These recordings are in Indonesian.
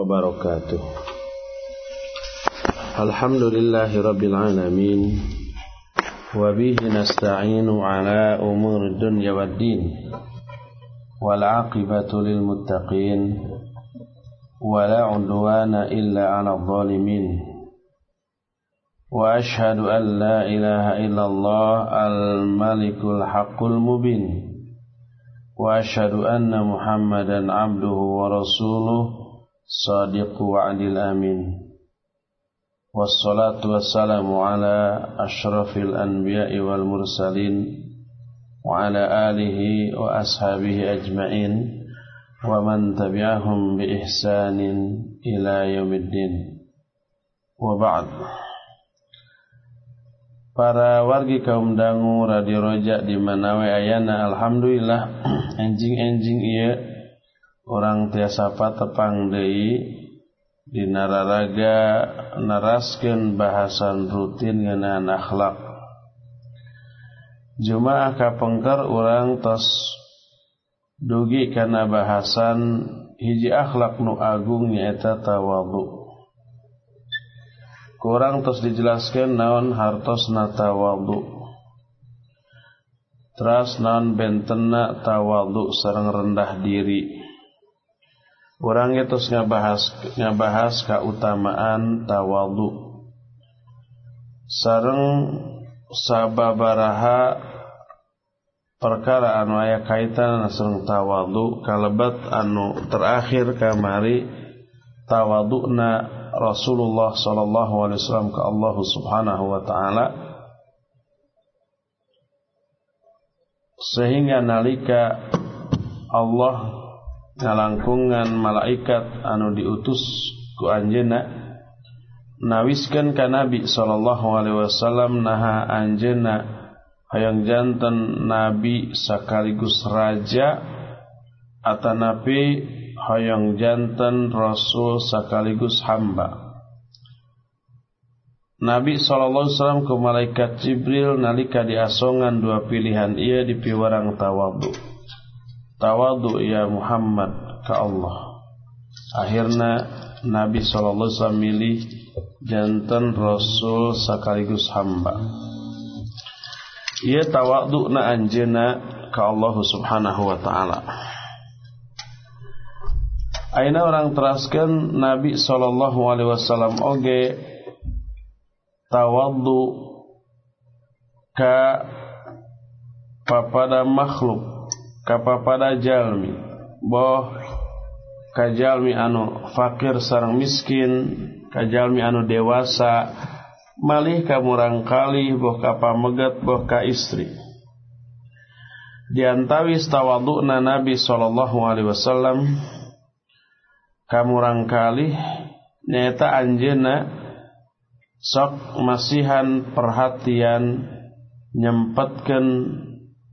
wabarakatuh Alhamdulillahi rabbil alamin وبه نستعين على أمور الدنيا والدين والعاقبة للمتقين ولا عدوان إلا على الظالمين وأشهد أن لا إله إلا الله الملك الحق المبين وأشهد أن محمدا عبده ورسوله صادق وعد الأمين والصلاة والسلام على أشرف الأنبياء والمرسلين وعلى آله وأصحابه أجمعين ومن تبعهم بإحسان إلى يوم الدين وبعد Para wargi kaum dangu radio rojak di Manawe ayana alhamdulillah enjing-enjing iya. Orang tiasa tepang deui di nararaga naraskeun bahasan rutin ngeunaan akhlak. Jumaah kapengker urang tos dugi kana bahasan hiji akhlak nu agung nyaeta tawadhu. Kurang tos dijelaskan naon hartosna tawadhu. Teras naon bentena tawadhu sareng rendah diri Orang itu ngabahas ngabahas keutamaan tawadhu. Sareng sababaraha perkara anu aya kaitan sareng tawadhu kalebat anu terakhir kamari tawadhu'na Rasulullah sallallahu alaihi wasallam ke Allah Subhanahu wa taala sehingga nalika Allah ngalangkungan malaikat anu diutus ku anjeuna nawiskeun ka Nabi sallallahu alaihi wasallam naha anjeuna hayang janten nabi sekaligus raja atanapi hayang janten rasul sekaligus hamba. Nabi sallallahu alaihi wasallam ke malaikat Jibril nalika diasongan dua pilihan ia di piwarang tawadhu tawadu ya Muhammad ke Allah. Akhirnya Nabi SAW milih jantan Rasul sekaligus hamba. Ia tawadu na anjena ke Allah subhanahu wa ta'ala. Aina orang teraskan Nabi Sallallahu Alaihi Wasallam oge tawadu ka papada makhluk kapapada jalmi. Boh kajalmi anu fakir sarang miskin kajalmi anu dewasa malih kamurang kali boh kapamegat boh ka istri. Diantawis tawadukna Nabi sallallahu alaihi wasallam kamurang kali nyata anjena sok masihan perhatian nyempetkan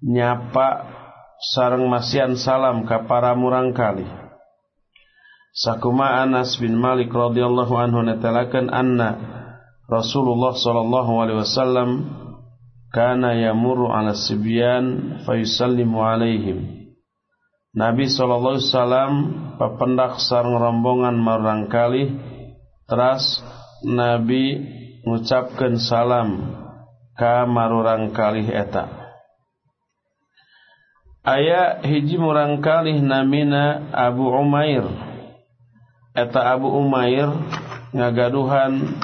nyapa sareng masian salam ka para murangkali sakuma Anas bin Malik radhiyallahu anhu netelakeun anna Rasulullah sallallahu alaihi wasallam kana yamurru ala sibyan fayusallimu alaihim. Nabi sallallahu alaihi wasallam papendak rombongan marangkali teras Nabi ngucapkeun salam ka marurang kalih eta aya hiji murang kalih namina Abu Umair. Eta Abu Umair ngagaduhan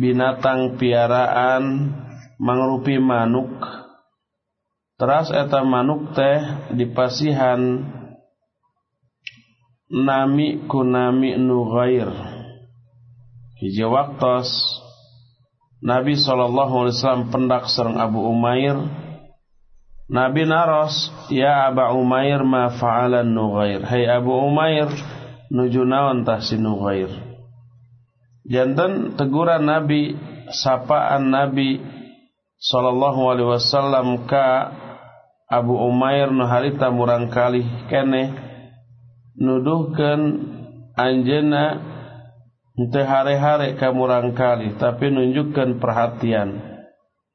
binatang piaraan mangrupi manuk. Teras eta manuk teh dipasihan nami kunami nughair hiji waktos Nabi wasallam pendak sareng Abu Umair Nabi naros ya Aba Umair ma fa'alan Nughair. Hai Abu Umair nuju naon tah si Nughair. Janten teguran Nabi sapaan Nabi sallallahu alaihi wasallam ka Abu Umair nu harita murang kali kene nuduhkeun anjeuna teu hare-hare ka murang kali tapi nunjukkeun perhatian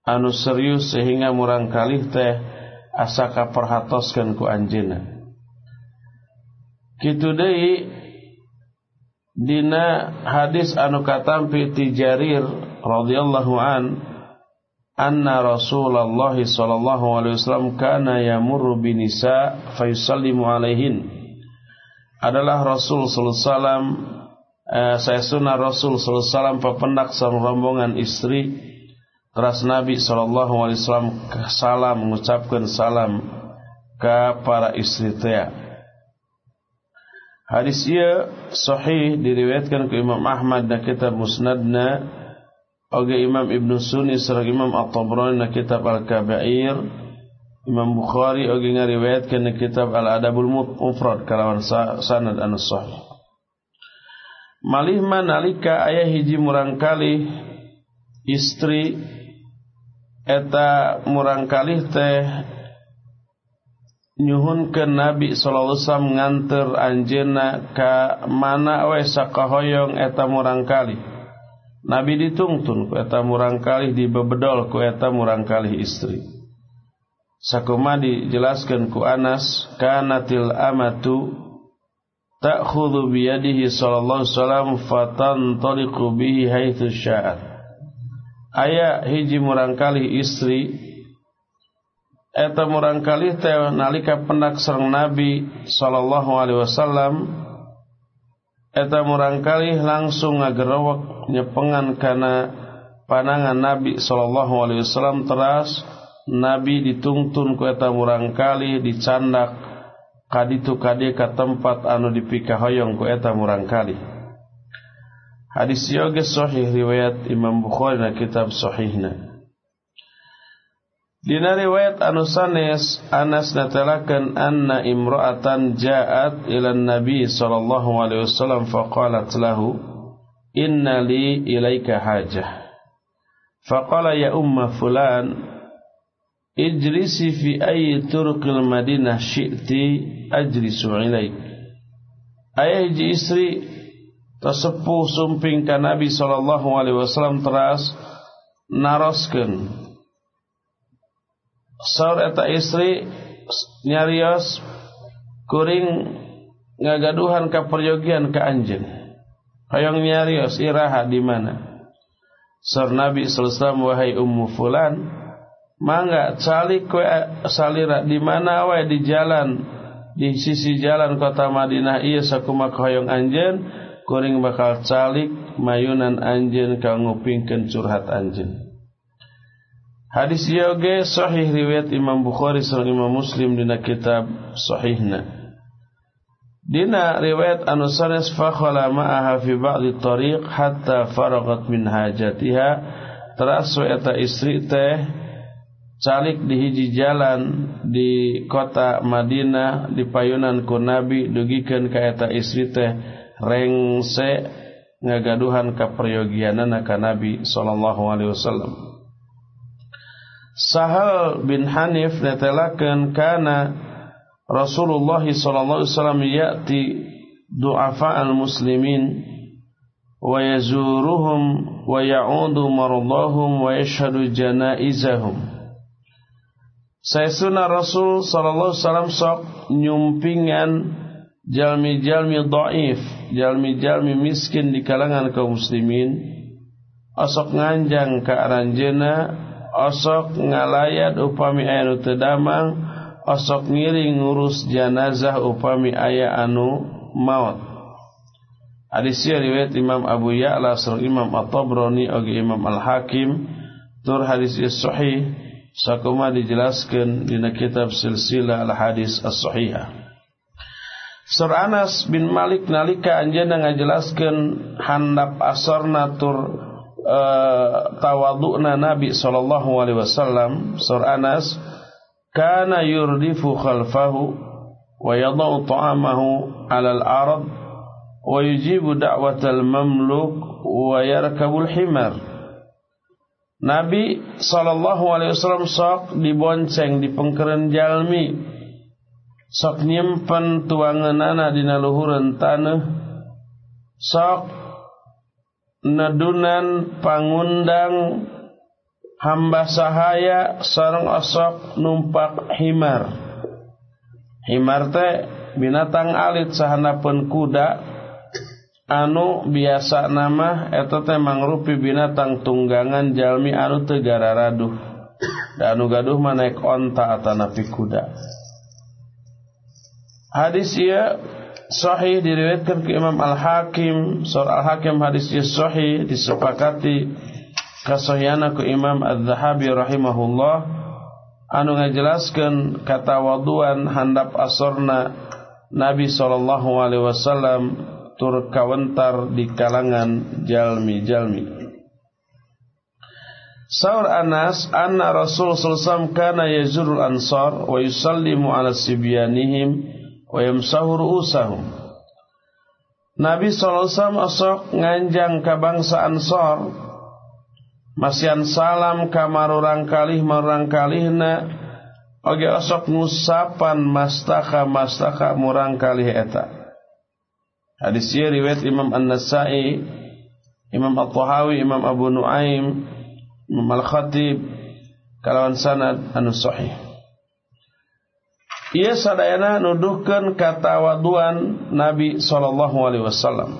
anu serius sehingga murang kali teh asaka perhatoskan ku anjena. Kitu deui dina hadis anu katampi ti Jarir radhiyallahu an anna Rasulullah sallallahu alaihi wasallam kana yamurru binisa fayusallimu alaihin. Adalah Rasul sallallahu alaihi wasallam eh, saya sunnah Rasul sallallahu alaihi wasallam papendak sareng rombongan istri teras Nabi wasallam salam mengucapkan salam ke para istri teh Hadis ia sahih diriwayatkan ke Imam Ahmad dan kitab Musnadna Oge Imam Ibn Sunni serta Imam At-Tabrani dan kitab Al-Kabair Imam Bukhari oge ngariwayatkan kitab Al-Adabul Mufrad kalawan sanad anu sahih. Malih manalika ayah hiji murang kali istri eta murang kali teh nyuhunkeun Nabi sallallahu wasallam nganter anjeunna ka mana we sakahoyong eta murang kali Nabi ditungtun ku eta murang kali dibebedol ku eta murang kali istri. Sakuma dijelaskan ku Anas kanatil amatu ta'khudhu biyadihi sallallahu alaihi wasallam fatantaliqu bihi haitsu sya'at Aya hiji murang kali istri. Eta murangkali teh nalika pendak sareng Nabi sallallahu alaihi wasallam. Eta murangkali langsung ngagerowok nyepengan kana panangan Nabi sallallahu alaihi wasallam teras. Nabi ditungtun ku eta murangkali dicandak kaditu kadi ka tempat anu dipikahoyong ku eta murangkali Yoge sahih riwayat Imam Bukhari na kitab sahihna Dina riwayat anu sanes Anas natalakan anna imra'atan ja'at ila Nabi sallallahu alaihi wasallam faqalat lahu inna li ilaika hajah faqala ya umma fulan ijlisi fi ayyi turqil madinah syi'ti ajlisu ilaik ayah ji istri tersepuh sumping ka Nabi sallallahu alaihi wasallam teras naroskeun. Saur eta istri nyarios kuring ngagaduhan ka peryogian ka anjeun. Hayang nyarios iraha di mana? Saur Nabi sallallahu wahai ummu fulan mangga calik we salira di mana we di jalan di sisi jalan kota Madinah ieu sakumaha hoyong anjeun kuring bakal calik mayunan anjeun ka ngupingkeun curhat anjeun Hadis yoge sahih riwayat Imam Bukhari sareng Imam Muslim dina kitab sahihna. Dina riwayat anu sanes fa khala ma'aha fi ba'di tariq hatta faragat min hajatiha teras eta istri teh calik di hiji jalan di kota Madinah di payunan ku Nabi dugikeun ka eta istri teh rengse ngagaduhan ka peryogianana ka Nabi sallallahu alaihi wasallam. Sahal bin Hanif netelakan kana Rasulullah sallallahu alaihi wasallam ya'ti du'afa al-muslimin wa yazuruhum wa ya'udu mardahum wa yashhadu janaizahum Sayyidina Rasul sallallahu alaihi wasallam sok nyumpingan jalmi-jalmi dhaif, jalmi-jalmi miskin di kalangan kaum muslimin. Asok nganjang ka aranjeuna osok ngalayat upami aya tedamang osok ngiring ngurus jenazah upami aya anu maut. Hadis riwayat Imam Abu Ya'la sareng Imam At-Tabrani oge Imam Al-Hakim. Tur hadis sahih sakuma dijelaskan dina kitab silsilah al-hadis as-sahihah Sur Anas bin Malik nalika anjeunna ngajelaskeun handap asarna tur uh, tawadhu'na Nabi sallallahu alaihi wasallam sur Anas kana yurdifu khalfahu wa yadau ta'amahu 'ala al-ard wa yujibu da'watal mamluk wa yarkabul himar. Nabi sallallahu alaihi wasallam sok dibonceng di pengkeren jalmi sok nyimpen tuanganana dina luhureun taneuh sok nadunan pangundang hamba sahaya sarang osok numpak himar. Himar teh binatang alit sahanapun kuda. Anu biasa nama eta teh mangrupi binatang tunggangan jalmi anu teu gararaduh da anu gaduh mah naik onta atanapi kuda hadis ieu sahih diriwayatkan ke Imam Al-Hakim surah Al-Hakim hadis ieu sahih disepakati kasahihana ku Imam Az-Zahabi rahimahullah anu ngajelaskeun kata waduan handap asorna Nabi sallallahu alaihi wasallam tur kawentar di kalangan jalmi-jalmi. Saur Anas anna Rasul sallallahu kana yazurul ansar wa yusallimu ala sibyanihim wa yamsahu ru'usahum. Nabi wasallam asok nganjang ka bangsa Ansar masian salam ka marurang kalih marurang kalihna oge osok ngusapan mastaka mastaka murang kalih eta. Hadis ini riwayat Imam An-Nasai, Imam At-Tahawi, Imam Abu Nuaim, Imam Al-Khatib, kalawan sanad anu sahih. Ia sadayana nuduhkan kata waduan Nabi sallallahu alaihi wasallam.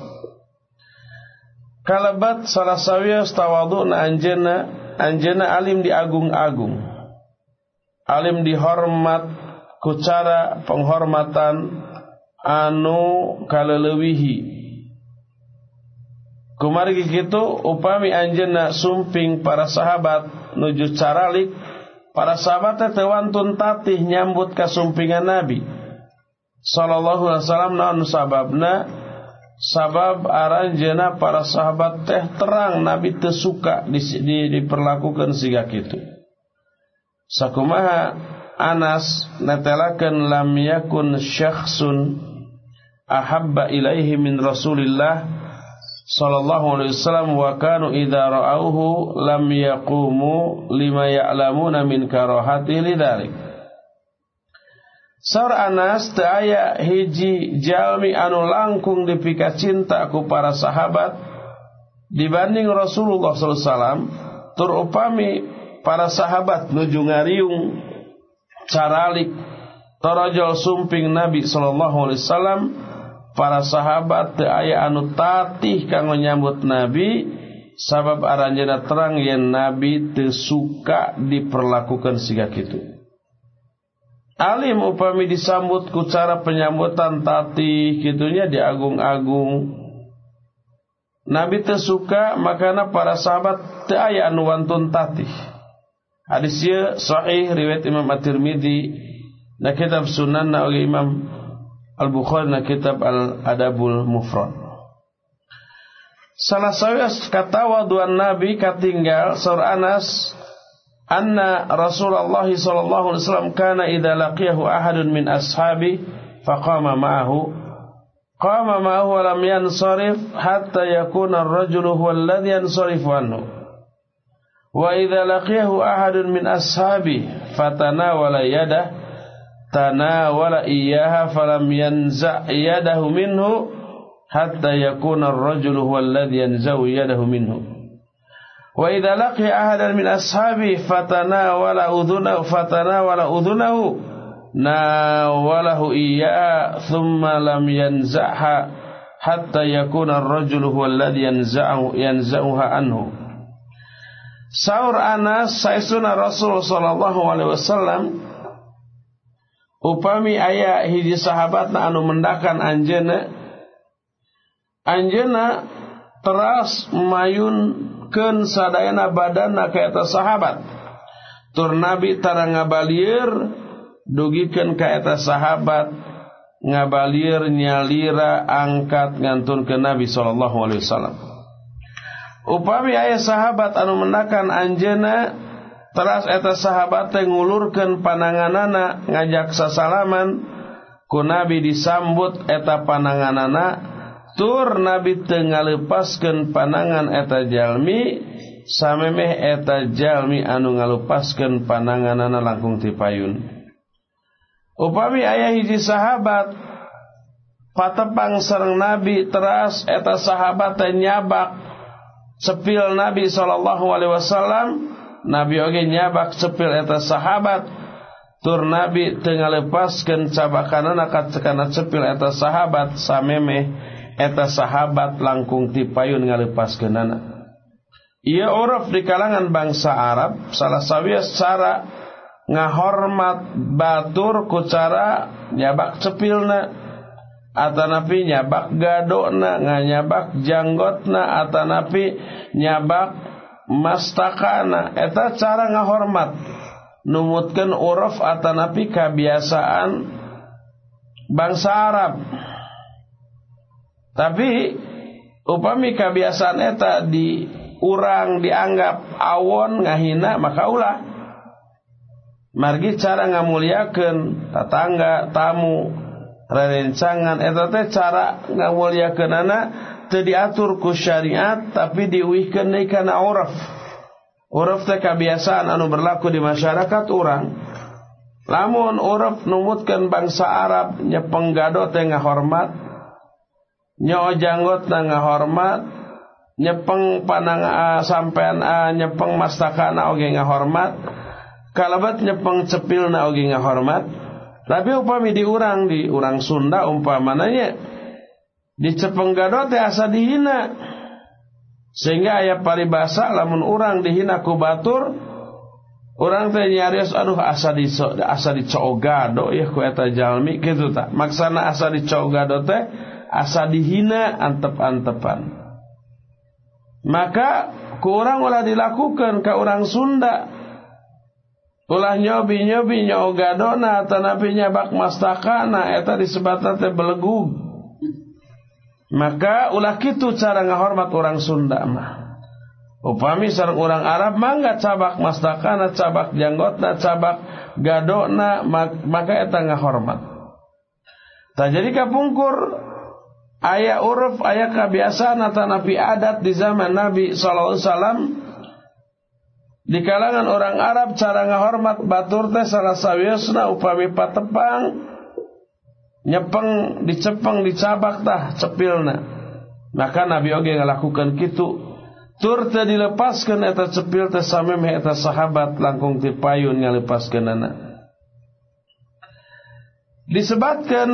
Kalabat salah sawiya tawaduna anjena anjena alim diagung-agung. Alim dihormat ku cara penghormatan anu kalelewihi Kumari kitu upami anjeunna sumping para sahabat nuju caralik para sahabat teh wantun tatih nyambut ka sumpingan Nabi. Sallallahu alaihi wasallam naon sababna? Sabab aranjeuna para sahabat teh terang Nabi teu suka di, di, diperlakukan siga kitu sakumaha Anas netelakeun lam yakun syakhsun ahabba ilaihi min Rasulillah sallallahu alaihi wasallam wa kanu idza ra'awhu lam yaqumu lima ya'lamuna min karahati lidzalik Saur Anas aya hiji jalmi anu langkung dipika cinta ku para sahabat dibanding Rasulullah sallallahu alaihi wasallam tur upami para sahabat nuju ngariung caralik tarajal sumping Nabi sallallahu alaihi wasallam para sahabat aya anu tatih kanggo nyambut Nabi sabab aranjeuna terang yen Nabi teu suka diperlakukan siga kitu. Alim upami disambut ku cara penyambutan tatih kitunya diagung-agung. Nabi teu suka makana para sahabat teu aya anu wantun tatih. Hadis ieu sahih riwayat Imam At-Tirmidzi na kitab Sunan na oleh Imam Al-Bukhari na kitab Al-Adabul Mufrad. Salah saya kata waduan Nabi katinggal sur Anas anna Rasulullah sallallahu alaihi wasallam kana idza laqiyahu ahadun min ashabi faqama ma'ahu qama ma'ahu wa lam yansarif hatta yakuna ar-rajulu huwa alladhi yansarifu anhu wa idza laqiyahu ahadun min ashabi fatanawala yadahu tanawala iyyaha falam yanza' yadahu minhu hatta yakuna ar-rajulu huwa alladhi yanza'u yadahu minhu wa idza laqiya ahadan min ashabi fatanawala udhunahu fatanawala udhunahu nawalahu iyyaha thumma lam yanza'ha hatta yakuna ar-rajulu huwa alladhi yanza'u yanza'uha anhu Saur Anas saisuna Rasul sallallahu alaihi wasallam upami ayah hiji sahabat na anu mendakan anjena anjena teras mayun ken sadayana badana ka eta sahabat. Tur nabi tara ngabalieur dugikeun ka sahabat. Ngabalieur nyalira angkat ngantun ke nabi sallallahu alaihi wasallam. Upami ayah sahabat anu mendakan anjena teras eta sahabat teh ngulurkeun pananganana ngajak sasalaman ku nabi disambut eta pananganana tur nabi teu ngalepaskeun panangan eta jalmi samemeh eta jalmi anu ngalepaskeun pananganana langkung ti payun upami aya hiji sahabat patepang sareng nabi teras eta sahabat nyabak sepil nabi sallallahu alaihi wasallam Nabi oge nyabak cepil eta sahabat. Tur Nabi tengah lepaskan cabakanana kat kana cepil eta sahabat sameme eta sahabat langkung tipayun ngalepaskeunana. Ia uruf di kalangan bangsa Arab salah sawiya cara ngahormat batur ku cara nyabak cepilna atanapi nyabak gadona nganyabak janggotna atanapi nyabak mastakana. Eta cara ngahormat. Numutkan uruf atanapi kebiasaan bangsa Arab. Tapi upami kebiasaan eta di orang dianggap awon ngahina maka ulah. Margi cara ngamuliakeun tetangga tamu rerencangan eta teh cara ngamuliakeun anak teu diatur ku syariat tapi diuihkeun deui kana uruf uruf teh kebiasaan anu berlaku di masyarakat orang lamun uruf numutkeun bangsa Arab nyepeng gado teh ngahormat nyo janggot ngahormat nyepeng panang uh, sampean uh, nyepeng mastakana oge ngahormat kalabat nyepeng cepilna oge ngahormat. Tapi upami diurang di urang Sunda umpamananya dicepeng gado teh asa dihina. Sehingga aya paribasa lamun urang dihina ku batur urang teh nyarios aduh asa di asa dicogado ya ku eta jalmi kitu tak maksana asa dicogado teh asa dihina antep-antepan. Maka kurang ulah dilakukan ke orang Sunda. Ulah nyobi nyobi nyogadona tanapi nyabak mastakana eta disebutna teh belegu maka ulah kitu cara ngahormat orang Sunda mah. Upami sareng orang Arab mangga cabak mastakana cabak janggotna cabak gadona maka eta ngahormat. Tak jadi kapungkur ayat uruf ayat kebiasaan atau nabi adat di zaman Nabi sallallahu alaihi wasallam di kalangan orang Arab cara ngahormat batur teh salah sawiosna upami patepang nyepeng dicepeng dicabak tah cepilna. Maka Nabi oge ngalakukan kitu tur teh dilepaskeun eta cepil teh samemeh eta sahabat langkung ti payun ngalepaskeunana disebutkan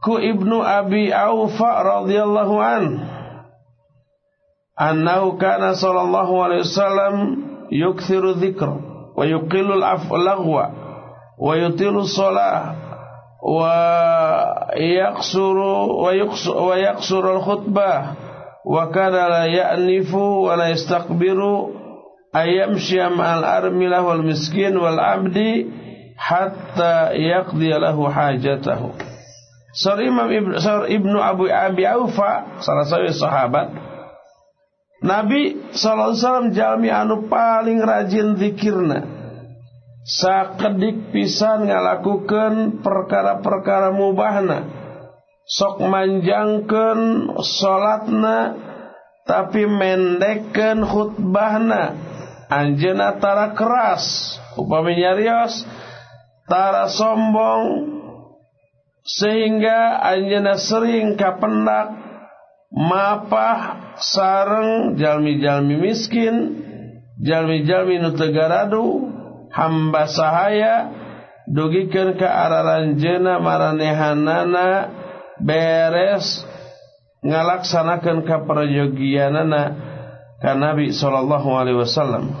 ku Ibnu Abi Aufa radhiyallahu an. Annahu kana sallallahu alaihi wasallam yukthiru dzikr wa yuqillu al-aflagwa wa yutilu shalah wa yaqsuru wa yaqsuru wa yaqsuru al-khutbah wa kana la ya'nifu wa la yastaqbiru ayamshi ma'al armilah wal miskin wal abdi hatta yaqdi lahu hajatahu Sar Imam Ibnu, Sar Ibnu Abu Abi Aufa salah satu sahabat. Nabi sallallahu alaihi wasallam jalmi anu paling rajin zikirna sakedik pisan ngalakukeun perkara-perkara mubahna. Sok manjangkeun salatna tapi mendekkeun khutbahna. Anjeunna tara keras upami nyarios tara sombong sehingga anjena sering kapendak mapah sareng jalmi-jalmi miskin jalmi-jalmi nu tegaradu hamba sahaya dugikeun ka araranjeuna maranehanana beres ngalaksanakeun kaprayogianana ka Nabi sallallahu alaihi wasallam.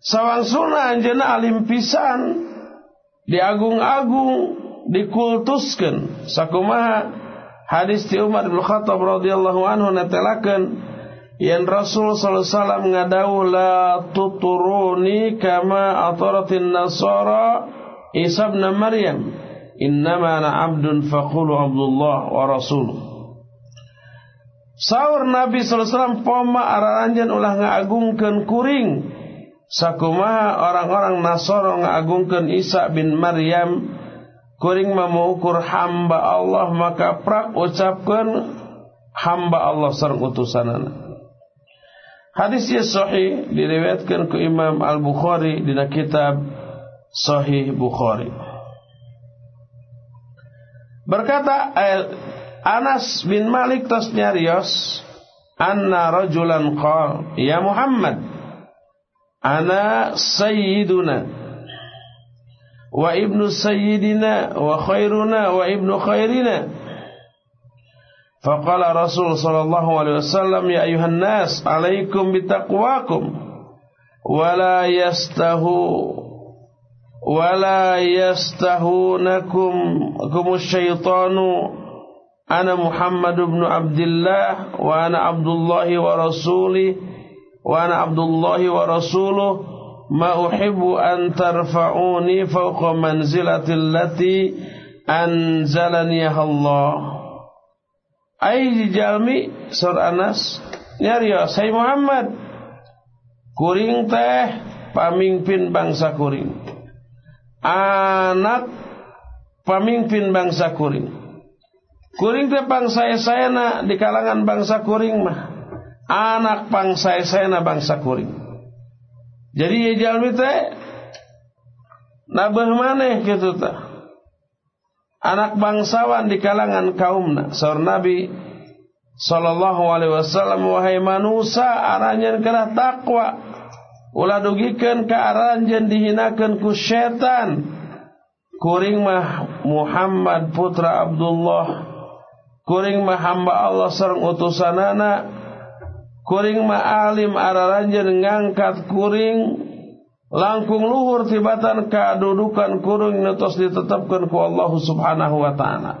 Sawangsuna anjeuna alim pisan diagung-agung dikultuskan. Sakumaha hadis ti Umar bin Khattab radhiyallahu anhu natelakeun yang Rasul sallallahu alaihi wasallam ngadau la tuturuni kama ataratin nasara Isa bin Maryam. Innama ana abdun faqulu abdullah wa rasul Saur Nabi sallallahu alaihi wasallam poma araranjeun ulah ngagungkeun kuring. Sakumaha orang-orang Nasara ngagungkeun Isa bin Maryam. Kuring mengukur hamba Allah maka prak ucapkan hamba Allah sareng utusanana hadis ya sahih diriwayatkan ke Imam Al-Bukhari di kitab Sahih Bukhari. Berkata Anas bin Malik tas nyarios anna rajulan qal ya Muhammad ana sayyiduna wa ibnu sayyidina wa khairuna wa ibnu khairina Faqala Rasul sallallahu alaihi wasallam ya ayuhan nas alaikum bitaqwakum wala yastahu wala yastahunakum kumus syaitanu ana Muhammad ibn Abdullah wa ana Abdullah wa rasuli wa ana Abdullah wa rasuluh ma uhibbu an tarfa'uni fawqa manzilati allati anzalani Allah ai jalmi sur Anas. Nyarios saya Muhammad. Kuring teh pamimpin bangsa kuring. Anak pamimpin bangsa kuring. Kuring teh bangsa saya na di kalangan bangsa kuring mah. Anak bangsa saya na bangsa kuring. Jadi ya jalmi teh nabah maneh gitu teh anak bangsawan di kalangan kaumna saur Nabi sallallahu alaihi wasallam wahai manusia aranjeun kana takwa. Ulah dugikeun ka aranjeun dihinakeun ku setan kuring mah Muhammad putra Abdullah. Kuring mah hamba Allah sareng utusanana kuring mah alim araranjeun ngangkat kuring langkung luhur tibatan kadudukan kurung netos ditetapkan ku Allah Subhanahu wa taala.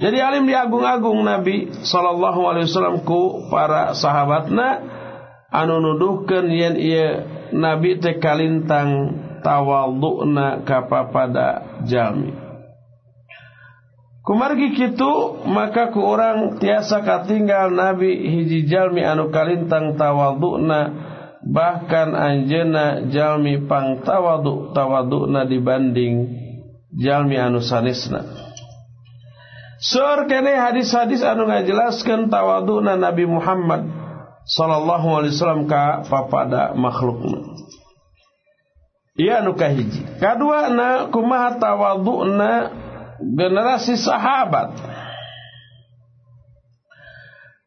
Jadi alim diagung-agung Nabi sallallahu alaihi wasallam ku para sahabatna anu nuduhkeun yen ieu Nabi teh kalintang tawadhu'na ka pada jalmi. Kumargi kitu maka ku orang tiasa katinggal Nabi hiji jalmi anu kalintang tawadhu'na bahkan anjena jalmi pang tawadu tawaduna dibanding jalmi anu sanisna Sur kene hadis-hadis anu ngajelaskeun tawaduna Nabi Muhammad sallallahu alaihi wasallam ka papada makhlukna. Iya anu kahiji. Kadua na kumaha tawaduna generasi sahabat.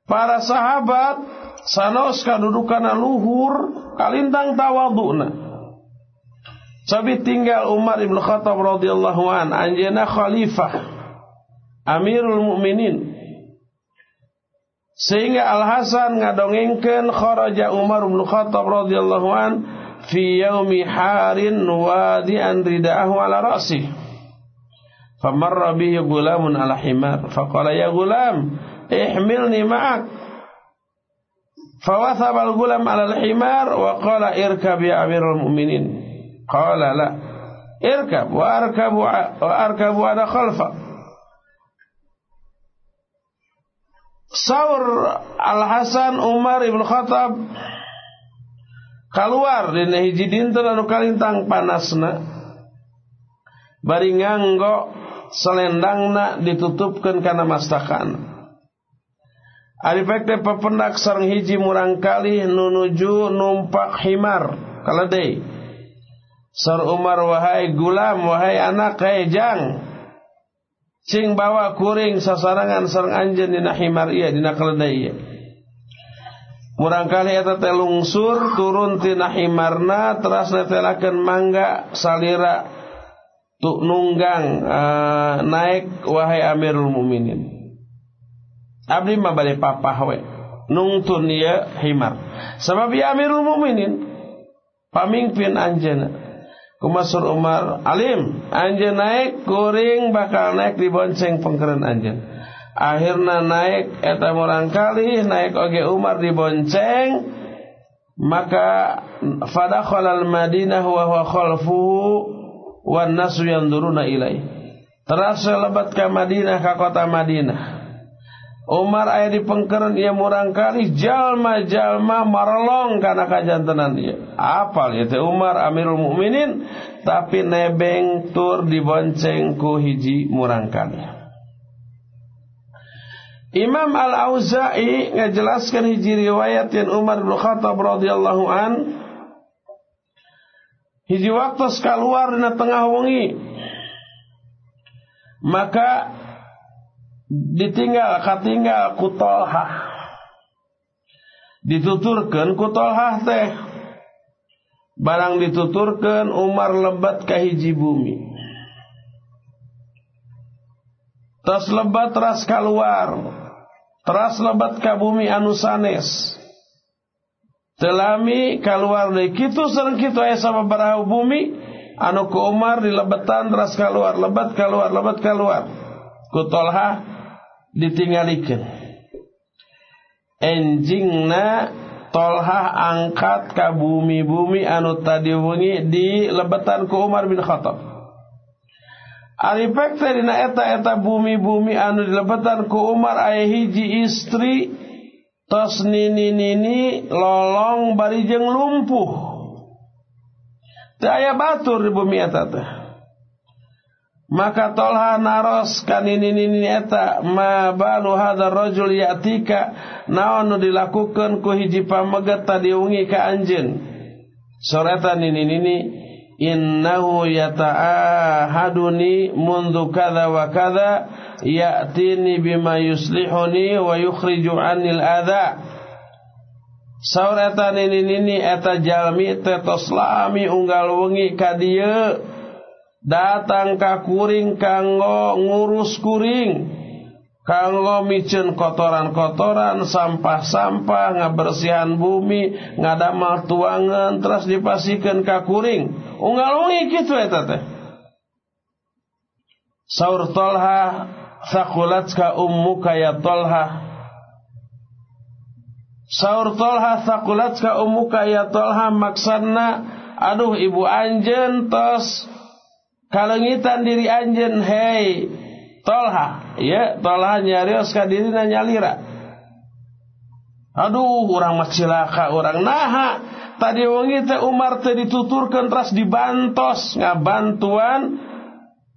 Para sahabat sanos kadudukan luhur kalintang tawaduna Sabi tinggal Umar ibn Khattab radhiyallahu an anjena khalifah Amirul Mukminin sehingga Al Hasan ngadongengkeun kharaja Umar ibn Khattab radhiyallahu an fi yaumi harin wadi'an ridaahu ala ra'si famarra bihi gulamun ala himar. Faqala ya gulam ihmilni ma'ak فوثب الغلام على الحمار وقال اركب يا أمير المؤمنين قال لا اركب وأركب وأركب أنا خلفك Saur Al Hasan Umar Ibn Khattab keluar dina hiji dinten anu kalintang panasna bari nganggo selendangna ditutupkeun kana mastakan Ari teh papendak sareng hiji murang kali nunuju numpak himar kaladei. Sar Umar wahai gulam wahai anak hai jang. Cing bawa kuring sasarangan sareng anjeun dina himar ieu dina kaladei ieu. Murang kali eta teh lungsur turun tina himarna teras netelakeun mangga salira tu nunggang uh, naik wahai Amirul Mukminin. Abdi mah bade papah we. Nungtun ieu himar. Sabab ya Amirul Mukminin pamimpin anjeuna. Kumasur Umar alim anjeun naik kuring bakal naik dibonceng pengkeren anjeun. Akhirna naik eta murang kali naik oge Umar dibonceng maka fadakhala al-Madinah wa huwa khalfuhu wan nasu yanduruna ilai. Terasa lebat ke Madinah ke kota Madinah Umar aya di pengkeren ia murang kali jalma-jalma marlong karena kajantenan dia. Apal ya teh Umar Amirul Mukminin tapi nebeng tur dibonceng ku hiji murang kali. Imam Al-Auza'i ngajelaskan hiji riwayat yang Umar bin Khattab radhiyallahu an hiji waktu keluar di tengah wengi maka ditinggal katinggal kutolha. Dituturkan kutolha teh. Barang dituturkan Umar lebat ke hiji bumi. Tas lebat ras keluar. Teras lebat ka bumi anu sanes. Telami keluar dari kitu sareng kitu aya sababaraha bumi. Anu ku Umar dilebetan teras keluar lebat keluar lebat keluar. Ku Tolha ditinggalikeun enjingna Tolha angkat ka bumi-bumi anu tadi wengi di lebetan ku Umar bin Khattab. Ari pekte dina eta-eta bumi-bumi anu dilebetan ku Umar aya hiji istri tos nini-nini lolong bari jeung lumpuh. Teu aya batur di bumi eta teh. Maka tolha naros kanini nini eta. Ma balu hadar rajul yatika. Naon nu dilakukan ku hiji pamegat tadi ungi ka anjeun. Soreta nini nini innahu yata'ahaduni mundu kadza wa kadza ya'tini bima yuslihuni wa yukhriju anil adha. Saureta nini nini eta jalmi tetos lami unggal wengi ka datang ka kuring kanggo ngurus kuring. Kanggo micen kotoran-kotoran sampah-sampah ngabersihan bumi ngadamal tuangan terus dipasikeun ka kuring. Unggal ungi kitu eta teh. Saur tolha ka ummuka ya tolha. Saur tolha ka ummuka ya tolha maksana aduh ibu anjen tos kalengitan diri anjen hei tolha. Ya tolha nyarios ka diri nyalira. Aduh orang macilaka orang naha tadi wengi teh Umar teh dituturkan teras dibantos ngabantuan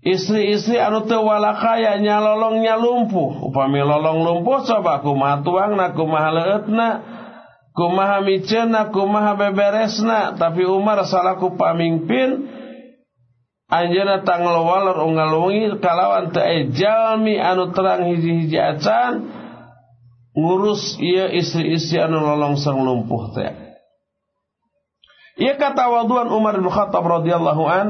istri-istri anu teu walakaya nyalolong nyalumpuh. Upami lolong lumpuh coba kumaha tuangna kumaha leueutna kumaha miceuna kumaha beberesna. Tapi Umar salaku pamimpin Anjana tanggal walar unggal wengi kalawan teu jalmi anu terang hiji-hiji acan ngurus ieu istri-istri anu lolongsang lumpuh teh. Ieu kata waduan Umar bin Khattab radhiyallahu an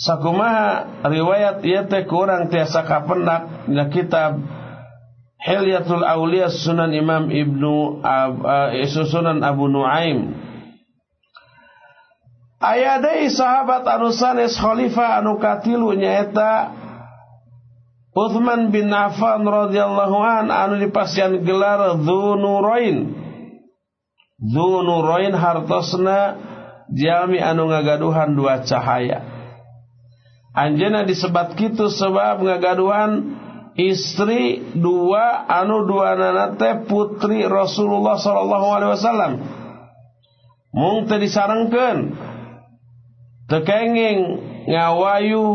sakumaha riwayat ieu teh kurang tiasa kapendak dina kitab Hilyatul Auliya Sunan Imam Ibnu uh, Sunan Abu Nuaim Aya deui sahabat anu sanes khalifah anu katilu nyaeta Uthman bin Affan radhiyallahu an anu dipasian gelar Dzunurain. Dzunurain hartosna jalmi anu ngagaduhan dua cahaya. Anjeuna disebat kitu sebab ngagaduhan istri dua anu dua nanate putri Rasulullah sallallahu alaihi wasallam. Mung teu disarengkeun tekenging ngawayu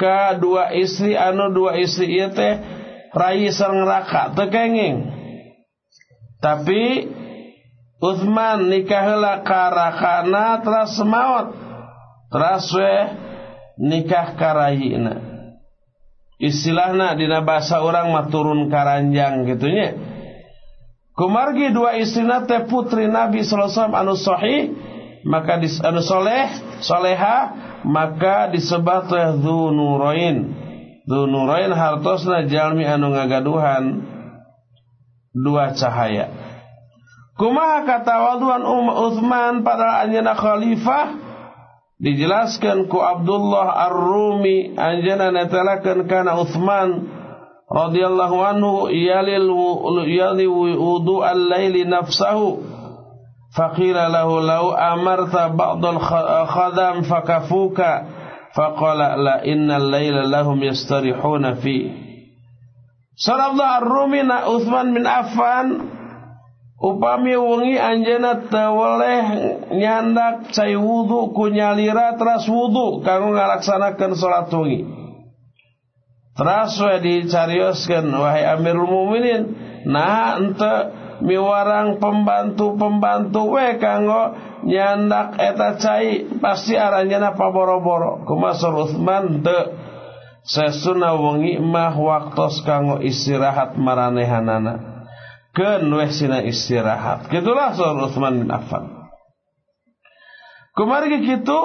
ka dua istri anu dua istri ieu teh rai sareng raka. Tekenging. Tapi Uthman nikah heula ka rakana teras maot teras we nikah karayina istilahna dina bahasa orang mah turun karanjang gitunya kumargi dua istrina teh putri Nabi sallallahu alaihi wasallam anu sahih maka dis, anu soleh soleha maka disebut teh dzunurain dzunurain hartosna jalmi anu ngagaduhan. Dua cahaya. Kumaha kata waduan um Utsman pada anjeunna khalifah? Dijelaskan ku Abdullah Ar-Rumi anjeunna netelakeun kana Utsman radhiyallahu anhu yalil yali wudu al-laili nafsahu فقيل له لو أمرت بعض الخدم فكفوك فقال لا إن الليل لهم يستريحون فيه Sarabda ar-Rumi na Uthman bin Affan upami wengi anjeuna teu weleh nyandak cai wudu ku nyalira teras wudu kanggo ngalaksanakeun salat wengi. Teras we dicarioskeun wahai Amirul Mukminin nah ente miwarang pembantu-pembantu we kanggo nyandak eta cai pasti aranjana paboro-boro. Kumasur Utsman teu sesuna wengi mah waktos kanggo istirahat maranehanana. Keun weh sina istirahat. Gitulah sur Utsman bin Affan. Kumargi kitu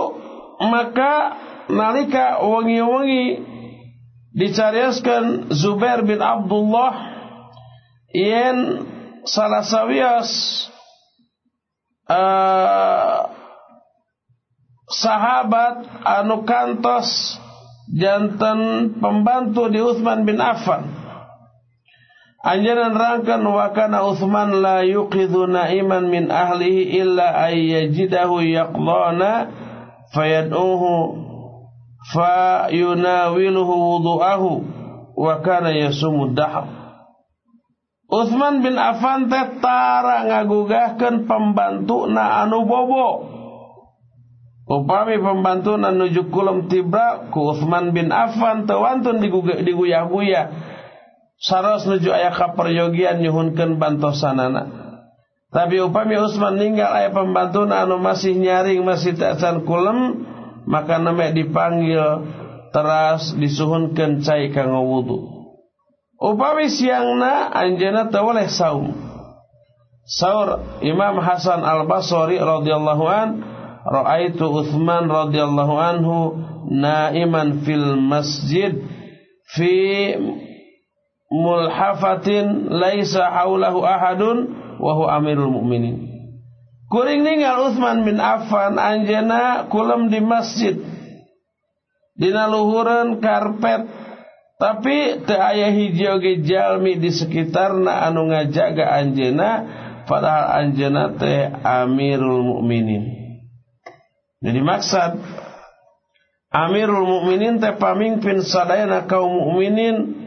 maka nalika wengi-wengi dicariaskan Zubair bin Abdullah yen salah sawios uh, sahabat anu kantos jantan pembantu di Uthman bin Affan. Anjaran rangkan wa kana Uthman la yuqidhu na'iman min ahlihi illa ayyajidahu yaqdana fayad'uhu fayunawiluhu wudu'ahu wa kana yasumu Uthman bin Affan teh tara ngagugahkeun pembantuna anu bobo Upami pembantu nuju kulum tibra ku Uthman bin Affan tewantun diguyah-guyah. Saros nuju ayah kaperyogian nyuhunkan bantosanana. Tapi upami Utsman ninggal ayah pembantu anu masih nyaring masih tacan kulem maka nama dipanggil teras disuhunkan cai kanggo wudu. Upami siangna anjana teu boleh saum. Saur Imam Hasan Al Basri radhiyallahu an Ra'aitu Uthman radhiyallahu anhu naiman fil masjid fi mulhafatin laisa haulahu ahadun wa huwa amirul mu'minin. Kuring ninggal Uthman bin Affan anjena kulam di masjid. Dina luhureun karpet tapi teu aya hiji oge jalmi di sekitarna anu ngajaga anjeuna padahal anjeuna teh amirul mukminin. Jadi maksud Amirul Mukminin teh pamimpin sadayana kaum mukminin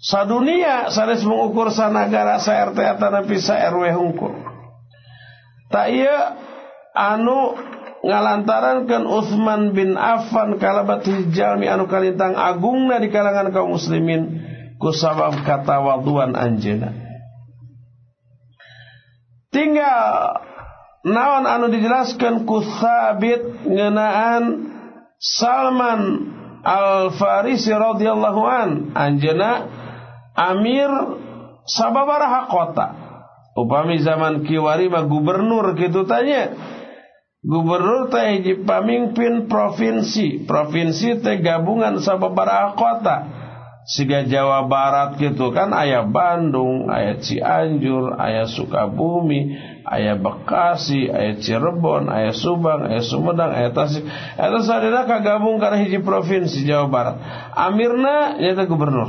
sadunia sanes mengukur sanagara sa RT atanapi sa RW hungkul. Tak iya anu ngalantarankeun Utsman bin Affan kalabat jalmi anu kalintang agungna di kalangan kaum muslimin ku sabab katawaduan anjeuna. Tinggal naon anu dijelaskan ku Thabit ngenaan Salman Al Farisi radhiyallahu an anjeuna amir sababaraha kota upami zaman kiwari mah gubernur gitu tanya gubernur hiji pamimpin provinsi provinsi teh gabungan sababaraha kota siga Jawa Barat gitu kan ayah Bandung, ayah Cianjur, ayah Sukabumi, ayah Bekasi, ayah Cirebon, ayah Subang, ayah Sumedang, ayah Tasik. Eta sadina kagabung karena hiji provinsi Jawa Barat. Amirna nyata gubernur.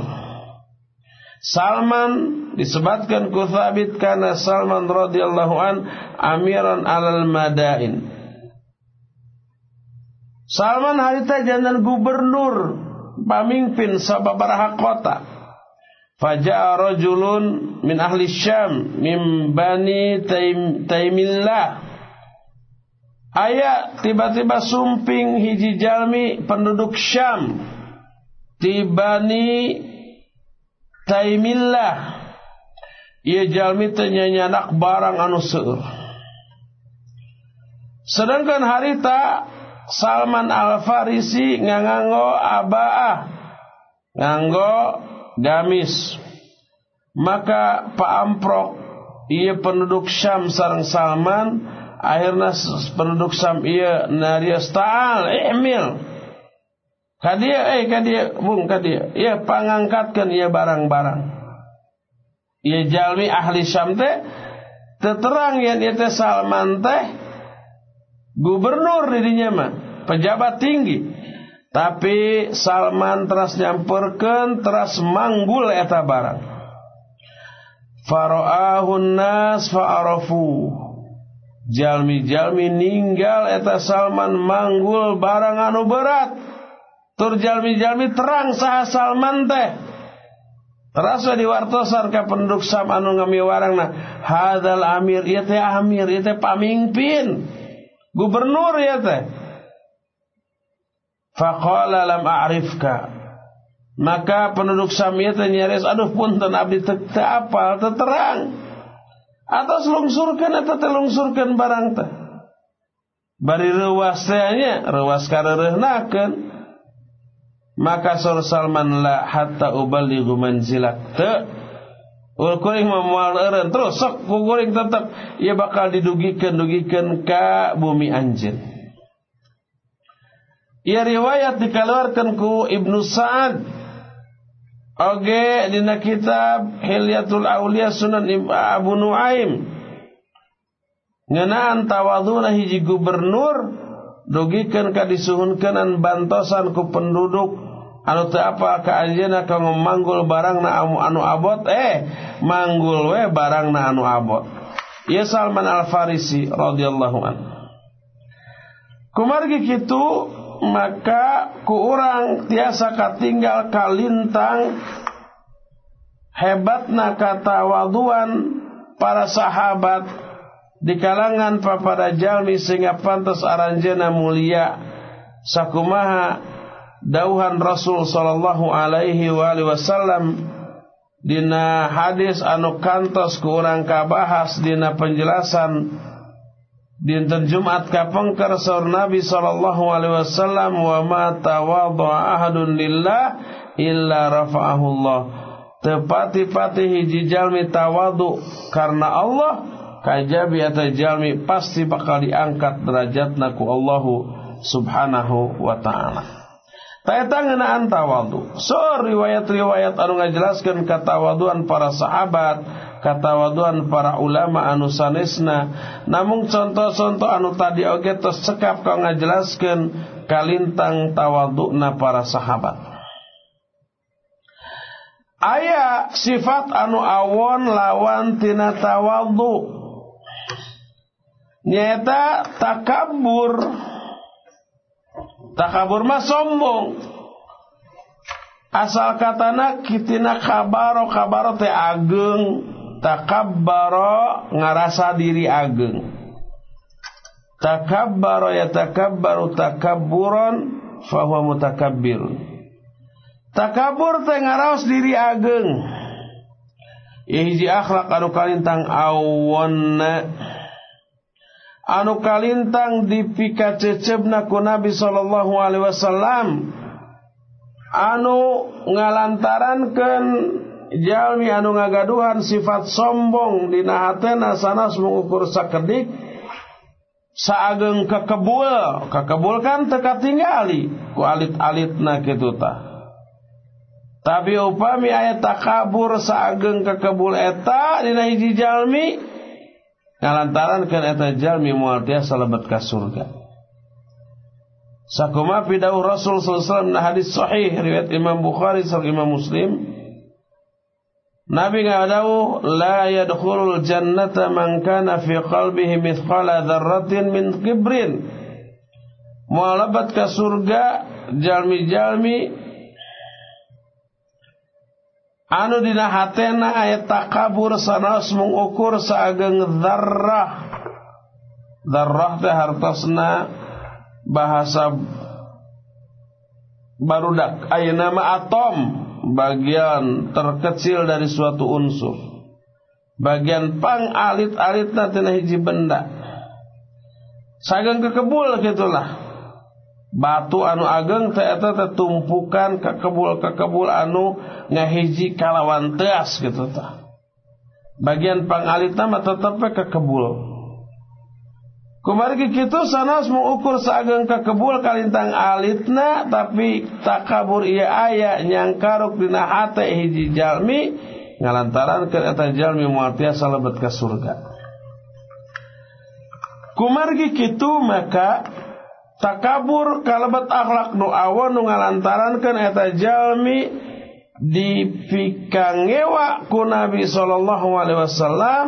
Salman disebutkan ku Thabit karena Salman radhiyallahu an amiran alal madain. Salman harita jantan gubernur pamimpin sababaraha kota. Faja'a rajulun min ahli Syam min bani Taimillah. Aya tiba-tiba sumping hiji jalmi penduduk Syam tibani Taimillah. Ia jalmi tenyanyanak barang anu seueur. Sedangkan harita Salman Al-Farisi nganggo abaah nganggo gamis maka Pak Amprok ia penduduk Syam sarang Salman akhirnya penduduk Syam ia narias ta'al ihmil kadia eh kadia bung kadia ia pangangkatkan ia barang-barang. Ia jalmi ahli Syam teh terang yang ia Salman teh gubernur dirinya mah pejabat tinggi. Tapi Salman teras nyamperkan teras manggul eta barang. Faro'ahun nas fa'arafu. Jalmi-jalmi ninggal eta Salman manggul barang anu berat. Tur jalmi-jalmi terang sah Salman teh. Terasa diwartosan ke penduduk Sam anu nah Hadal amir, iya teh amir, iya teh pamimpin gubernur ya teh. Faqala lam a'rifka. Maka penduduk Samia teh nyaris aduh punten abdi teu apal teu terang. Atas lungsurkeun eta teh lungsurkeun barang teh. Bari reuwas teh nya reuwas kareureuhnakeun maka sur Salman la hatta ubalighu manzilak teu Ul kuring memual eren terus sok ku kuring tetap ia bakal didugikan dugikan ke bumi anjir. Ia riwayat dikeluarkan ku Ibnu Sa'ad. Oge dina kitab Hilyatul Aulia Sunan Abu Nuaim. Ngenaan tawaduna hiji gubernur dugikeun ka disuhunkeun bantosan ku penduduk anu teu apa ka anjeunna kanggo manggul barangna anu, abot? Eh manggul we barangna anu abot. Ieu Salman Al Farisi radhiyallahu an Kumargi kitu maka ku orang tiasa katinggal kalintang hebatna kata waduan para sahabat di kalangan papada jalmi sehingga pantas aranjena mulia sakumaha dauhan Rasul sallallahu alaihi wasallam dina hadis anu kantos ku urang kabahas dina penjelasan dinten Jumat kapengker saur Nabi sallallahu alaihi wasallam wa ma tawadha ahadun lillah illa rafa'ahu Allah tepati-pati hiji jalmi tawadu karena Allah kajabi atau jalmi pasti bakal diangkat derajatna ku Allah subhanahu wa ta'ala Taeta ngenaan tawadu. So riwayat-riwayat anu ngajelaskeun katawaduan para sahabat, katawaduan para ulama anu sanesna. Namun contoh-contoh anu tadi oge tos cekap kau ngajelaskeun kalintang tawaduna para sahabat. Aya sifat anu awon lawan tina tawadu. Nyata takabur Takabur mah sombong. Asal katana kitina kabaro kabaro teh ageng. Takabbaro ngarasa diri ageng. Takabbaro ya takabbaru takabburon fahuwa mutakabbir. Takabur teh ngaraos diri ageng. Ihji akhlak anu kalintang awonna anu kalintang dipika cecebna ku Nabi sallallahu alaihi wasallam anu ngalantarankeun jalmi anu ngagaduhan sifat sombong dina hatena sanas mengukur sakedik saageng kekebul kekebul kan teka tinggali ku alit-alitna kitu tah. Tapi upami ayat takabur saageng kekebul eta dina hiji jalmi ngalantaran kan eta jalmi moal tiasa lebet ka surga. Sakuma pidahu Rasul sallallahu wasallam hadis sahih riwayat Imam Bukhari sareng Imam Muslim. Nabi ngadawu la yadkhulul jannata man kana fi qalbihi mithqala dzarratin min kibrin. Moal lebet ka surga jalmi-jalmi anu dina hatena ayat takabur sanas mengukur saageng zarrah. Zarrah teh hartosna bahasa barudak. Aya nama atom. Bagian terkecil dari suatu unsur. Bagian pang alit-alitna tina hiji benda. Sageng kekebul gitulah batu anu ageng teh eta teh tumpukan kekebul-kekebul anu ngahiji kalawan teas gitu tah. Bagian pangalitna mah tetep kekebul. Kumargi kitu sanas mengukur saageng kekebul kalintang alitna tapi takabur iya aya nyangkaruk dina hate hiji jalmi ngalantaran ke eta jalmi moal tiasa lebet ka surga. Kumargi kitu maka takabur kalabat akhlak awon nu ngalantarankeun eta jalmi dipikangewa ku Nabi sallallahu alaihi wasallam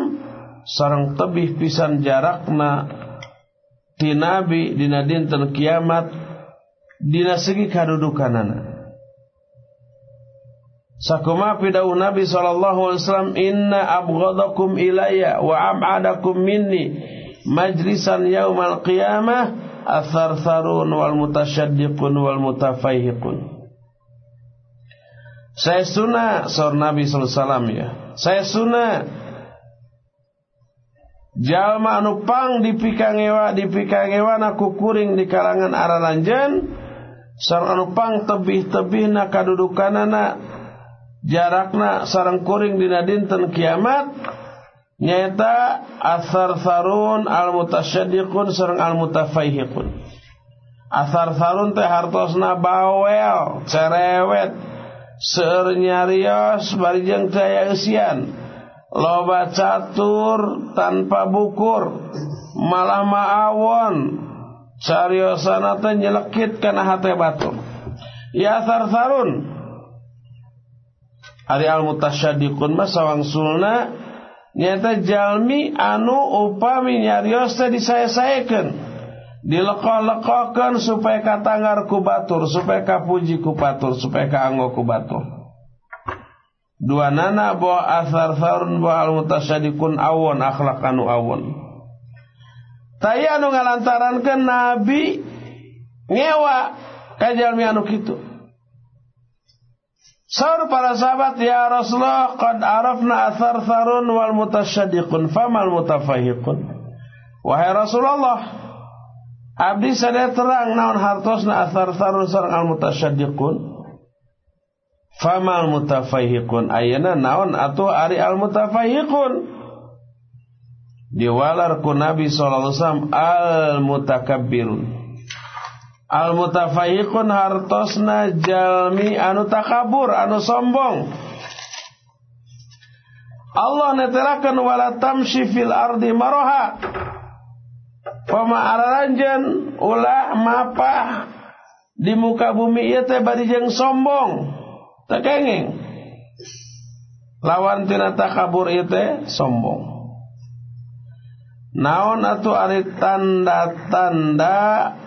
sareng tebih pisan jarakna ti Nabi dina dinten kiamat dina segi kadudukanana. Sakuma pidau Nabi sallallahu alaihi wasallam inna abghadakum ilayya wa ab'adakum minni majlisan yaumal qiyamah athartharun wal mutasyaddiqun wal mutafaihiqun saya sunnah saur Nabi sallallahu ya. Saya sunnah. Jalma anu pang dipikangewa dipikangewa naku kuring di kalangan aralanjan sareng anu pang tebih-tebihna kadudukanana jarakna sareng kuring dina dinten kiamat nyata asar sarun al mutasyaddiqun sareng al mutafaihiqun asar sarun teh hartosna bawel cerewet seueur nyarios barijeng daya eusian. Loba catur tanpa bukur malah maawon. Cariosana teh nyelekit kana hate batur ya sarsarun ari al mutasyaddiqun mah sawangsulna nyata jalmi anu upami nyarios teh disaya-sayakeun dileko-lekokan supaya katangar ku batur supaya kapuji ku batur supaya kaanggo ku batur. Dua nana bahwa asar sarun bahwa al mutasyadikun awon akhlak anu awon. Tayi anu ngalantaran ke nabi ngewa kajalmi anu kitu Saur para sahabat ya Rasulullah qad arafna asar sarun wal mutasyadikun famal mutafahiqun. Wahai Rasulullah Abdi sadaya terang naon hartosna asar sarun sareng al mutasyaddiqun? Famal mutafaihiqun ayana naon atuh ari al mutafaihiqun diwalar ku Nabi sallallahu alaihi wasallam al mutakabbirun al mutafaihiqun hartosna jalmi anu takabur anu sombong. Allah netelakeun wala tamshi fil ardi maraha pemaararanjen ulah mapah di muka bumi ieu teh bari jeung sombong. Tekenging. Lawan tina takabur ieu teh sombong naon atuh ari tanda-tanda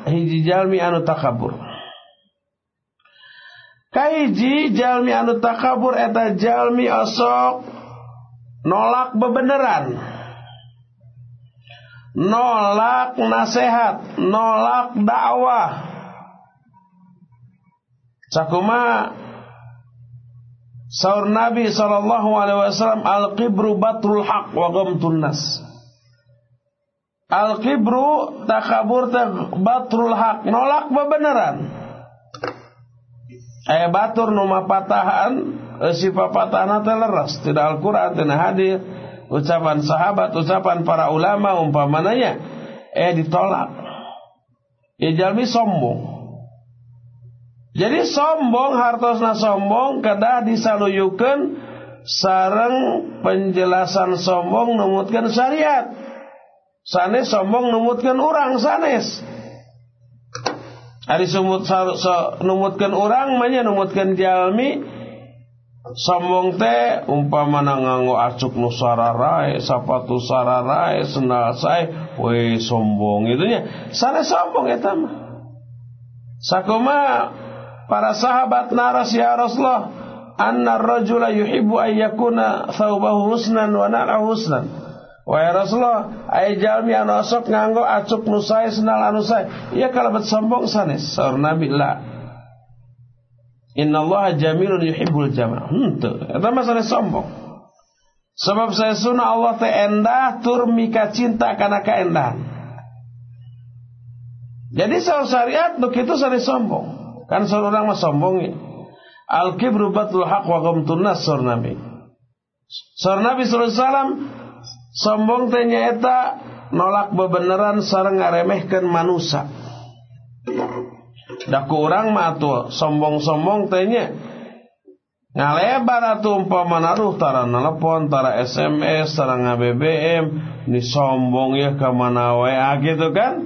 hiji jalmi anu takabur kahiji jalmi anu takabur eta jalmi osok nolak bebeneran nolak nasihat, nolak dakwah. Cakuma Saur Nabi sallallahu alaihi wasallam al-kibru batrul haq wa ghamtun nas. Al-kibru takabur batrul haq, nolak bebeneran. Aya batur nu mapatahan si papatahan teh leres, tidak Al-Qur'an tidak hadir ucapan sahabat, ucapan para ulama umpamananya eh ditolak. Ya jalmi sombong. Jadi sombong hartosna sombong kedah disaluyukeun sareng penjelasan sombong numutkeun syariat. Sanes sombong numutkeun urang sanes. Ari sumut so, numutkeun urang mah numutkeun jalmi Sombong teh umpamana nganggo acuk nu sararae, sapatu sararae, sendal sae, we sombong itunya. Sare sombong eta mah. Sakuma para sahabat naras ya Rasulullah, anna rajula yuhibbu an yakuna thawbahu husnan wa na'lahu husnan. Wahai Rasulullah, ai jalmi anu sok nganggo acuk nu sae sendal anu sae. Ieu kalebet sombong sanes. Saur Nabi la. Allah jamilun yuhibbul jamal. Henteu. Eta masalah sombong. Sebab saya sunnah Allah teh endah tur mika cinta karena keendahan. Jadi soal syariat nu kitu sare sombong. Kan seorang mah sombong ya. Al kibru batul haq wa ghamtun nas Nabi. Sur Nabi sallallahu alaihi wasallam sombong teh nyaeta nolak bebeneran sareng ngaremehkeun manusia. Daku orang mah tuh sombong-sombong tehnya ngalebar atuh umpamana aduh tara nelpon tara SMS tara BBM ini sombong ya ke mana WA gitu kan?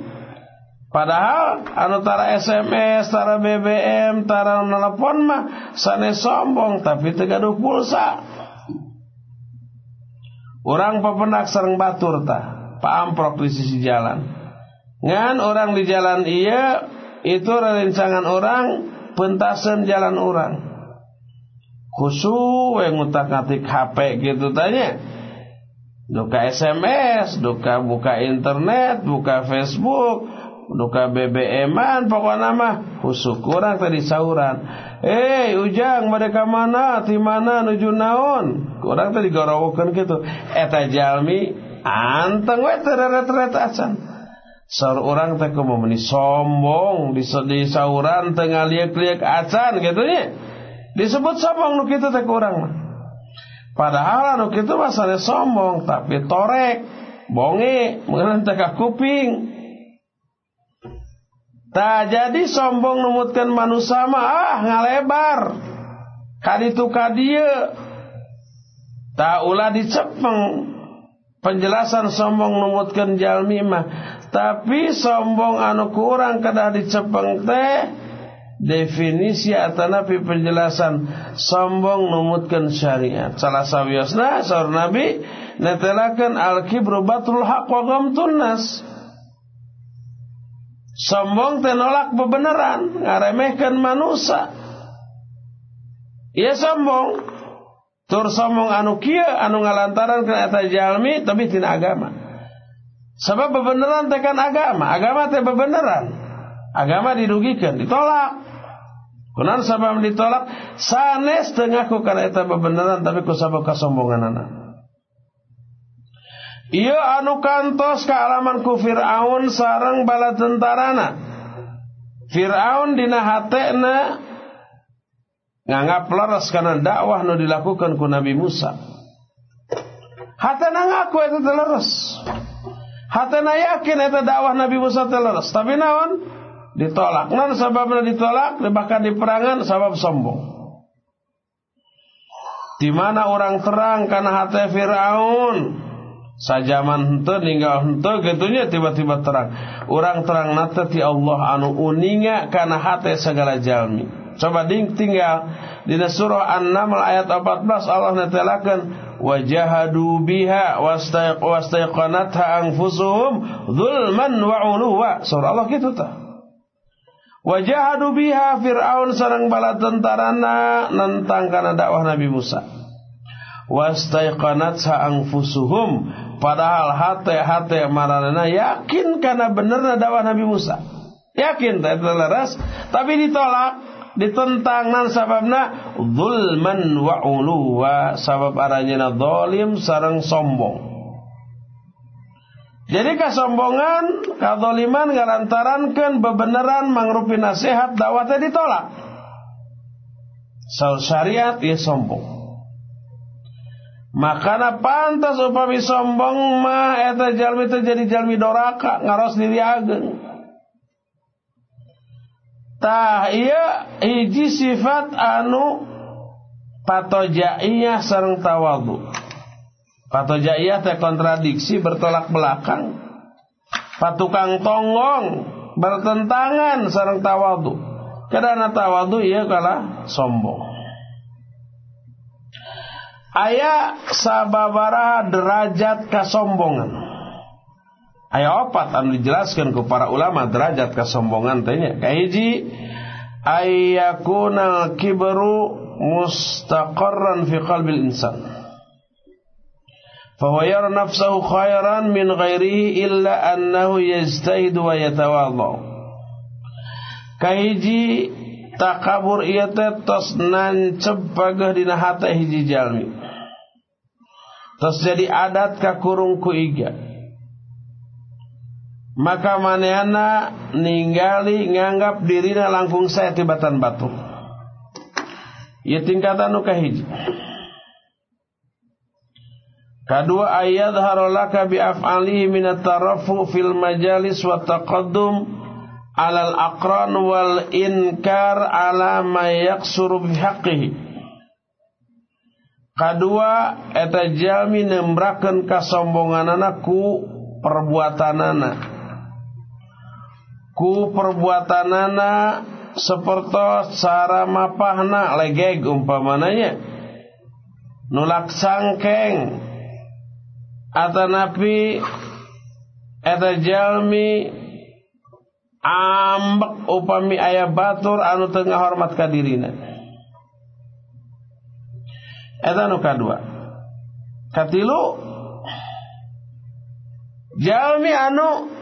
Padahal anu tara SMS tara BBM tara nelpon mah sane sombong tapi tegaduh pulsa orang pependak sereng batur tah paamprok di sisi jalan. Ngan orang di jalan iya itu rencangan orang pentasan jalan orang. Khusus yang ngutak ngatik HP gitu tanya. Duka SMS duka buka internet buka Facebook duka BBM-an pokoknya mah khusus kurang tadi sauran. Eh ujang mereka mana? Di mana? Nuju naon kurang tadi gorowokan gitu eta jalmi anteng we teret-teret acan Saur orang teh kumaha sombong di, di sauran tengah liek-liek acan gitu nya. Disebut sombong nu kitu teh urang mah. Padahal anu kitu masalah sombong tapi torek, bonge, mengeun teh kuping. Tak jadi sombong numutkan manusia mah ah ngalebar. kaditu kadia tak ulah dicepeng penjelasan sombong numutkan jalmi mah tapi sombong anu kurang kedah dicepeng teh. Definisi atanapi penjelasan sombong numutkan syariat. Salah sawiosna saur nabi netelakan al kibru batul haq wa sombong tenolak bebeneran manusia. Ia sombong tur sombong anu kieu anu ngalantaran kana eta jalmi tapi tina agama. Sebab bebeneran tekan agama. Agama teh bebeneran. Agama dirugikan ditolak. Kunan sabab ditolak? Sanes tengah ku kana eta bebeneran tapi ku sabab anak. Ia anu kantos ke alaman ku Fir'aun sarang bala tentarana. Fir'aun dina hatena nganggap leres karena dakwah nu dilakukan ku Nabi Musa. Hatena ngaku itu leres. Hatena yakin itu dakwah Nabi Musa leres. Tapi naon? ditolak. Non sababnya ditolak, bahkan di perangan sabab sombong. Di mana orang terang karena hati Firaun sajaman hente ninggal hente gitunya tiba-tiba terang. Orang terang nate ti Allah anu uninga karena hati segala jalmi. Coba ding tinggal di surah An-Naml ayat 14 Allah netelakan wajahadu biha wastaiqanatha anfusuhum zulman wa uluwa. Surah Allah gitu tah. Wajahadu biha Fir'aun sarang bala tentarana nentang karena dakwah Nabi Musa. Wastaiqanat sa'angfusuhum padahal hate-hate maranana yakin karena benerna dakwah Nabi Musa. Yakin tapi ditolak ditentang nan sababna zulman wa uluwa sabab aranya zalim sarang sombong. Jadi kesombongan, kadoliman ngalantarankan bebeneran mangrupi nasihat dakwatnya ditolak. Saur syariat ia sombong. Makana pantas upami sombong mah eta jalmi teh jadi jalmi doraka ngaros diri ageng. Tah iya hiji sifat anu patojaiyah sareng tawadhu. Patojaiyah teh kontradiksi bertolak belakang. Patukang tonggong bertentangan sareng tawadu. Karena tawadu ia kalah sombong. Ayah sababara derajat kesombongan. Ayat opat anu dijelaskan ke para ulama derajat kesombongan tanya. Kahiji ayakunal kibru mustaqarran fi qalbil insan. Fahu yara nafsahu khairan min ghairihi illa annahu yajtahidu wa yatawadha. Kahiji takabur ieu teh tos nancep cepaga dina hate hiji jalmi. Tos jadi adat ka kurung ku iga maka manehna ningali nganggap dirina langkung saya tibatan batu ieu tingkatan nu kahiji Kedua ayat harolaka bi af'alihi min at-tarafu fil majalis wa taqaddum alal aqran wal inkar ala ma yaksuru bi haqqihi. Kedua eta jalmi nembrakeun kasombonganana ku perbuatanana. Ku perbuatanana seperti cara mapahna legeg umpamananya nulak sangkeng. Atanapi eta jalmi ambek upami ayah batur anu tengah hormat kadirina eta anu kadua. Katilu jalmi anu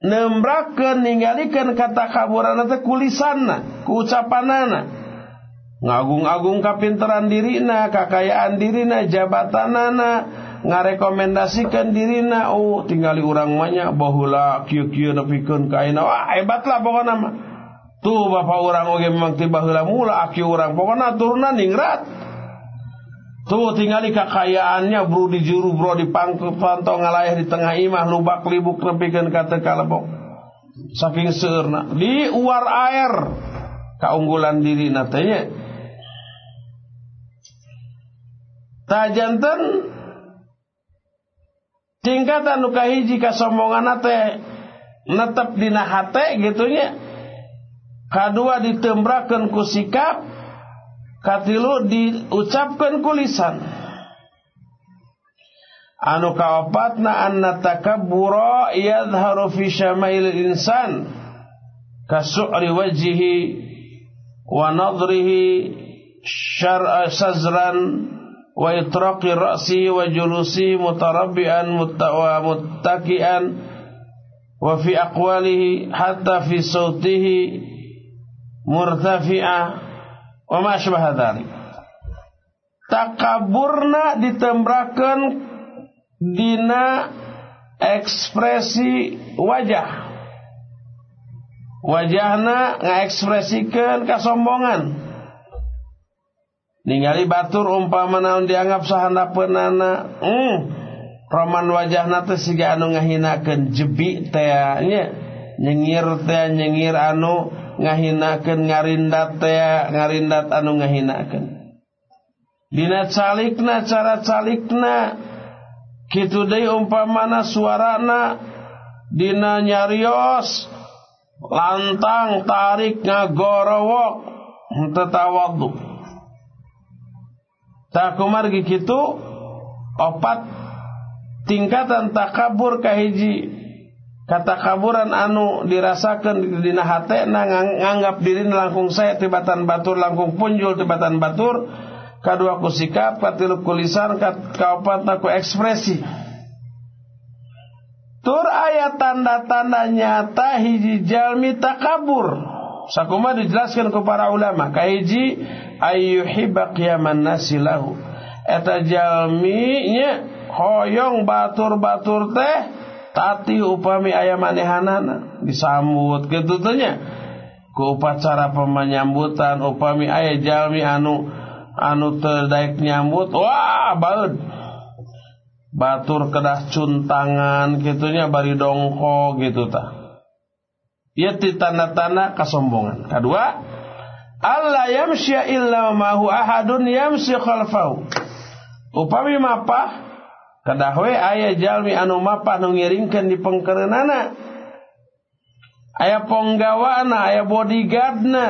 nembrakeun ninggalikan kata kaburana teh kulisanna ku ucapanana ngagung-agung kapinteran dirina kakayaan dirina jabatanana. Ngarekomendasikan dirina oh tinggali urang banyak bahula kieu-kieu nepikeun ka ayeuna. Wah hebatlah pokona mah. Tuh bapak orang oge memang tiba heula mula aki urang. Pokona turunan ningrat tuh tinggali kekayaannya bro di juru bro di pantau ngalayah di tengah imah lubak libuk nepikeun ka teu kalebok. Saking seurna. Di uar air. Keunggulan diri natanya. Tajanten tingkatan nu kahiji kasombongan teh netep dina hate gitunya. Kadua ditembrakan ku sikap katilu diucapkan ku lisan anu kaopatna anna takabbura yadhharu fi syama'il insan. Kasu'ri wajhihi wa nadrihi syar'a sazran wa itraqi ra'si wa julusi mutarabbian wa muttaki'an wa fi aqwalihi hatta fi sautihi murtafi'ah wa ma dhalik takaburna ditembrakan dina ekspresi wajah. Wajahna ngaekspresikan kesombongan ningali batur umpama naon dianggap sahandapeunana hmm roman wajahna teh siga anu ngahinakeun jebi teh nya. Nyengir teh nyengir anu ngahinakeun ngarindat teh ngarindat anu ngahinakeun. Dina calikna cara calikna. Kitu deui umpamana suarana dina nyarios lantang tarik ngagorowok tetawaddu tak kumargi kitu opat tingkatan takabur kahiji kata kaburan anu dirasakan dina hate na nganggap diri langkung saya tibatan batur langkung punjul tibatan batur. Kadua ku sikap katilu ku lisan kaopat ku ekspresi. Tur ayat tanda-tanda nyata hiji jalmi takabur. Sakuma dijelaskan ke para ulama kahiji ayyuhibba qiyaman nasilahu eta jalmi nya hoyong batur-batur teh tati upami aya manehanana disambut tanya ku upacara pemenyambutan upami aya jalmi anu anu terdaik nyambut wah baud batur kedah cuntangan gitunya bari dongko gitu tah ieu ti tanda-tanda kesombongan. Kedua Allah yamsya illa mahu ahadun yamsi khalfahu upami mapah kadahwe aya jalmi anu mapah nu ngiringkeun di pengkereunana aya ponggawana aya bodyguardna.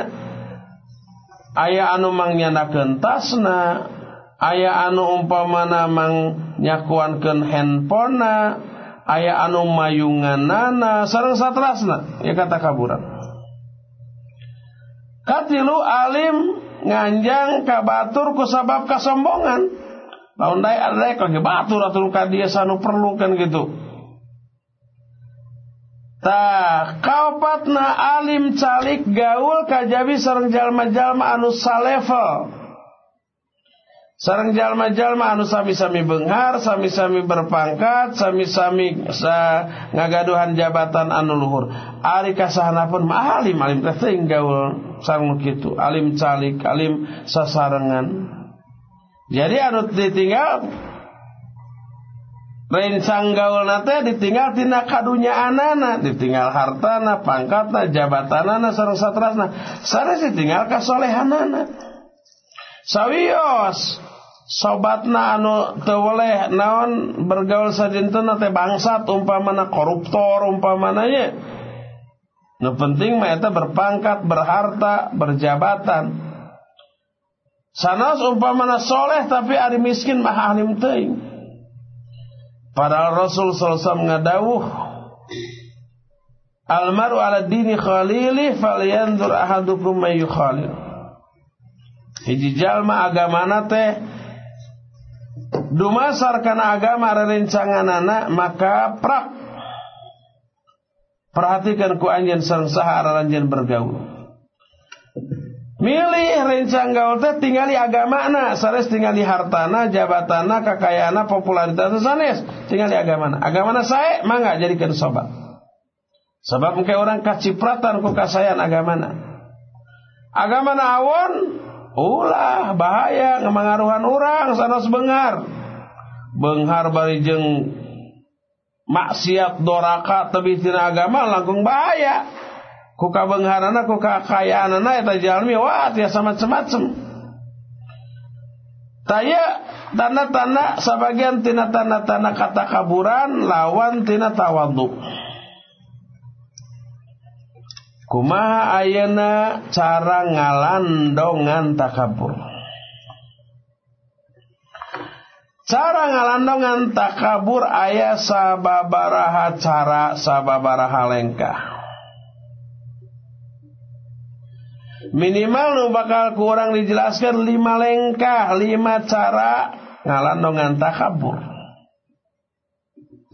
Aya anu mangnyandakeun tasna aya anu umpamana mang nyakuankeun handphonena. Aya anu mayunganana sareng satrasna ya kata kaburan. Katilu alim nganjang ka batur ku sabab kasombongan laun dai ada lagi batur atur ka dia sanu perlu kan gitu Tah kaopatna alim calik gaul kajabi sareng jalma-jalma anu salevel. Sareng jalma-jalma anu sami-sami benghar, sami-sami berpangkat, sami-sami sa ngagaduhan jabatan anu luhur. Ari kasahana pun alim alim teh gaul sareng kitu, alim calik, alim sasarengan. Jadi anu ditinggal rencang gaul nate ditinggal tina kadunya anana ditinggal hartana pangkatna jabatanana sareng satrasna. Sare ditinggal kasolehanana sawios sobatna anu teu boleh naon bergaul sadinten teh bangsat umpamana koruptor umpamana nya nu penting mah eta berpangkat berharta berjabatan sanas umpamana soleh tapi ari miskin mah alim teuing Padahal Rasul SAW ngadawuh Almaru ala dini khalili falyandur ahadukum mayu khalil. Hiji jalma agamana teh dumasar kana agama rerencangan anak maka prak perhatikan ku anjeun sareng saha aranjeun bergaul. Milih rencang gaul teh tinggali agamana, sanes tinggali hartana, jabatana, kekayaana, popularitas sanes tinggali agamana. Agamana saya mangga jadikan sobat. Sebab mungkin orang kacipratan ku kasayan agamana. Agamana awon, ulah bahaya ngemangaruhan orang sanes bengar. Benghar bari jeung maksiat doraka tebih tina agama langkung bahaya ku kabengharana ku kakayaanana eta jalmi wah tiasa macem-macem Taya tanda-tanda sebagian tina tanda-tanda kata kaburan lawan tina tawadhu. Kumaha ayana cara ngalandongan takabur. Cara ngalandongan takabur ayah sababaraha cara sababaraha lengkah. Minimal nu bakal kurang dijelaskan lima lengkah, lima cara ngalandongan takabur.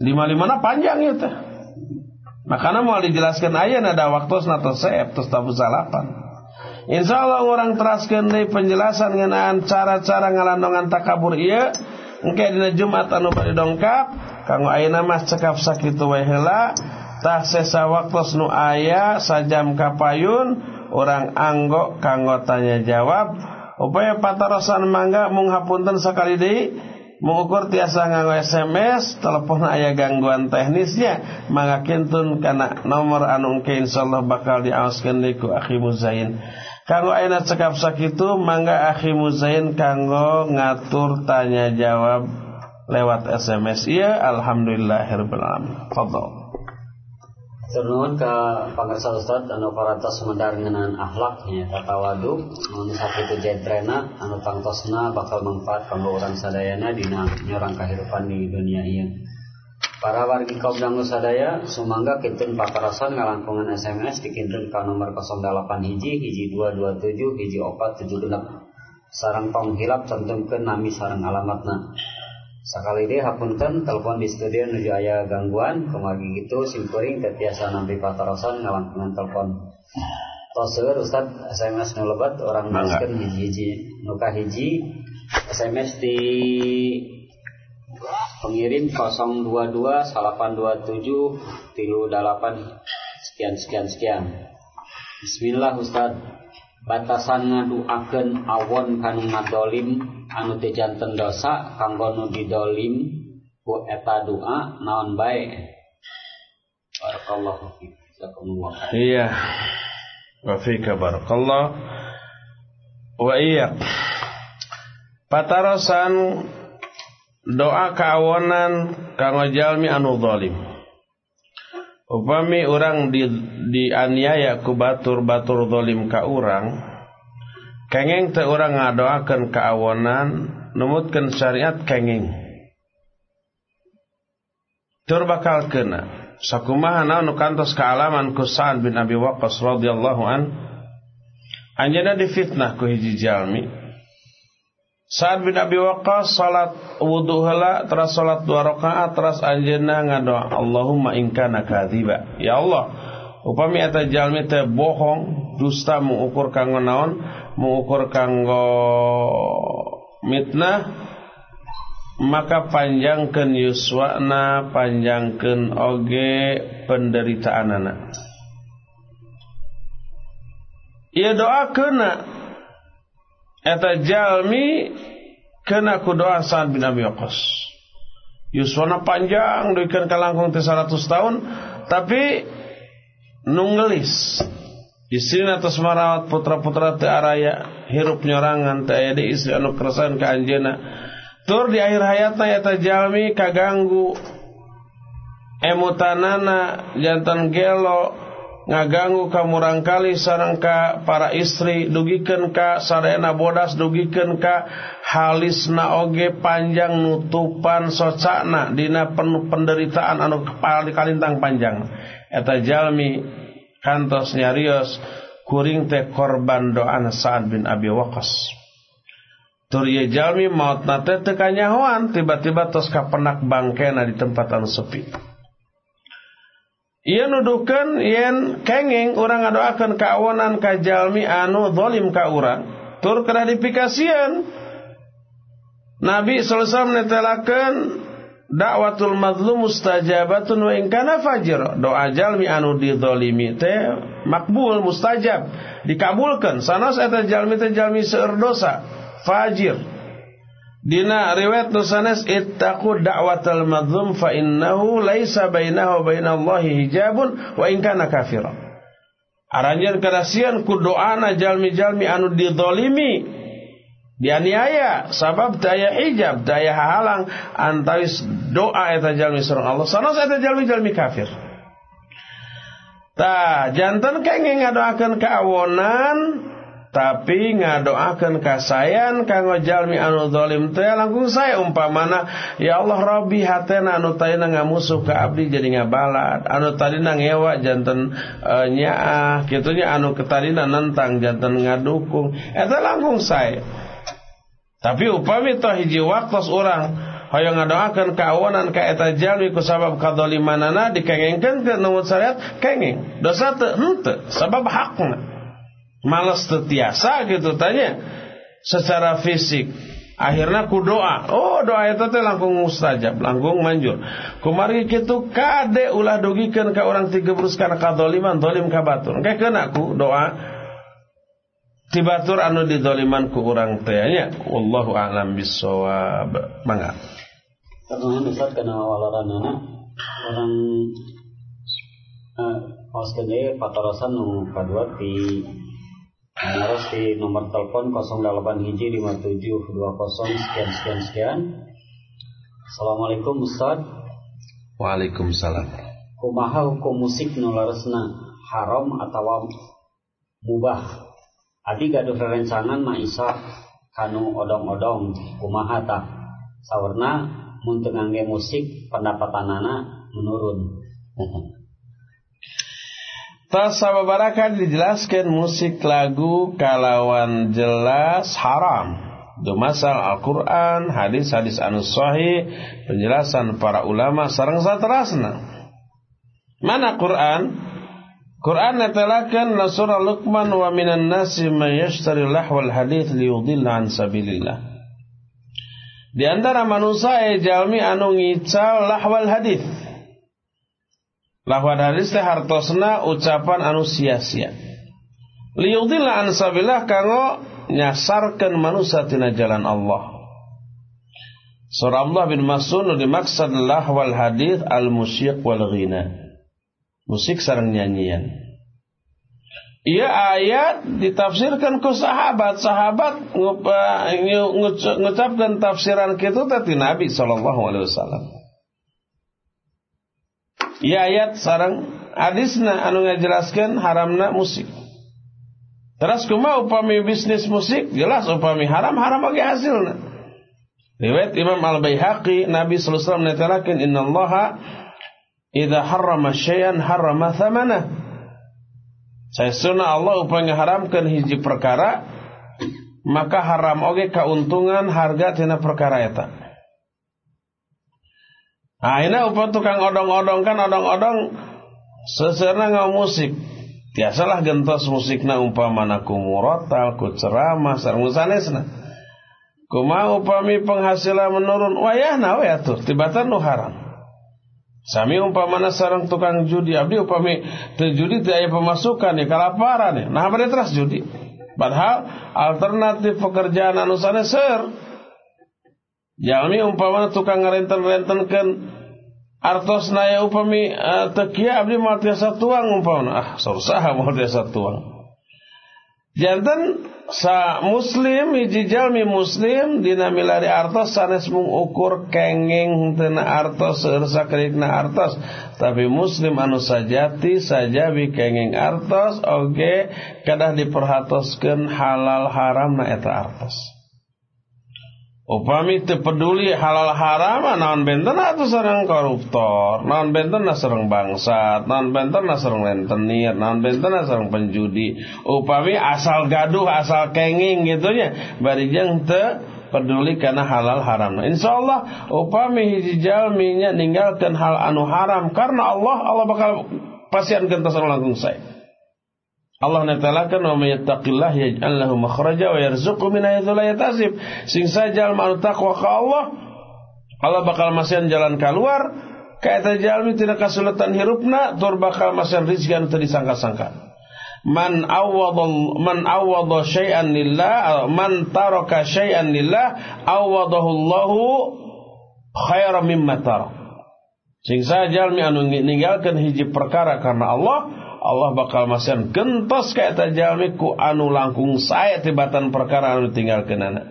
Lima-limana panjang ya teh. Makanya mau dijelaskan ayah ada waktu atau seep terus tabu salapan. Insya Allah orang teraskan di penjelasan ngenaan cara-cara ngalandongan takabur iya engke dina Jumat anu bari dongkap kanggo ayeuna mah cekap sakitu wae heula tah sesa waktos nu aya sajam kapayun orang anggo kanggo tanya jawab upaya patarosan mangga mung hapunten sakali deui mengukur tiasa nganggo SMS telepon ayah gangguan teknisnya mangga kintun kana nomor anu engke insyaallah bakal diaoskeun deui ku Akhi Muzain Kanggo ayeuna cekap sakitu mangga akhi Muzain kanggo ngatur tanya jawab lewat SMS. Iya, alhamdulillahirabbil alamin. Fadhol. Turnuhun ke pangarsa Ustaz anu parantos sumedar ngeunaan akhlak nya kata waduk mun sakitu jedrena anu tangtosna bakal manfaat kanggo urang sadayana dina nyorang kahirupan di dunia ieu. Para wargi kaum dangu sadaya sumangga kinten pakarasan ngalangkungan SMS dikinten ka nomor 08 hiji hiji 227 hiji 476 sarang hilap tentukeun nami sarang alamatna. Sakali deh hapunten telepon di studio nuju aya gangguan kumagi gitu simpuring tetiasa nampi patarasan ngalangkungan telepon. Toseur Ustad SMS nu lebat orang nuliskeun hiji-hiji nuka hiji SMS di Pengirim 022 827 tilu 8 sekian sekian sekian. Bismillah Ustaz. Batasan ngaduakeun awon kanu ngadolim anu teu janten dosa kanggo nu didolim ku eta doa naon bae. Barakallahu fiik. Iya. Wa fika barakallah. Wa iya. Patarosan doa kaawonan kanggo jalmi anu zalim upami orang di dianiaya ku batur-batur zalim ka urang kengeng teh urang ngadoakeun kaawonan numutkeun syariat kengeng. Tur bakal kena. Sakumaha naon kantos kaalaman ku Sa'ad bin Abi Waqqas radhiyallahu an? Anjeunna difitnah ku hiji jalmi Sa'ad bin Abi Waqqas salat wudu heula teras salat dua rakaat teras anjeunna ngadoa Allahumma in kana kadziba ya Allah upami eta jalmi teh bohong dusta mengukur kanggo naon? Mengukur kanggo mitnah maka panjangkeun yuswana panjangkeun oge penderitaanana Ieu doa keuna eta jalmi kena ku doa Sa'ad bin Abi Waqqas. Yuswana panjang duikeun ka langkung 100 tahun tapi nunggelis. Istrina tos marawat putra-putra teu araya hirup nyorangan teu aya istri anu keresan ka. Tur di akhir hayatna eta jalmi kaganggu emutanana jantan gelo ngaganggu ka murangkali sareng ka para istri dugikeun ka sadayana bodas dugikeun ka halisna oge panjang nutupan socana dina penderitaan anu kepala kalintang panjang. Eta jalmi kantos nyarios kuring teh korban doa Sa'ad bin Abi Waqqas. Tur ye jalmi maut nate teu tiba-tiba tos kapenak bangkena di tempat anu sepi ia nuduhkan yen kenging orang ngadoakeun kaawonan ka jalmi anu zalim ka urang. Tur klarifikasian Nabi wasallam netelakeun dakwatul mazlum mustajabatun wa in kana fajir doa jalmi anu dizalimi teh makbul mustajab dikabulkan sanes eta jalmi teh jalmi fajir Dina riwayat nusanes ittaqu da'watal madzlum fa innahu laisa bainahu bainallahi hijabun wa in kana kafira. Aranjeun karasian ku doana jalmi-jalmi anu didolimi dianiaya. Sabab daya hijab daya halang antawis doa eta jalmi sareng Allah. Sanes eta jalmi-jalmi kafir. Tah jantan kenging ngadoakeun kaawonan tapi ngadoakeun kasayan kanggo jalmi anu zalim teh langkung saya umpamana ya Allah Rabbi hatena anu tadina ngamusuh ka abdi jadi ngabalat anu tadina ngewa janten e, nyaah. Kitu nya anu ketadina nentang janten ngadukung. Eta langkung saya. Tapi upami tah hiji waktos urang hayang ngadoakeun kaawanan ka eta jalmi ku sabab kadzalimanana dikengengkeun ke numut syariat kenging dosa teu henteu sabab hakna malas tetiasa gitu tanya. Secara fisik. Akhirnya ku doa. Oh doa itu teh langkung mustajab langkung manjur. Kumari kitu kade ulah dugikeun ka orang tiga berus kana kadoliman dolim ka batur. Kena ku doa. Tibatur anu didoliman ku orang teh nya. Wallahu a'lam bissawab. Mangga. Ustaz kena walaranana orang eh, Austin patorosan nu kadua harus di nomor telepon 08 hiji 5720 sekian sekian sekian. Assalamualaikum Ustaz. Waalaikumsalam. Kumaha hukum musik nularesna haram atau mubah? Adi gaduh rerencangan ma isa kanu odong-odong kumaha tah sawerna mun musik pendapatanana menurun. Tasababarakan dijelaskan musik lagu kalawan jelas haram. Dumasal Al-Quran, hadis-hadis anu sahih, penjelasan para ulama sarang satrasna. Mana Quran? Quran netelakan surah Luqman wa minan nasi man yashtari lahwal hadith liyudilla an sabilillah. Di antara manusia jalmi anu ngical lahwal hadith Lahwan hadis teh hartosna ucapan anu sia-sia. Liyudilla an sabillah kanggo nyasarkeun manusia tina jalan Allah. Surah Allah bin Mas'ud dimaksud lahwal hadis al musyiq wal ghina. Musik sareng nyanyian. Ia ayat ditafsirkan ke sahabat. Sahabat ngucapkan tafsiran kitu tadi Nabi wasallam. Ya ayat sarang hadisna anu ngajelaskeun haramna musik. Terus kuma upami bisnis musik jelas upami haram haram bagi hasilna. Riwayat Imam Al Baihaqi Nabi sallallahu alaihi wasallam netelakeun innallaha idza harrama syai'an harrama thamana. Saestuna Allah upami haramkeun hiji perkara maka haram oge kauntungan harga tina perkara eta. Ini upah tukang odong-odong kan odong-odong seserna ngau musik. Biasalah gentos musikna umpamana ku murotal, ku ceramah, sareng sanesna. Kumaha upami penghasilan menurun, wayahna we atuh, tibatan nu haram. Sami umpamana sarang tukang judi, abdi upami teu judi teu pemasukan ya kalaparan ya. Nah bade terus judi. Padahal alternatif pekerjaan anu sanes Jalmi umpamana tukang ngarenten-rentenkeun artos naya upami uh, tekia abdi mau tiasa tuang umpamana ah saha mau tiasa tuang. Jantan sa muslim hiji jalmi muslim dina milari artos sanes mung ukur kenging tena artos sersa kerikna artos tapi muslim anu sajati sajabi kenging artos oge okay, kadah diperhatoskeun halal haram na eta artos. Upami teu peduli halal haram naon benten atuh sareng koruptor, naon benten sareng bangsat, naon benten sareng rentenir, naon benten sareng penjudi. Upami asal gaduh, asal kenging gitu nya, bari jeung teu peduli karena halal haram. Insyaallah upami hiji jalmi nya ninggalkeun hal anu haram karena Allah Allah bakal pasian gentos langsung saya. Allah netelakan wa may yattaqillah yaj'al lahu makhraja wa yarzuqhu min haitsu la yahtasib. Sing sajal mau takwa ka Allah, Allah bakal masihan jalan keluar ka eta jalmi tina kasulitan hirupna tur bakal masihan rezeki anu teu disangka-sangka. Man awwada man awwada syai'an lillah man taraka syai'an lillah awwadahu Allahu khairan mimma tarak. Sing sajal mi anu ninggalkeun hiji perkara karena Allah Allah bakal masihan gentos ka eta jalmi ku anu langkung sae tibatan perkara anu tinggalkeun anak.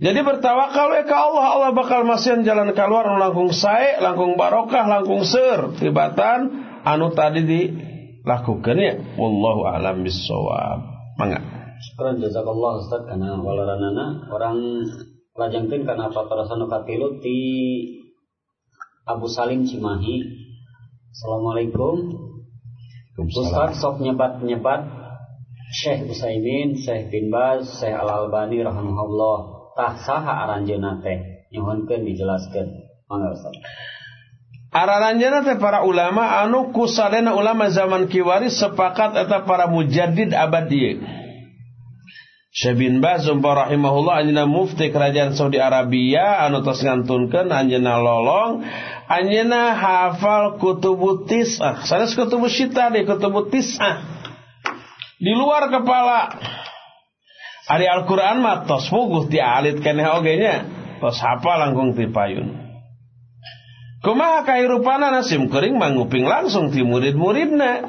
Jadi bertawakal ke Allah, Allah bakal masih jalan keluar langkung sae, langkung barokah, langkung ser, tibatan anu tadi dilakukan ya. Wallahu a'lam bissawab. Mangga. Syukran jazakallah Ustaz karena walaranana orang lajengkeun kana paparosan katilu ti Abu Salim Cimahi. Assalamualaikum. Ustaz sok nyebat-nyebat Syekh Usaimin, Syekh bin Baz, Syekh Al-Albani rahimahullah. Tah saha aranjeuna teh? Nyuhunkeun dijelaskeun. Mangga Ustaz. Araranjana teh para ulama anu kusadena ulama zaman kiwari sepakat eta para mujaddid abad ieu. Syekh bin Baz rahimahullah anjeunna mufti kerajaan Saudi Arabia anu tos ngantunkeun anjeunna lolong anjeunna hafal kutubut tis'ah. Sanes kutubut syita di kutubut tis'ah. Di luar kepala Ari Al-Quran mah tos puguh ti alit keneh oge. Tos hafal langkung ti payun. Kumaha kahirupana nasim kering manguping langsung ti murid-muridna.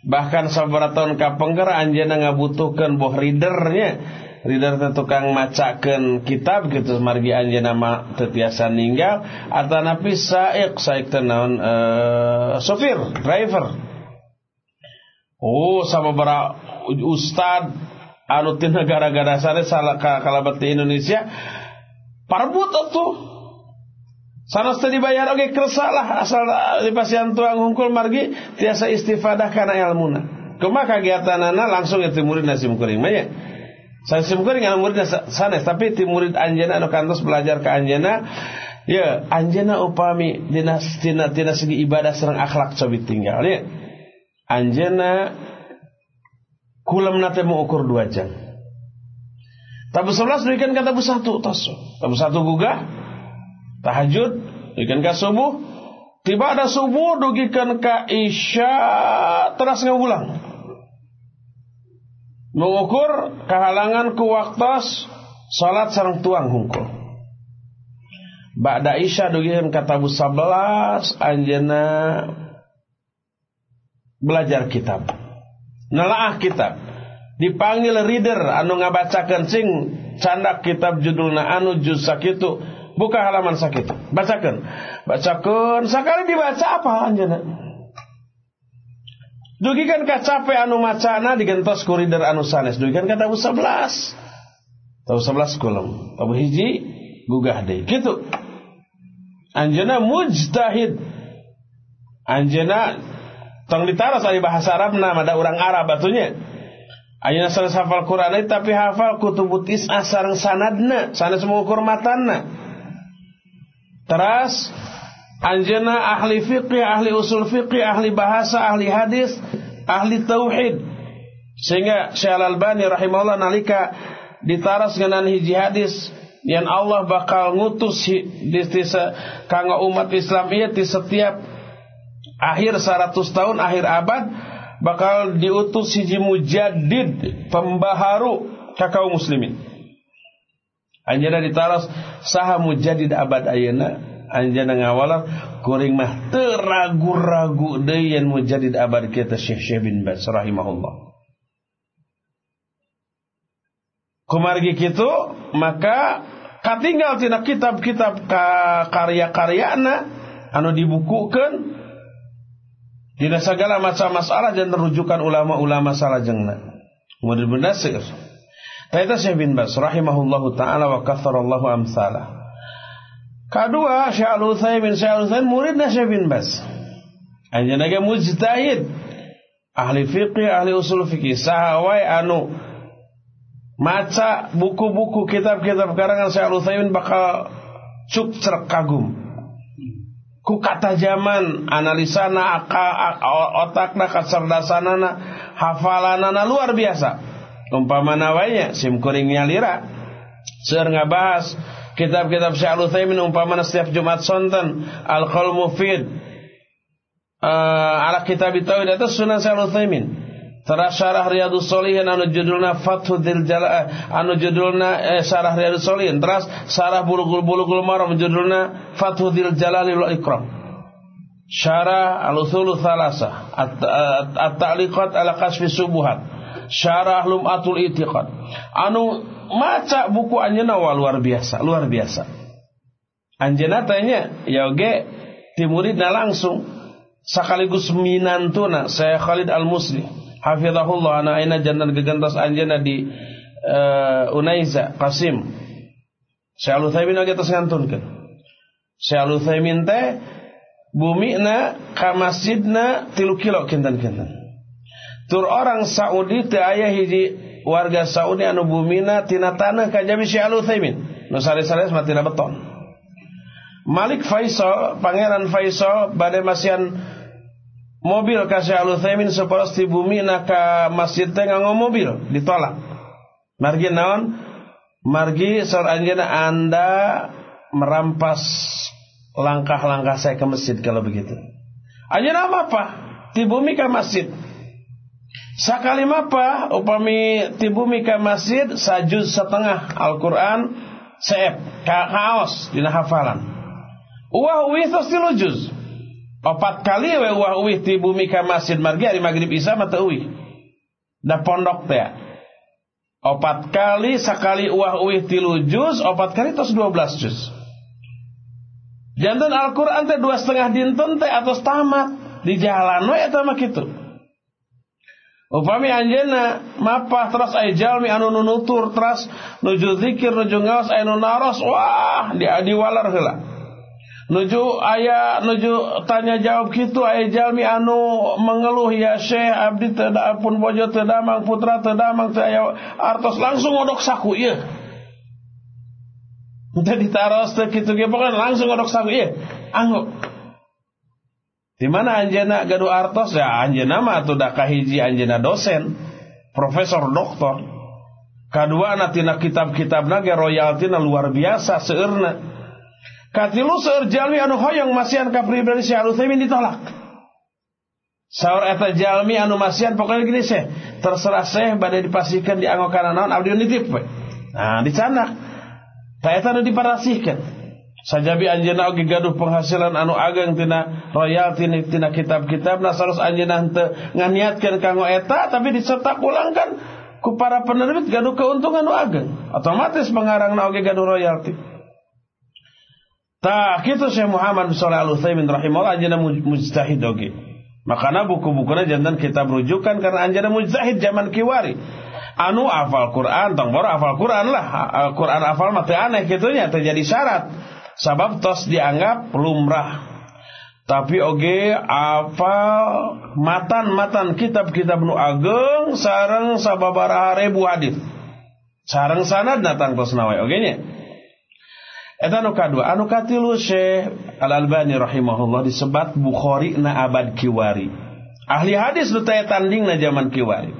Bahkan sabaraha tahun kapengker anjeunna ngabutuhkeun boh readernya. Teh tukang macakeun kitab gitu margi anjeunna mah teu tiasa ninggal atanapi saik saik teh naon uh, sopir, driver. Oh, sama bara ustad ti negara-negara sare salah kalabat di Indonesia parbut tuh sanes teu dibayar oge kersalah asal dipasian tuang hungkul margi tiasa istifadah kana ilmuna. Kumaha kagiatanana langsung itu murid nasim kuring mah ya Sasim kuring anu murid sanes tapi ti murid anjeuna anu kantos belajar ka anjeuna ya anjeuna upami dina dina, dina segi ibadah sareng akhlak cobi tinggal ya anjeuna kulam nate mengukur dua jam. Tabu sebelas demikian kata tabu satu tos. Tabu satu gugah. Tahajud demikian ka subuh. Tiba ada subuh dugikan ka isya terus ngulang. Mengukur kehalangan ku waktos salat sareng tuang hungkul. Ba'da isya dugikan ka tabu sebelas anjena belajar kitab. Nelaah kitab. Dipanggil reader anu ngabacakan sing candak kitab judulna anu juz sakitu buka halaman sakitu. Bacakan bacakan sekali dibaca apa anjana dugikan kacape anu macana digentos ku reader anu sanes dugikan kata tabu 11 tabu 11 kolom. Tabu hiji gugah deh. Gitu. Anjana mujtahid. Anjana Tong ditaras dari bahasa Arab nama ada orang Arab batunya. Ayeuna sanes hafal Quran tapi hafal kutubut is'ah sareng sanadna, sanes mengukur matanna. Teras anjeuna ahli fiqih, ahli usul fiqih, ahli bahasa, ahli hadis, ahli tauhid. Sehingga Syekh Al-Albani rahimahullah nalika ditaras ngenan hiji hadis yang Allah bakal ngutus di, di, umat Islam ieu di setiap akhir 100 tahun akhir abad bakal diutus hiji mujaddid pembaharu kakau muslimin anjana ditaras saha mujaddid abad ayeuna anjana ngawalar kuring mah teragu-ragu deui yen mujaddid abad kita Syekh Syekh bin Baz rahimahullah kumargi kitu maka katinggal tina kitab-kitab karya-karyana anu dibukukeun Dina segala macam masalah dan rujukan ulama-ulama salajengna. Kemudian berdasir. Taita Syekh bin Bas rahimahullahu taala wa katharallahu amsalah. Kedua Syekh Al-Utsaimin. Syekh Al-Utsaimin muridna Syekh bin Bas. Anjeuna ge mujtahid. Ahli fiqih, ahli usul fikih, sahawai anu maca buku-buku kitab-kitab karangan Syekh Al-Utsaimin bakal cuk kagum. Ku katajaman analisana otakna kacerdasanana hafalanana luar biasa. Umpama nawanya sim kuring nyalira. Seur ngabahas kitab-kitab Syekh Al-Utsaimin umpama setiap Jumat sonten Al-Qaul Mufid uh, ala kitab tauhid itu sunan Syekh Al-Utsaimin Teras syarah Riyadus Solihin anu judulna Fathudil Jala anu judulna eh, syarah Riyadus Solihin. Teras syarah Bulughul Bulughul Maram judulna Fathudil Jalali wal Ikram. Syarah Al-Uthulu Thalasa At-Ta'liqat ala Kasfi Subuhat. Syarah Lum'atul Itiqad. Anu maca buku anjeunna wah luar biasa, luar biasa. Anjeunna tanya ya oge ti muridna langsung sekaligus minantuna saya Khalid Al-Muslim hafizahullah ana aina jantan gegantos anjeunna di uh, Unaiza Qasim. Saya Al-Utsaimin oge tos ngantunkeun. Saya Al-Utsaimin teh bumina ka masjidna tilu kilo kinten-kinten. Tur orang Saudi teu aya hiji warga Saudi anu bumina tina tanah ka Jabi Syekh Al-Utsaimin. Nu sare-sare beton. Malik Faisal, Pangeran Faisal bade masian mobil ka Syekh Al-Utsaimin saporos ti bumina ka masjid teh nganggo mobil ditolak. Margi naon? Margi saur anjeunna Anda merampas langkah-langkah saya ke masjid kalau begitu. Anjeunna apa? Ti bumi ka masjid. Sakali apa upami tibumi ka masjid sajuz setengah Al-Qur'an seep ka kaos dina hafalan. Uah uih tos juz. Opat kali we uah uih tibumi masjid margi hari magrib isya mah teu uih. Da pondok teh. Opat kali sakali uah uih tilu juz, opat kali tos 12 juz. Jantan Al-Quran teh dua setengah dinten teh atau tamat di jalan we eta mah kitu. Upami anjena mapah terus ay jalmi anu nunutur terus nuju zikir nuju ngaos anu naros wah di diwalar heula. Nuju aya nuju tanya jawab kitu aya jalmi anu mengeluh ya Syekh abdi teu pun bojo teu damang putra teu damang teu artos langsung ngodok saku ieu. Teu ditaros teu kitu ge pokona langsung ngodok saku ieu. Angguk di mana anjena gaduh artos ya anjena mah atuh da kahiji anjena dosen, profesor doktor. Kadua tina kitab-kitabna ge royaltina luar biasa seueurna. Katilu seueur jalmi anu hoyong masian ka pribadi Syekh Al-Utsaimin ditolak. Saur eta jalmi anu masian pokoknya gini sih, terserah seh bade dipasihkan di anggokan naon abdi nitip we. Nah, dicanak. Ta eta nu diparasihkeun. Sajabi anjeuna oge gaduh penghasilan anu ageng tina royalti tina kitab-kitab nah saros anjeuna henteu nganiatkeun kanggo eta tapi diserta pulangkan ku para penerbit gaduh keuntungan anu ageng otomatis pengarangna oge gaduh royalti Tah kitu Syekh Muhammad bin Shalih Al Utsaimin rahimahullah anjeuna mujtahid oge. Makana buku-bukuna jantan kitab rujukan karena anjeuna mujtahid zaman kiwari. Anu hafal Quran, tong baru hafal Quran lah. Quran hafal mah teu aneh kitunya, terjadi syarat. Sabab tos dianggap lumrah. Tapi oge apa matan-matan kitab-kitab nu ageng sareng sababaraha ribu hadis. Sareng sanad datang tos nawe oge nya. Eta nu kadua, anu katilu Syekh Al-Albani rahimahullah disebat Bukhari na abad kiwari. Ahli hadis nu taya tandingna zaman kiwari.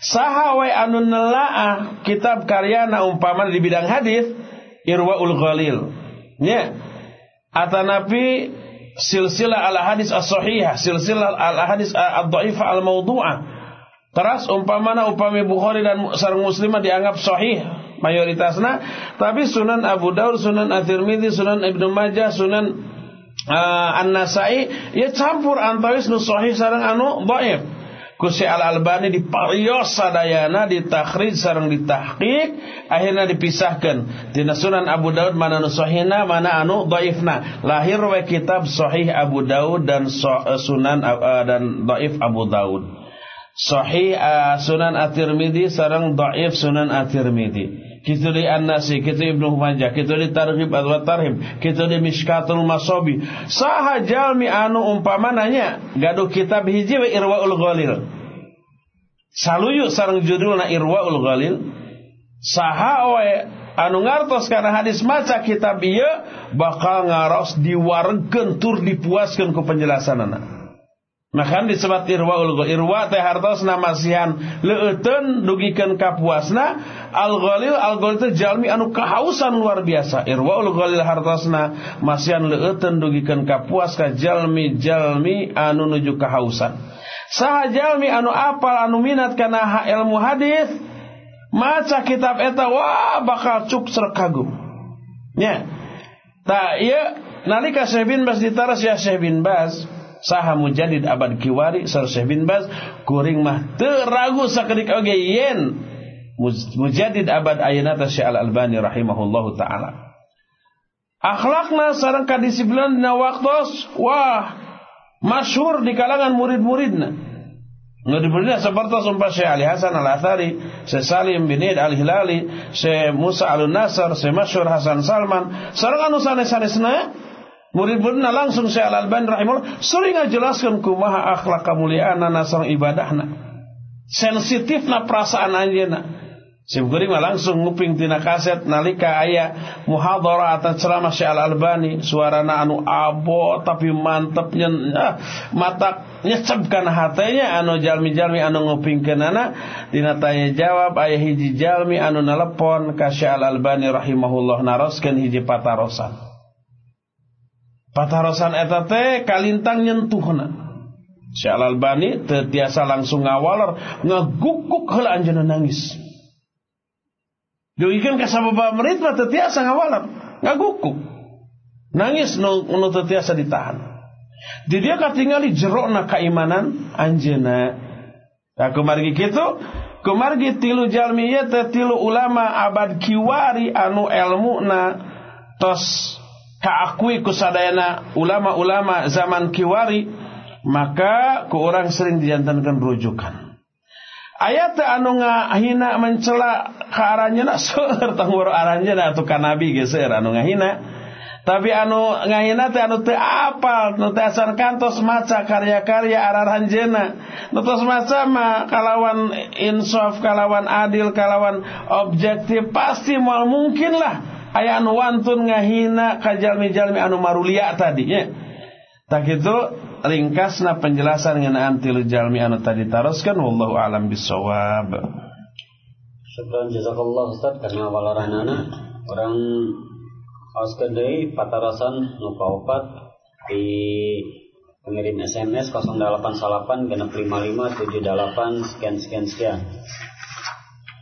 Saha we anu nelaah kitab karyana umpama di bidang hadis Irwaul Ghalil Ya. Atanapi silsilah al hadis as-sahihah, silsilah al hadis ad-dhaifah al-mawdu'ah. Teras umpamana upami Bukhari dan sareng Muslimah dianggap sahih mayoritasna, tapi Sunan Abu Daud, Sunan At-Tirmidzi, Sunan Ibnu Majah, Sunan uh, An-Nasai ya campur antawis nu sahih sareng anu dhaif. Kusi Al-Albani diparios sadayana ditakhrij sareng ditahqiq akhirnya dipisahkan. Dina Sunan Abu Daud mana nu sahihna mana anu dhaifna. Lahir we kitab sahih Abu Daud dan eh, Sunan uh, dan dhaif Abu Daud. Sahih uh, Sunan At-Tirmidzi sareng dhaif Sunan At-Tirmidzi kita di An-Nasi, kita Ibnu Majah, kita di Tarhib atau Tarhib, kita di Mishkatul Masobi. Saha jalmi anu umpamananya gaduh kitab hiji wa Irwaul Ghalil. Saluyu sareng judulna Irwaul Ghalil. Saha we anu ngartos kana hadis maca kitab ieu bakal ngaros diwarengkeun tur dipuaskeun ku penjelasanana. Maka disebut irwa ulgo irwa teh hartosna masihan leuteun dugikeun kapuasna al ghalil al ghalil teh jalmi anu kahausan luar biasa. Irwa ul ghalil hartosna masihan leuteun dugikeun kapuas ka jalmi jalmi anu nuju kahausan. Saha jalmi anu apal anu minat kana ilmu hadis maca kitab eta wah bakal cuk kagum. Nya ta ieu nalika Syekh bin Bas ditaras ya Syekh bin Bas saha mujadid abad kiwari sar Syekh bin Baz kuring mah teu ragu sakedik oge yen Mujadid abad ayana Syekh Al-Albani rahimahullahu taala. Akhlakna sareng kadisiplinan dina waktos wah masyhur di kalangan murid-muridna. Nggak seperti sumpah Syekh Ali Hasan Al-Athari, Syekh Salim bin Id Al-Hilali, Syekh Musa Al-Nasr, Syekh Masyur Hasan Salman, sareng anu sanes-sanesna murid-muridna langsung Syekh Al-Albani rahimahullah sering ngajelaskeun kumaha akhlak kamuliaanna sareng ibadahna. Sensitifna perasaan anjeunna. Simkuring mah langsung nguping tina kaset nalika aya muhadharah atau ceramah Syekh Al-Albani suarana anu abo tapi mantepnya ah, mata nyecebkan hatenya anu jalmi-jalmi anu ngupingkeunana dina tanya jawab aya hiji jalmi anu nelepon ka Syekh Al-Albani rahimahullah naroskeun hiji patarosan. Patarosan eta kalintang nyentuhna. Syekh Al-Albani teu tiasa langsung ngawaler ngagukuk heula anjeunna nangis Dugikan kasababa merit mah tetiasa ngawalam, ngagukuk. Nangis nu nu tetiasa ditahan. Di dia katingali jerokna keimanan anjeuna. Nah kumargi kitu, kumargi tilu jalmi ieu tilu ulama abad kiwari anu elmuna tos kaakui kusadayana ulama-ulama zaman kiwari maka ku orang sering dijantankan rujukan ayat anu ngahina mencela ka aranjeuna seueur tanggur aranjeuna atuh ka nabi ge seueur anu ngahina. Tapi anu ngahina teh anu teu apal nu teh asan kantos maca karya-karya araranjeuna nu tos maca mah kalawan insaf kalawan adil kalawan objektif pasti moal mungkin lah. Aya anu wantun ngahina ka jalmi-jalmi anu marulia tadi nya tak itu ringkasna penjelasan ngenaan tilu jalmi anu tadi taroskan wallahu alam bisawab Syukran jazakallah Ustaz karena walaranana orang hauskeun deui patarasan nu kaopat di pengirim SMS 088 genep 55 78 sekian sekian sekian.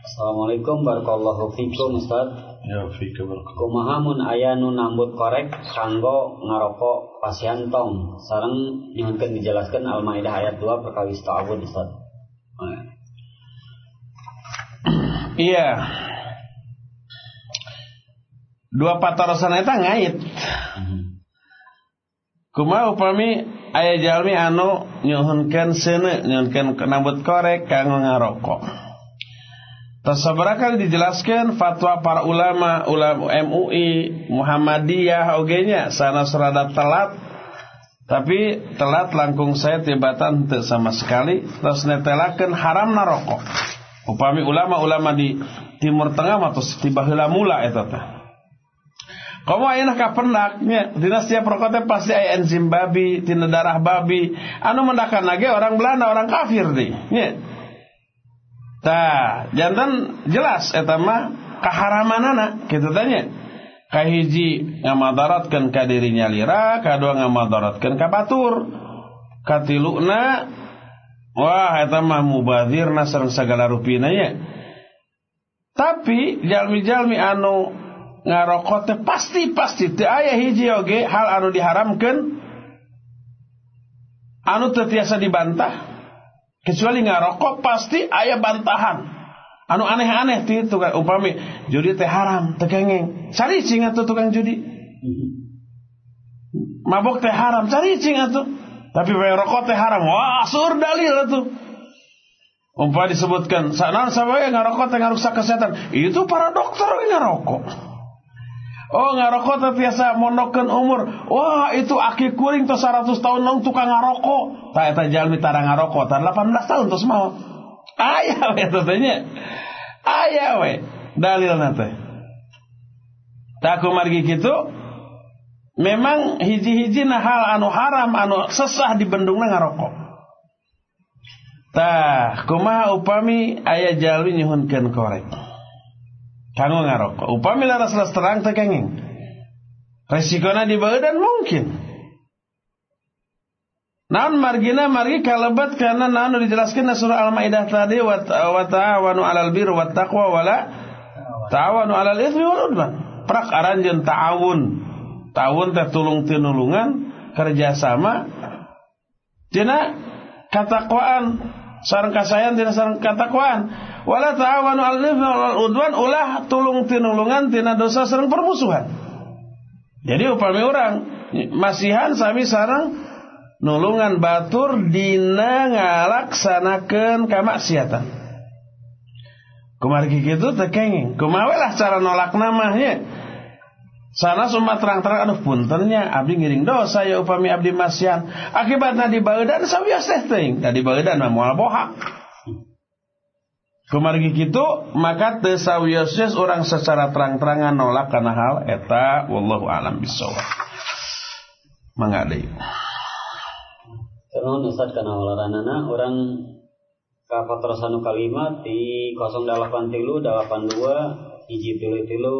Assalamualaikum warahmatullahi wabarakatuh Ustaz Ya fika Kumaha mun aya nu nambut korek kanggo ngarokok pasiantong sareng nyuhunkeun dijelaskan Al-Maidah ayat 2 perkawis ta'awud Ustaz. Iya. Dua patarosan eta ngait. Kumaha upami aya jalmi anu nyuhunkeun seuneu nyuhunkeun nambut korek kanggo ngarokok. Tasabarakal dijelaskan fatwa para ulama, ulama MUI, Muhammadiyah ogenya sana serada telat tapi telat langkung saya tibatan teu sama sekali terus netelakeun haram narokok. Upami ulama-ulama di Timur Tengah atau tiba heula mula eta teh. Kamu ayeuna ka pendak nya dina setiap rokok teh pasti aya enzim babi, tina darah babi. Anu mendakan lagi orang Belanda, orang kafir deh. Nya. Tah, jantan jelas eta mah kaharamanana kitu tanya. Kahiji ngamadaratkeun ka dirinya lira, kadua ngamadaratkeun ka batur. Katiluna wah eta mah mubadzirna sareng sagala rupina nya. Tapi jalmi-jalmi anu ngarokot pasti pasti teu aya hiji oge hal anu diharamkeun anu teu tiasa dibantah Kecuali ngarokok pasti ayah bantahan. Anu aneh-aneh ti tukang upami judi teh haram, tekengeng. Cari cing atuh tukang judi. Mabok teh haram, cari cing atuh. Tapi bae rokok teh haram. Wah, sur dalil atuh. Umpah disebutkan, sanan sabaya ngarokok teh ngarusak kesehatan. Itu para dokter ngarokok. Oh ngarokok biasa monoken umur. Wah itu aki kuring tuh 100 tahun nong tukang ngarokok. Tak eta jalmi tara ngarokok. Tak 18 tahun terus mau. Ayah we tetenya. Ayah we. Dalil nate. Tak margi gitu. Memang hiji-hiji nah hal anu haram anu sesah di bendungna ngarokok. Tah, kumaha upami ayah jalmi nyuhunkeun korek kanggo ngarokok upami laras-laras terang teh kenging. Resikona di badan mungkin. Naon margina margi kalebat karena naon dijelaskan surah Al-Maidah tadi wa ta'awanu 'alal birri wat taqwa wala ta'awanu 'alal itsmi wal udwan. Prak aranjeun ta'awun. Ta'awun teh tulung tinulungan kerjasama. Tina katakwaan. Sareng kasayan tina sareng katakwaan Wala ta'awanu 'alal itsmi wal udwan ulah tulung tinulungan tina dosa sareng permusuhan. Jadi upami orang masihan sami sareng nulungan batur dina ngalaksanakeun kamaksiatan. Kumargi kitu teu kenging. Kumaha lah cara nolak namanya. Sana summa terang-terang aduh puntennya abdi ngiring dosa ya upami abdi masihan. Akibatna di baeudan sawias teh teuing. Da di mah moal bohak. Kumargi kitu maka teu sawios orang secara terang-terangan nolak kana hal eta wallahu alam bisawab. Mangga deui. Terus Ustaz kana olaranana orang ka patrosanu kalimat di 083 82 hiji tilu tilu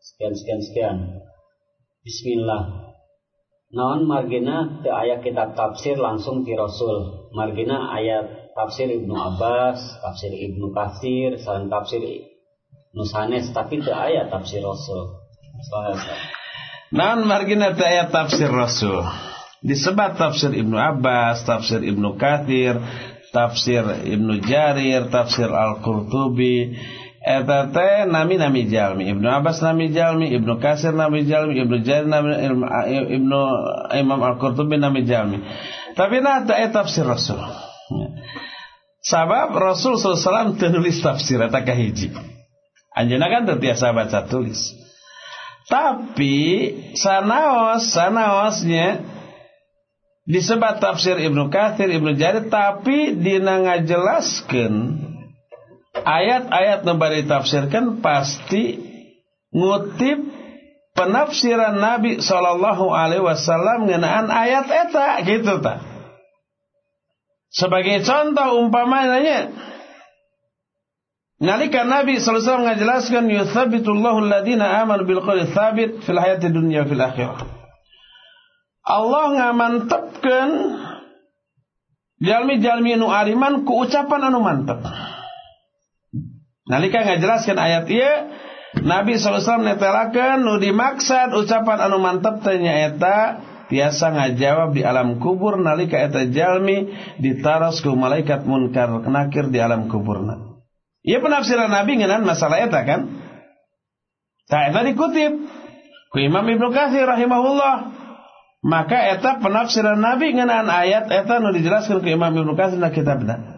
sekian sekian sekian Bismillah Naon margina te ayat kitab tafsir langsung di Rasul margina ayat tafsir Ibnu Abbas tafsir Ibnu Katsir saran tafsir Nusanes tapi te ayat tafsir Rasul. Naon margina ayat tafsir Rasul. Disebat tafsir Ibnu Abbas, tafsir Ibnu Katsir, tafsir Ibnu Jarir, tafsir Al-Qurtubi, eta teh nami-nami jalmi. Ibnu Abbas nami jalmi Ibnu Kasir nami jalmi Ibnu Jarir nami Ibnu Imam Al-Qurtubi nami jalmi. Tapi nah tafsir Rasul sabab Rasul SAW tulis tafsir eta kahiji anjeunna kan teu tiasa baca tulis tapi sanaos sanaosnya disebat tafsir Ibnu Katsir Ibnu Jarir tapi dina ngajelaskeun ayat-ayat nu bari ditafsirkan pasti ngutip penafsiran Nabi Shallallahu Alaihi Wasallam ngenaan ayat eta gitu ta. Sebagai contoh umpamanya Nalika Nabi wasallam ngajelaskan yuthabbitullahu alladhina amanu bil tsabit fil hayati dunya fil akhirah. Allah ngamantepkeun jalmi-jalmi nu ariman ku ucapan anu mantep. Nalika ngajelaskan ayat ieu Nabi SAW netelakeun nu dimaksud ucapan anu mantep teh nyaeta tiasa ngajawab di alam kubur nalika eta jalmi ditaros ku malaikat munkar nakir di alam kuburna. Ieu penafsiran Nabi ngeunaan masalah eta kan? Tah eta dikutip ku Imam Ibnu Katsir rahimahullah. Maka eta penafsiran Nabi ngeunaan ayat eta nu dijelaskeun ku Imam Ibnu Katsir na kitabna.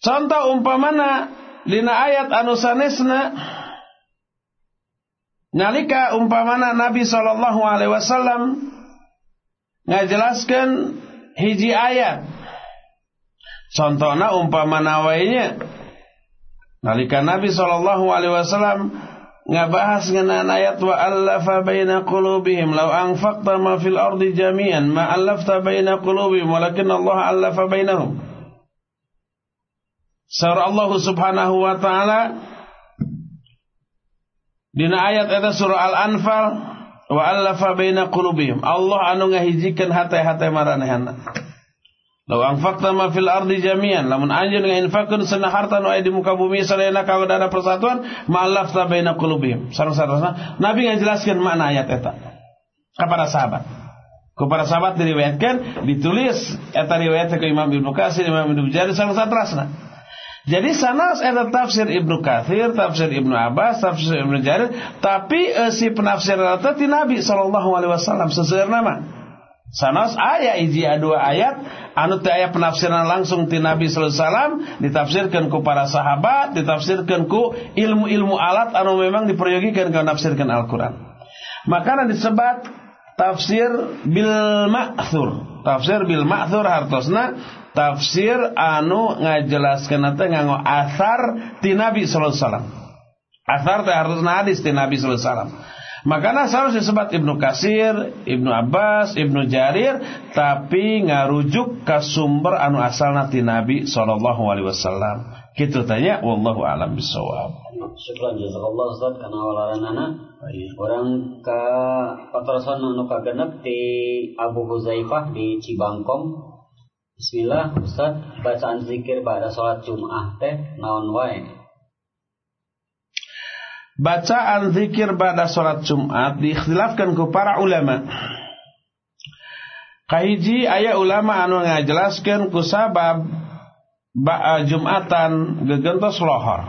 Contoh umpamana dina ayat anu sanesna nalika umpamana Nabi sallallahu alaihi wasallam ngajelaskeun hiji ayat. Contohna umpamana wainya nalika Nabi sallallahu alaihi wasallam ngabahas ngeunaan ayat wa allafa baina qulubihim law anfaqta ma fil ardi jami'an ma allafta baina qulubihim walakin Allah allafa bainahum Surah Allah Subhanahu wa taala dina ayat eta surah Al-Anfal wa allafa baina qulubihim. Allah anu ngahijikeun hate-hate maranehanna. Law anfaqta ma fil ardi jami'an lamun anjeun ngainfaqkeun sana harta nu aya di muka bumi salena kawadana persatuan ma'allafta baina qulubihim. Sareng-sarengna Nabi ngajelaskeun makna ayat eta kepada sahabat. Kepada sahabat diriwayatkan ditulis eta riwayat ke Imam Ibnu Katsir, Imam Ibnu Jarir sareng satrasna. Jadi sana ada tafsir Ibnu Kathir, tafsir Ibnu Abbas, tafsir Ibnu Jarir, tapi e, si penafsir itu ti Nabi sallallahu alaihi wasallam sesuai nama. Sanas ayat iji dua ayat anu teh aya penafsiran langsung ti Nabi sallallahu alaihi wasallam ditafsirkan ku para sahabat, ditafsirkan ku ilmu-ilmu alat anu memang diperyogikan ke nafsirkan Al-Qur'an. Maka disebut tafsir bil ma'thur. Tafsir bil ma'thur hartosna tafsir anu ngajelaskeun teh nganggo asar ti Nabi sallallahu alaihi wasallam. Asar teh harus hadis ti Nabi sallallahu alaihi wasallam. Makanya harus disebut Ibnu Kasir, Ibnu Abbas, Ibnu Jarir, tapi ngarujuk ke sumber anu asalna ti Nabi sallallahu alaihi wasallam. Kitu tanya, wallahu alam bisawab. Syukran jazakallah Ustaz kana walaranana. Orang ka patrosan anu kagenep di Abu Huzaifah di Cibangkong Bismillah Ustaz. Bacaan zikir pada sholat Jum'ah teh naon wae? Bacaan zikir pada sholat Jumat diikhtilafkan ke para ulama. Kahiji ayat ulama anu ngajelaskeun ku sabab ba Jumatan gegentos lohor.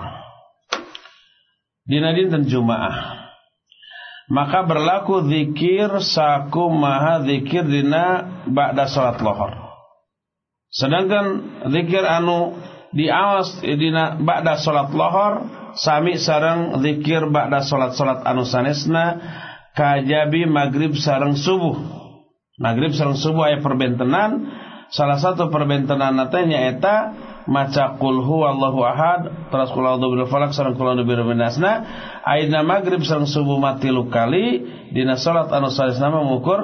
Dina dinten Jumaah maka berlaku zikir saku maha zikir dina ba'da salat lohor sedangkan zikir anu diawas dina ba'da salat lohor sami sarang zikir ba'da salat-salat anu sanesna kajabi maghrib sarang subuh. Maghrib sarang subuh aya perbentenan salah satu perbentenan natanya eta maca qul huwallahu ahad terus qul a'udzu bil falaq sareng qul a'udzu birabbin nasna. Ayeuna maghrib sareng subuh mati kali dina salat anu nama mengukur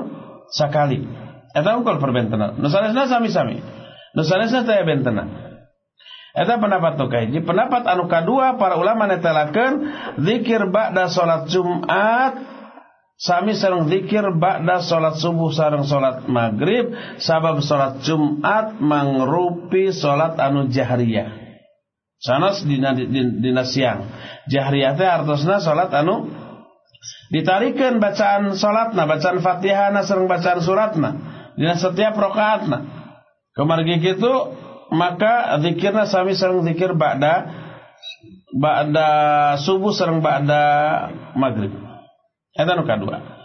sakali. Eta ungkul perbentenan. Nu sanesna sami-sami teh bentenan eta pendapat nu kahiji pendapat anu kadua para ulama netelakeun zikir ba'da salat Jumat. Sami sareng zikir ba'da salat subuh sareng salat maghrib. Sabab salat Jumat mangrupi salat anu jahriyah. Sanes dina, dina siang. Jahriyah teh artosna salat anu ditarikeun bacaan salatna, bacaan Fatihahna sareng bacaan suratna. Dina setiap rakaatna. Kemargi kitu maka zikirna sami sareng zikir ba'da ba'da subuh sareng ba'da maghrib. Eta nu kadua.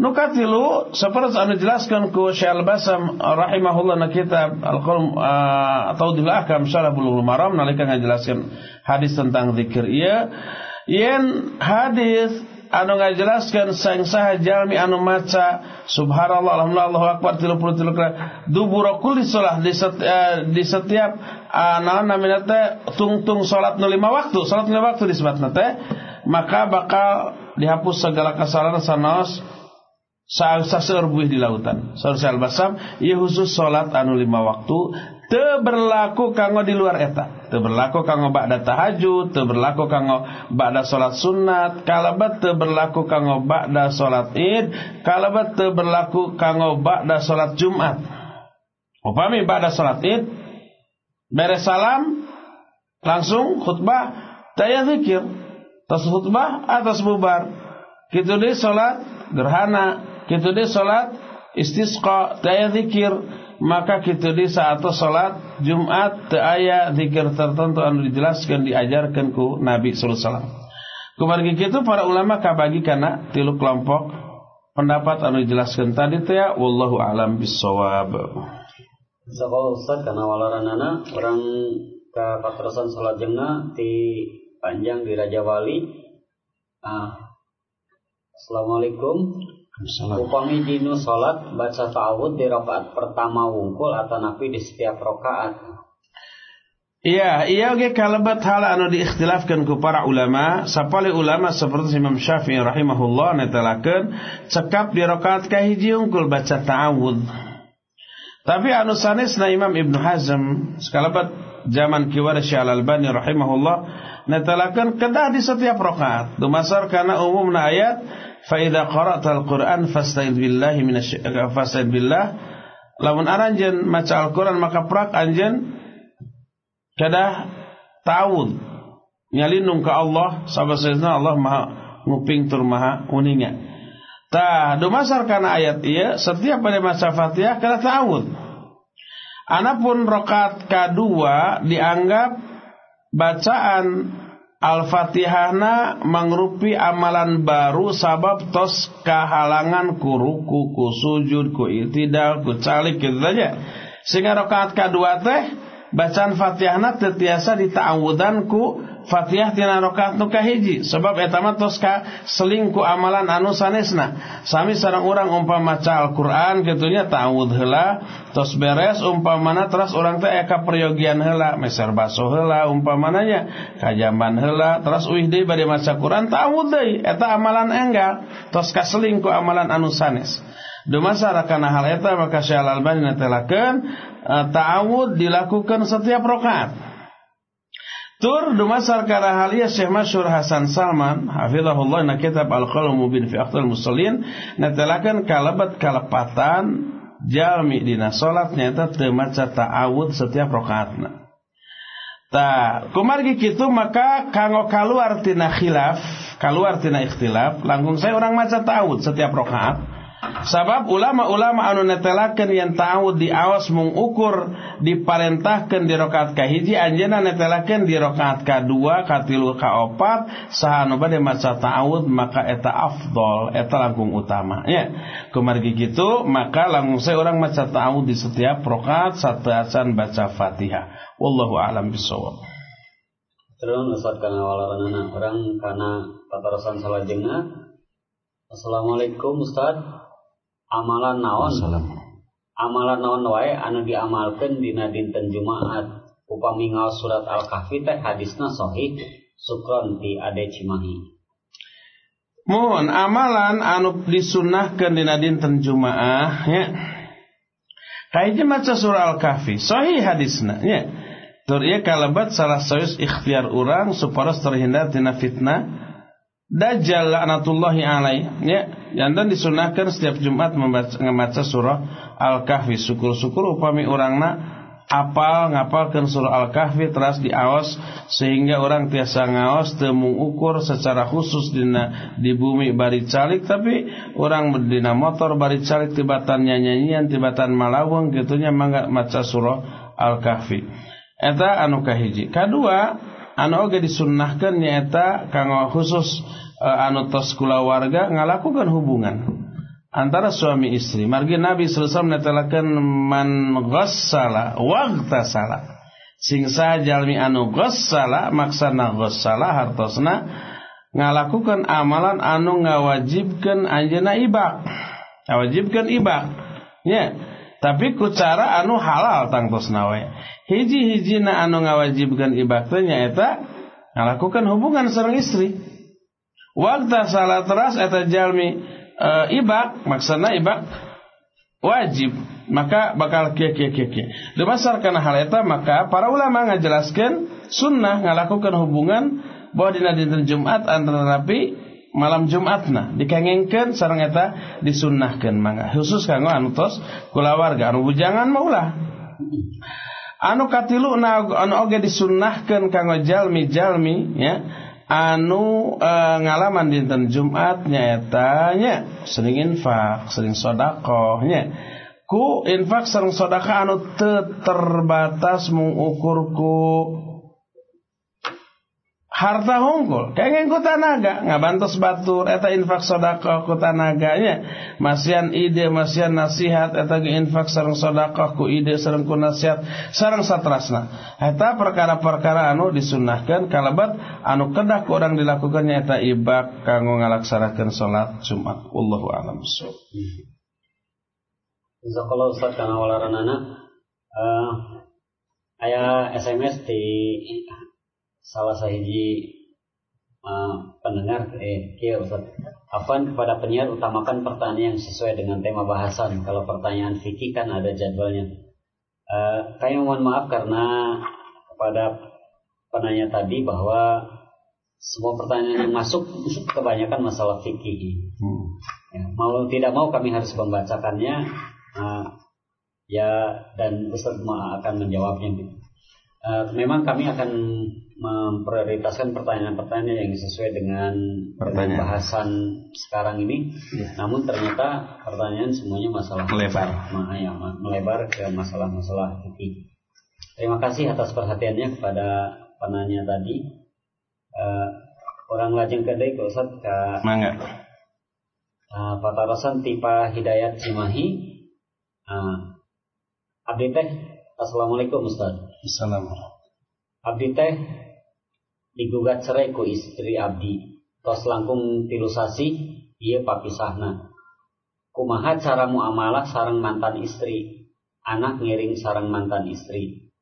Nu katilu saperti anu jelaskan ku Syekh Al-Basam rahimahullah na kitab Al-Qalam uh, Tawdil Ahkam Syarah Bulughul Maram nalika ngajelaskeun hadis tentang zikir ieu yen hadis anu ngajelaskeun sang saha jalmi anu maca subhanallah alhamdulillah Allahu akbar 33 kali dubura kulli salat di, set, uh, di setiap uh, naon namina teh tungtung salat nu lima waktu salat lima waktu disebutna teh maka bakal dihapus segala kesalahan sanos saseur buih di lautan. Saur al-Basam ieu khusus salat anu lima waktu teu berlaku kanggo di luar eta. Berlaku kanggo ba'da tahajud, teu berlaku kanggo ba'da salat sunat, kalabat teu berlaku kanggo ba'da salat Id, kalabat teu berlaku kanggo ba'da salat Jumat. Upami ba'da salat Id beres salam langsung khutbah taya zikir Tas khutbah atas bubar. Kita di salat gerhana, kita di salat istisqa, daya zikir, maka kita di saat salat Jumat teu aya zikir tertentu anu dijelaskan diajarkan ku Nabi sallallahu alaihi wasallam. Kumargi kitu para ulama kabagi kana tilu kelompok pendapat anu dijelaskan tadi teh ya wallahu alam bisawab. Sakola Ustaz kana walaranana orang ka patrosan salat jengna ti panjang di Raja Wali. Ah, Assalamualaikum. Upami dinu salat baca ta'awud di rakaat pertama wungkul atau nabi di setiap rakaat. Iya, iya oke kalabat hal anu diikhtilafkan ku para ulama, sapali ulama seperti Imam Syafi'i rahimahullah netelakeun cekap di rakaat kahiji unggul baca ta'awud. Tapi anu sanesna Imam Ibnu Hazm sekalabat zaman kiwar Syekh Al-Albani rahimahullah netelakeun kedah di setiap rakaat dumasar kana umumna ayat fa idza qara'tal qur'an fasta'id billahi minasy fasta'id billah. Lamun aranjeun maca Al-Qur'an maka prak anjeun kedah ta'awud nyalindung ka Allah sabasna Allah maha nguping tur maha uninga. Tah dumasar kana ayat ieu setiap pada maca Fatihah kana ta'awud Anapun rokat kedua dianggap bacaan Al-Fatihahna mengrupi amalan baru sabab tos kehalangan ku ruku, ku sujud, ku itidal, ku calik gitu saja. Sehingga rakaat kedua teh bacaan Fatihahna tetiasa dita'awudan ku Fatihah tina rakaat nu kahiji sebab eta mah tos ka selingku amalan anu sanesna. Sami sareng urang umpama maca Al-Qur'an kitunya ta'awud heula tos beres umpamana terus urang teh eka peryogian heula meser baso heula umpamananya kajaman heula terus uih deui bade maca Qur'an ta'awud deui eta amalan enggal tos ka selingku amalan anu sanes. Dumasara kana hal eta maka Syekh Al-Albani netelakeun eh, ta'awud dilakukan setiap rakaat. Tur dumasar kana halia Syekh Masyhur Hasan Salman hafizahullah na kitab Al-Qalam Mubin fi Akhtal Musallin natalakan kalabat kalepatan jalmi dina salat nyata teu maca ta'awud setiap rakaatna. Ta, kumargi kitu maka kanggo kaluar tina khilaf, kaluar tina ikhtilaf, langkung saya orang maca ta'awud setiap rakaat. Sabab ulama-ulama anu netelakeun yang ta'awud di awas mengukur diparentahkeun di rakaat kahiji anjeunna netelakeun di rakaat kadua katilu kaopat sahanu bade maca ta'awud maka eta afdol eta langkung utama. Ya kumargi kitu maka langsung saya orang maca ta'awud di setiap rakaat sateasan baca Fatihah. Wallahu a'lam bisawab Terus Ustaz kana walarana orang karena patarasan salajengna Assalamualaikum Ustaz amalan naon? Amalan naon wae? Anu diamalkan dina dinten Jumaat. Upami ngaos surat Al-Kahfi teh hadisna sahih. Sukron di ade Cimahi. Mohon amalan anu disunahkan dina dinten Jumaah ya. Kayaknya maca surah Al-Kahfi sahih hadisna ya. Tur ieu kalabat salah sayus ikhtiar orang supaya terhindar tina fitnah Dajjal laknatullahi alaih ya dan disunahkan setiap Jumat membaca, surah Al-Kahfi. Syukur-syukur upami orangna apal ngapalkan surah Al-Kahfi teras diawas sehingga orang tiasa ngaos temu ukur secara khusus dina di bumi bari calik tapi orang berdina motor bari calik tibatan nyanyian tibatan malawang gitunya mangga maca surah Al-Kahfi. Eta anu kahiji. Kadua anu oge disunnahkeun nyaeta kanggo khusus uh, anu tos kulawarga ngalakukan hubungan antara suami istri. Margi Nabi sallallahu alaihi wasallam man ghassala waghtasala sing jalmi anu ghassala maksana ghassala hartosna ngalakukan amalan anu ngawajibkeun anjeunna ibak ngawajibkeun ibak nya tapi ku cara anu halal tangtosna we hiji na anu ngawajibkan ibadahnya eta ngalakukan hubungan sareng istri. Waktu salat teras eta jalmi e, ibak maksudna ibak wajib maka bakal kia kia kia kia Dibasarkan hal eta maka para ulama ngajelaskan sunnah ngalakukan hubungan bahwa dina dinten Jumat antara Nabi malam Jumatna. Dikengengkeun sareng eta disunnahkeun mangga. Khusus kanggo anu tos kulawarga. Anu bujangan maulah anu katilu anu oge disunnahkeun kanggo jalmi-jalmi ya. Anu e, ngalaman dinten Jumat nyaeta nya. Sering infak sering sedekah nya. Ku infak sering sedekah anu terbatas mengukur ku harta hungkul kengen ku tanaga ngabantos batur eta infak sedekah ku tanaganya masian ide masian nasihat. Eta ge infak sareng ku ide sareng ku nasihat sareng satrasna. Eta perkara-perkara anu disunnahkeun kalabat anu kedah ku urang dilakukannya. Eta ibak kanggo ngalaksanakeun salat Jumat. Wallahu a'lam bissawab. Jazakallahu Ustaz kana walaranana uh, aya SMS di salah sahiji uh, pendengar eh kia Ustaz Afan kepada penyiar utamakan pertanyaan yang sesuai dengan tema bahasan. Kalau pertanyaan fikih kan ada jadwalnya. Uh, kami mohon maaf karena kepada penanya tadi bahwa semua pertanyaan yang masuk kebanyakan masalah fikih. Hmm. ya, mau tidak mau kami harus membacakannya uh, ya dan Ustaz akan menjawabnya Uh, memang kami akan memprioritaskan pertanyaan-pertanyaan yang sesuai dengan, dengan bahasan sekarang ini. Ya. Namun ternyata pertanyaan semuanya masalah melebar, ya, melebar ke masalah-masalah fikih. Terima kasih atas perhatiannya kepada penanya tadi. Uh, orang lajeng kedai ke Ustaz ke Mangga. Uh, Patarasan tipe Hidayat Cimahi. Uh, Abdi teh Assalamualaikum Ustaz. Assalamualaikum. Abdi teh digugat cerai ku istri abdi. Tos langkung tilusasi iya papisahna. Kumaha cara muamalah sarang mantan istri? Anak ngiring sarang mantan istri.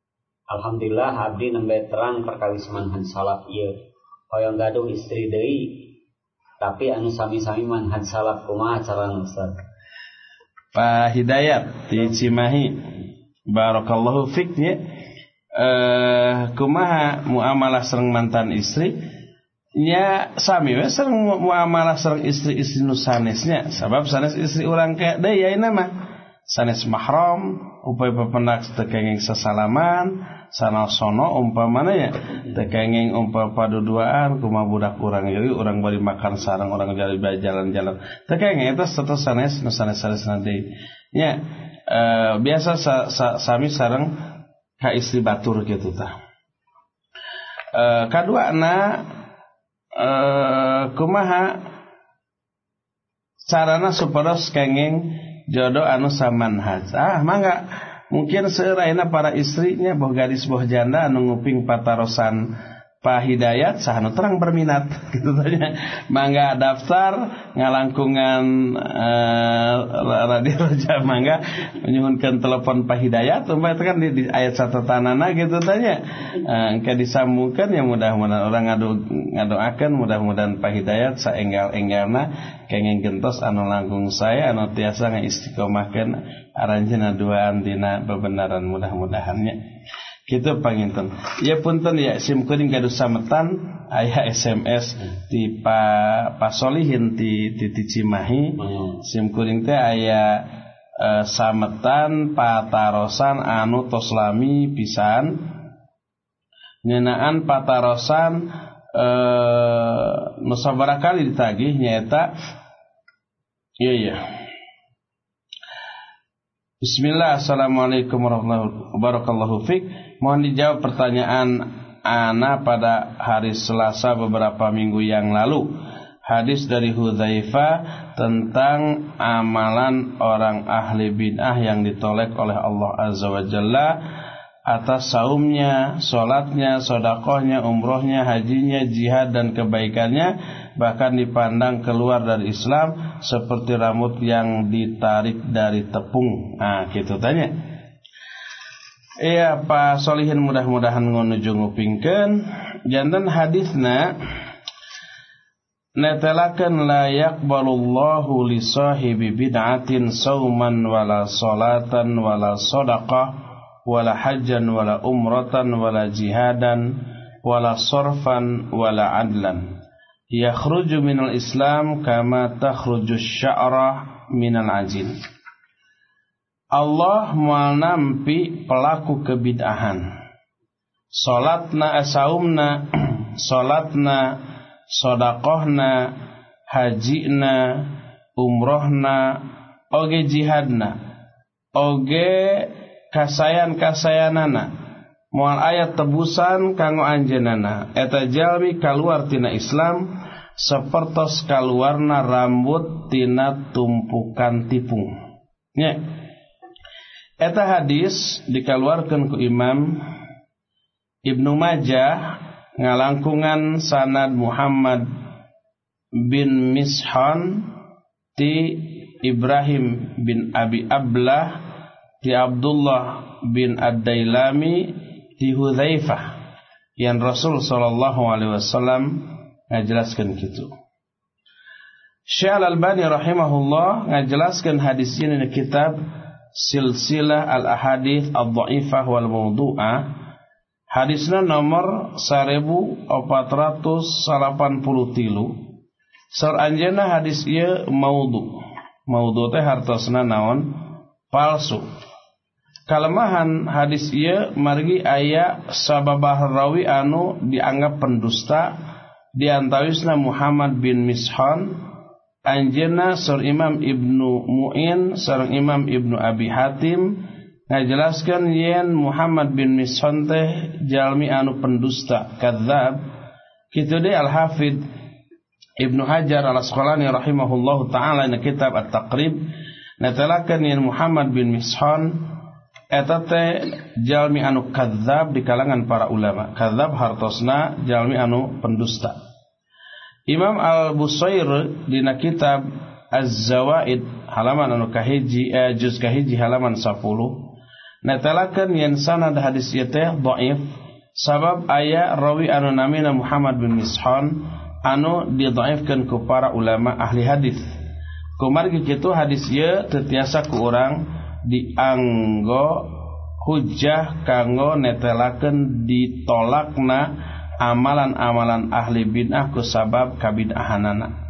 Alhamdulillah abdi nembe terang perkawis manhan salap iya hoyong gaduh istri deui tapi anu sami-sami manhan salap kumaha cara Ustaz? Pak Hidayat di Cimahi. Barakallahu fiknya eh kumaha muamalah serang mantan istri? Nya sami we serang muamalah serang istri-istri nu sanesnya. Sabab sanes istri orang kayak deui ayeuna mah sanes mahram upaya pependak tekenging sesalaman sana sono umpamana ya tekenging umpa paduduaan kuma budak kurang orang bari makan sarang orang jadi jalan-jalan. Tekenging itu satu sanes nu sanes sanes nanti ya e, biasa sa, sa, sami sarang ka istri batur gitu tah. E, kedua na e, kumaha sarana supados kenging jodoh anu samanhaj ah mangga. Mungkin seuraina para istrinya boh gadis boh janda anu nguping patarosan Pak Hidayat sahanu terang berminat gitu tanya. Mangga daftar ngalangkungan uh, radio Raja mangga menyuhunkan telepon Pak Hidayat umpamanya itu kan di, di ayat satu tanana gitu tanya. Uh, disambungkan ya mudah-mudahan orang ngadu ngadoakan mudah-mudahan Pak Hidayat saenggal-enggalna kenging gentos anu langkung saya anu tiasa ngaistiqomahkeun aranjeuna duaan dina bebenaran mudah-mudahannya Gitu panginten. Ya punten ya sim kuring gaduh sametan aya SMS di pa pasolihin di di, di Cimahi. Hmm. Sim kuring teh aya e, sametan patarosan anu toslami pisan. Ngenaan patarosan e, nu kali ditagih nyaeta Iya iya. Bismillah, Assalamualaikum warahmatullahi wabarakatuh. Mohon dijawab pertanyaan Ana pada hari Selasa beberapa minggu yang lalu. Hadis dari Hudzaifah tentang amalan orang ahli bid'ah yang ditolak oleh Allah Azza wa Jalla atas saumnya, solatnya, sodakohnya, umrohnya, hajinya, jihad dan kebaikannya bahkan dipandang keluar dari Islam seperti rambut yang ditarik dari tepung. Nah, gitu tanya. Iya Pak Solihin mudah-mudahan ngonuju ngupingkeun jantan hadisna netelakeun la yaqbalullahu li sahibi bid'atin sauman wala salatan wala sadaqah wala hajjan wala umratan wala jihadan wala sorfan wala adlan. Yakhruju minal islam kama takhruju sya'rah minal ajin Allah mual nampi pelaku kebid'ahan. Salatna asaumna, salatna, sodakohna, hajina, umrohna, oge jihadna, oge kasayan-kasayanana. Mual ayat tebusan kanggo anjenana eta jalmi kaluar tina Islam sepertos kaluarna rambut tina tumpukan tipung. Nya Eta hadis dikeluarkan ku Imam Ibnu Majah ngalangkungan sanad Muhammad bin Mishan ti Ibrahim bin Abi Ablah ti Abdullah bin Ad-Dailami ti Hudzaifah yang Rasul sallallahu alaihi wasallam ngajelaskan kitu. Syekh Al-Albani rahimahullah ngajelaskan hadis ini di kitab silsilah al-ahadith al-dha'ifah wal mawdu'ah. Hadisna nomor 1480 tilu. Sar anjena hadis ieu maudhu maudhu teh hartosna naon? Palsu. Kalemahan hadis ieu margi aya sababah rawi anu dianggap pendusta diantawisna Muhammad bin Mishan anjena sur Imam Ibnu Mu'in sareng Imam Ibnu Abi Hatim ngajelaskan yen Muhammad bin Mishon jalmi anu pendusta kadzab. Kitu deui Al Hafid Ibnu Hajar Al Asqalani rahimahullahu taala na kitab At-Taqrib. Natalakeun yen Muhammad bin Mishon eta teh jalmi anu kadzab di kalangan para ulama. Kadzab hartosna jalmi anu pendusta Imam Al-Busair dina kitab Az-Zawaid halaman anu kahiji eh, juz kahiji halaman 10 netelakeun yen sanad hadis ieu teh dhaif sabab aya rawi anu namina Muhammad bin Mishan anu didhaifkeun ku para ulama ahli hadis. Kumargi kitu hadis ieu tetiasa ku urang dianggo hujjah kanggo netelakeun ditolakna amalan-amalan ahli bid'ah ku sabab kabid'ahanana.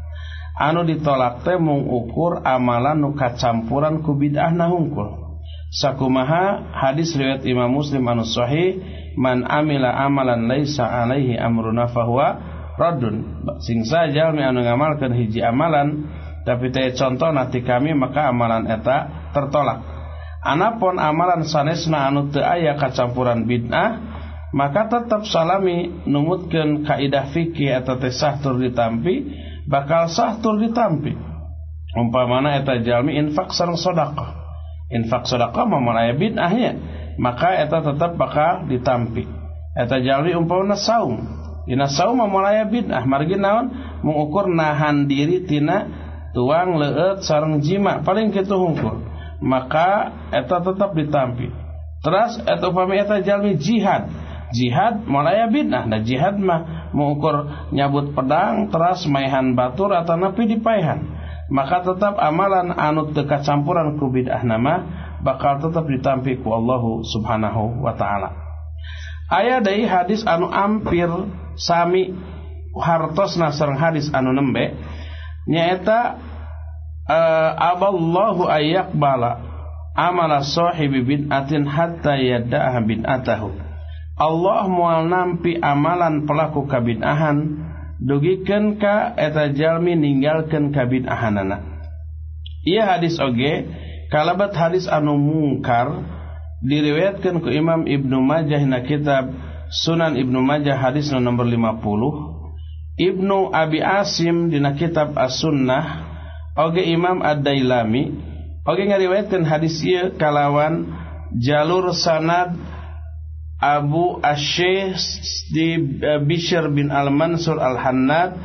Anu ditolak teh mengukur amalan nu kacampuran ku bid'ah na hungkul sakumaha hadis riwayat Imam Muslim anu sahih man amila amalan laisa alaihi amruna fahuwa radun sing saja anu ngamalkeun hiji amalan tapi teh contoh nanti kami maka amalan eta tertolak. Anapun amalan sanesna anu teu aya kacampuran bid'ah maka tetap salami numutkeun kaidah fikih atau teh sahtur ditampi bakal sah tur ditampi. Umpamana eta jalmi infak sareng sedekah. Infak sedekah aya bid'ahnya maka eta tetap bakal ditampi. Eta jalmi umpamana saum. Dina saum aya bid'ah. Margi naon? Mengukur nahan diri tina tuang leueut sareng jima. Paling kitu hungkul maka eta tetap ditampi. Terus eta upami eta jalmi jihad jihad mulai bid'ah. Nah jihad mah mengukur nyabut pedang teras maihan batur atau napi dipaihan maka tetap amalan anu dekat campuran ku bid'ah nama bakal tetap ditampi ku Allah subhanahu wa ta'ala. Ayat dari hadis anu ampir sami hartos nasrang hadis anu nembe. Nyaeta uh, aballahu bala amala sahibi bid'atin hatta yada'ah bid'atahu Allah mual nampi amalan pelaku kabinahan. Dugikan ka eta jalmi ninggalkan kabinahanana. Iya hadis oge kalabat hadis anu mungkar diriwayatkan ku Imam Ibnu Majah na kitab Sunan Ibnu Majah hadis nomor 50 Ibnu Abi Asim dina kitab As-Sunnah oge Imam Ad-Dailami oge ngariwayatkeun hadis ieu kalawan jalur sanad Abu Asyih di uh, Bishr bin Al-Mansur Al-Hannad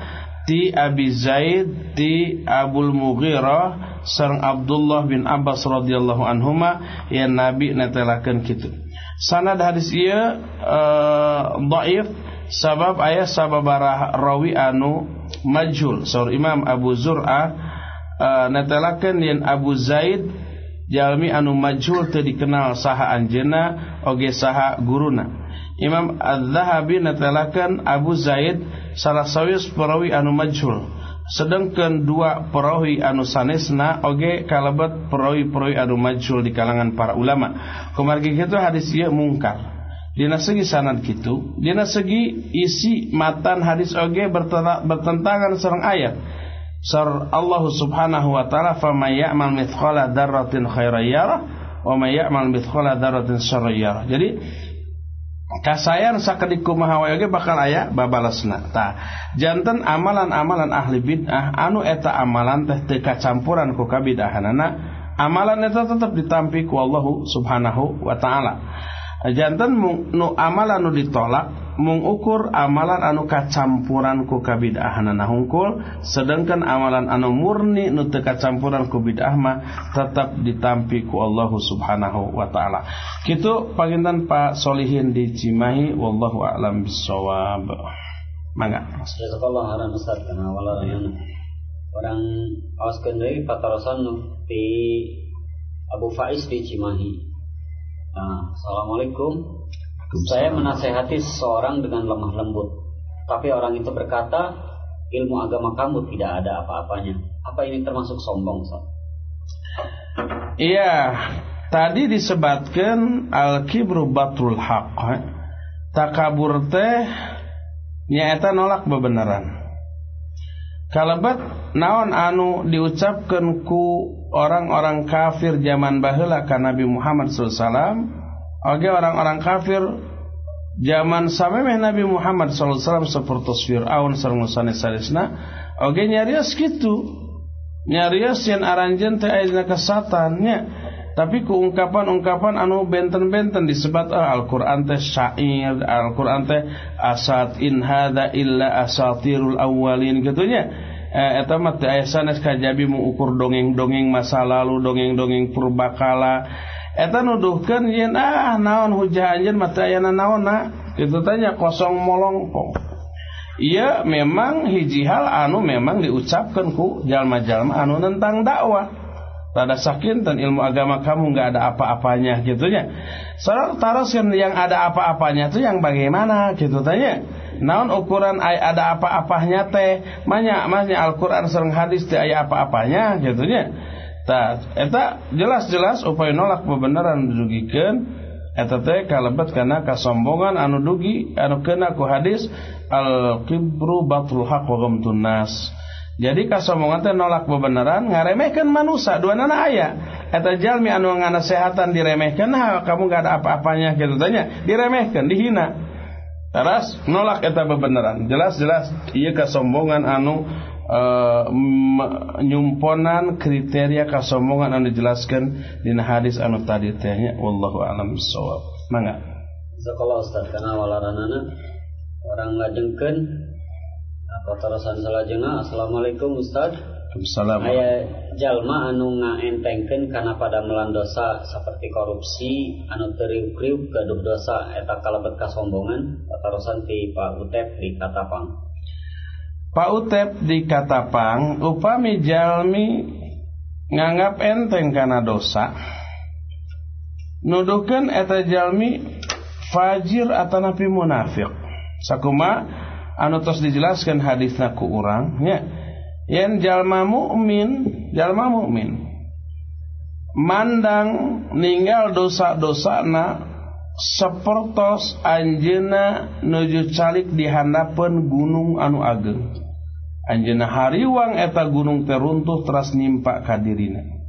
ti Abi Zaid ti Abul Mughirah sareng Abdullah bin Abbas radhiyallahu anhuma yang Nabi netelakeun kitu. Sanad hadis ieu uh, dhaif sabab aya sabab rawi anu majhul. Saur Imam Abu Zur'ah uh, yen Abu Zaid jalmi anu majhul teu dikenal saha anjeuna oge saha guruna. Imam Az-Zahabi natalakan Abu Zaid salah sawis perawi anu majhul. Sedangkan dua perawi anu sanesna oge kalabat perawi-perawi anu majhul di kalangan para ulama. Kumargi kitu hadis ieu mungkar. Dina segi sanad kitu Dina segi isi matan hadis oge bertentangan sareng ayat. Sar Allah Subhanahu wa taala fa may ya'mal mithqala dzarratin khairan yarah wa may ya'mal mithqala dzarratin syarran. Jadi kasayan sakedik kumaha wae bakal aya babalasna. Tah, janten amalan-amalan ahli bid'ah anu eta amalan teh teu kacampuran ku kabidahanana, amalan eta tetep ditampi ku Allah Subhanahu wa taala. Janten nu amalan nu ditolak mengukur amalan anu kacampuran ku kabidahanana hungkul sedangkan amalan anu murni nu teu kacampuran ku bid'ah mah tetap ditampi ku Allah Subhanahu wa taala. Kitu panginten Pak Solihin di Cimahi wallahu a'lam bissawab. Mangga. Jazakallah khairan Ustaz kana wala orang awaskeun deui patarosan di Abu Faiz di Cimahi. Nah, Assalamualaikum. Saya menasehati seseorang dengan lemah lembut, tapi orang itu berkata, ilmu agama kamu tidak ada apa-apanya. Apa ini termasuk sombong, Ustaz? Iya, tadi disebutkan al-kibru batrul haq. Takabur teh nyaeta nolak bebenaran. Kalabat naon anu diucapkan ku orang-orang kafir zaman baheula ka Nabi Muhammad SAW Oke orang-orang kafir zaman samemeh Nabi Muhammad SAW seperti Fir'aun sareng Musa sanesna oge nyarios gitu nyarios yang aranjen teh aya kesatannya tapi ku ungkapan-ungkapan anu benten-benten disebut ah, Al-Qur'an teh syair Al-Qur'an teh asat in hadza illa asatirul awwalin gitunya eh, eta mah teh aya sanes kajabi mengukur dongeng-dongeng masa lalu dongeng-dongeng purbakala. Eta nuduhkeun yen ah naon hujah anjeun mah teu aya naonna itu tanya kosong molong kok iya memang hiji hal anu memang diucapkan ku jalma-jalma anu tentang dakwah Tada sakin dan ilmu agama kamu nggak ada apa-apanya gitunya. Soal taros yang ada apa-apanya itu yang bagaimana gitu tanya. naon ukuran ay ada apa-apanya teh banyak masnya Al-Qur'an sering hadis teh apa-apanya gitu tah eta jelas-jelas upaya nolak bebenaran didugikeun eta teh kalebet kana kasombongan anu dugi anu kena ku hadis al-kibru batul haq wa nas jadi kasombongan teh nolak bebenaran ngaremehkeun manusia dua nana aya eta jalmi anu nganasehatan diremehkeun nah kamu gak ada apa-apanya gitu tanya diremehkeun dihina Teras nolak eta bebenaran. Jelas-jelas ieu kasombongan anu e, nyumponan kriteria kasombongan anu dijelaskan dina hadis anu tadi teh nya wallahu alam bissawab. Mangga. Sekolah Ustaz kana walaranana orang ngajengkeun apa terusan salajengna Assalamualaikum Ustaz. Waalaikumsalam. Aya jalma anu ngaentengkeun kana pada melan dosa seperti korupsi anu teriuk-riuk gaduh dosa eta kalebet kasombongan patarosan ti Pak Utep di Katapang. Pak Utep di Katapang upami jalmi nganggap enteng kana dosa nuduhkeun eta jalmi fajir atanapi munafik. Sakuma anu tos dijelaskan hadisna ku urang nya. Yen jalma mukmin jalma mukmin mandang ninggal dosa-dosana sepertos anjena nuju calik di handapan gunung anu ageng. Anjena hariwang eta gunung teruntuh teras nimpa kadirina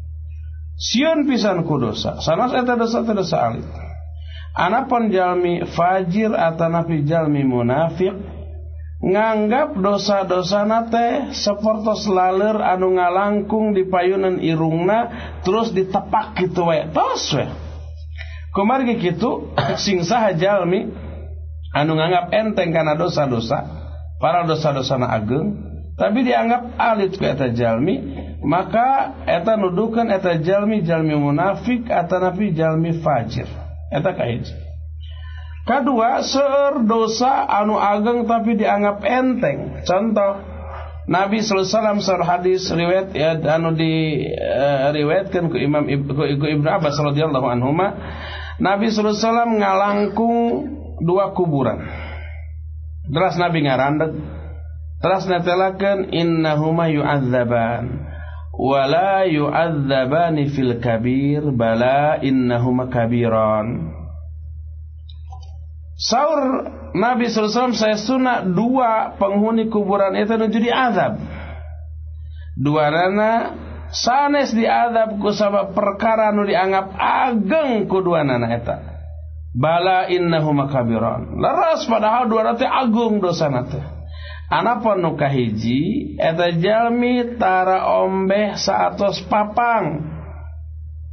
Sion pisan ku dosa sanas eta dosa teh dosa alit. Anapun jalmi fajir atanapi jalmi munafik nganggap dosa-dosa nate seperti laler anu ngalangkung di payunan irungna terus ditepak gitu we. Tos we. Kumargi gitu sing saha jalmi anu nganggap enteng karena dosa-dosa para dosa-dosa na ageng tapi dianggap alit ku eta jalmi maka eta nuduhkan eta jalmi jalmi munafik atanapi jalmi fajir. Eta kahiji Kedua, seur dosa anu ageng tapi dianggap enteng. Contoh, Nabi wasallam seur hadis riwayat ya anu di uh, riwayatkan ku Imam ku, ku Ibnu Abbas radhiyallahu anhuma, Nabi wasallam ngalangkung dua kuburan. Terus Nabi ngarandeg. Terus natelakeun innahuma yu'adzaban wala yu'adzabani fil kabir bala innahuma kabiran. Saur Nabi SAW saya sunat dua penghuni kuburan itu menjadi azab. Dua nana sanes diadab ku sabab perkara nu dianggap ageng ku dua nana eta. Bala innahu makabiran. Leras padahal dua nate agung dosa nate. Anapa nu kahiji eta jalmi tara ombeh saatos papang.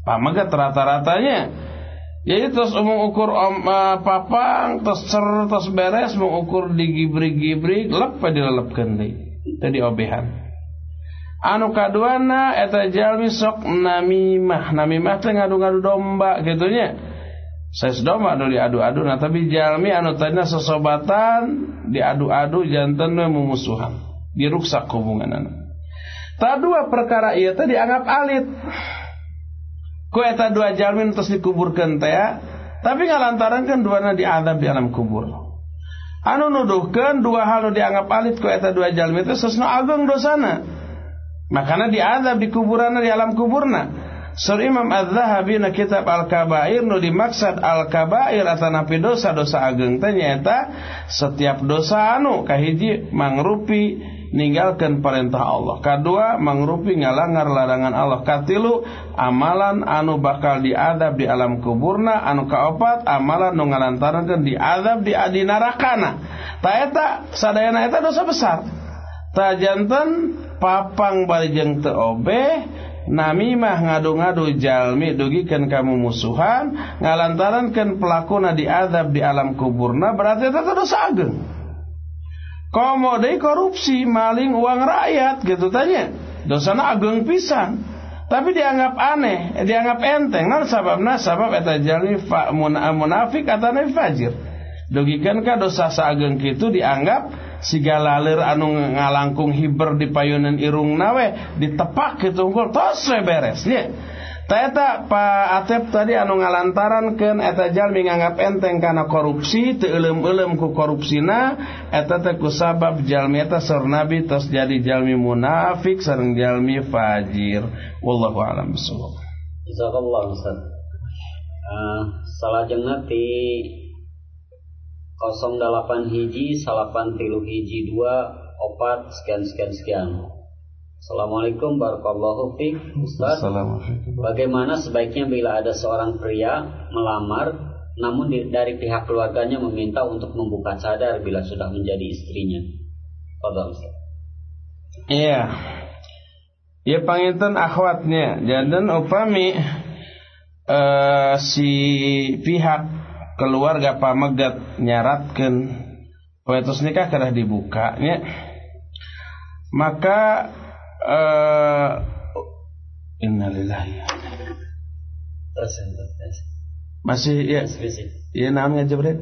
Pamaga rata-ratanya jadi terus umum ukur om, uh, papang, terus cer, terus beres, mengukur di gibri-gibri, lep dilelepkeun deui. Tadi obehan. Anu kaduana eta jalmi sok namimah. Namimah teh ngadu-ngadu domba gitu nya. Saya domba anu diadu-adu nah tapi jalmi anu tadinya sesobatan diadu-adu janten we mumusuhan. Diruksak hubunganana. Ta dua perkara ieu teh dianggap alit. Ku eta dua jalmin terus dikuburkan teh ya. Tapi ngalantaran kan dua na diadab di alam kubur. Anu nuduhkan dua hal dianggap alit ku eta dua jalmin itu sesno agung dosana. Makanya diadab di kuburan di alam kuburna. Sur Imam Az-Zahabi na kitab Al-Kabair nu dimaksud Al-Kabair atanapi dosa-dosa ageng teh nyaeta setiap dosa anu kahiji mangrupi ninggalkan perintah Allah. Kedua, mengrupi ngalangar larangan Allah. Katilu, amalan anu bakal diadab di alam kuburna. Anu kaopat, amalan nu ngalantaran diadab di adi narakana. Ta eta, sadayana eta dosa besar. Ta jantan papang barijeng teu obeh namimah ngadu-ngadu jalmi dugikan kamu musuhan ngalantaran kan pelakuna diadab di alam kuburna berarti itu dosa ageng komode korupsi maling uang rakyat gitu tanya. Dosana agung pisan. Tapi dianggap aneh dianggap enteng. Nah sababna sabab eta jalmi munafik atau fajir. Dogikankah dosa saageng kitu dianggap sigala lir anu ngalangkung hiber di payunan irung nawe ditepak gitu unggul tos beres Tata Pak Atep tadi anu ngalantaran kan eta jalmi nganggap enteng karena korupsi teulem-ulem ku korupsina eta teh ku sabab jalmi eta seur nabi tos jadi jalmi munafik sareng jalmi fajir. Wallahu alam bisawab Jazakallah Ustaz uh, salah jengat di 08 hiji salapan tilu hiji dua opat sekian sekian sekian Assalamualaikum warahmatullahi wabarakatuh. Bagaimana sebaiknya bila ada seorang pria melamar Namun dari pihak keluarganya meminta untuk membuka cadar bila sudah menjadi istrinya? Fadal Ustaz. Iya. Ya panginten akhwatnya. Jangan upami uh, Si pihak keluarga pamegat nyaratkan Poetus nikah kerah dibukanya. Maka uh, innalillahi. Masih ya? Ya namanya jebret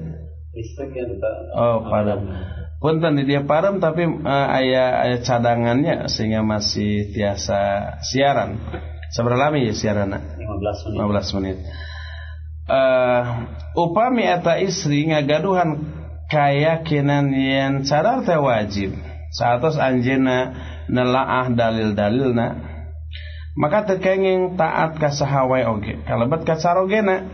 oh padam. Punten di dia param tapi uh, ayah ayah cadangannya sehingga masih tiasa siaran. Seberapa lama ya siaran 15 menit. 15 menit. Uh, upami eta istri ngagaduhan keyakinan yang cara teh wajib. Saatos anjena nelaah dalil-dalilna. Maka terkenging taat ka sahawai oge. Kalebet ka sarogena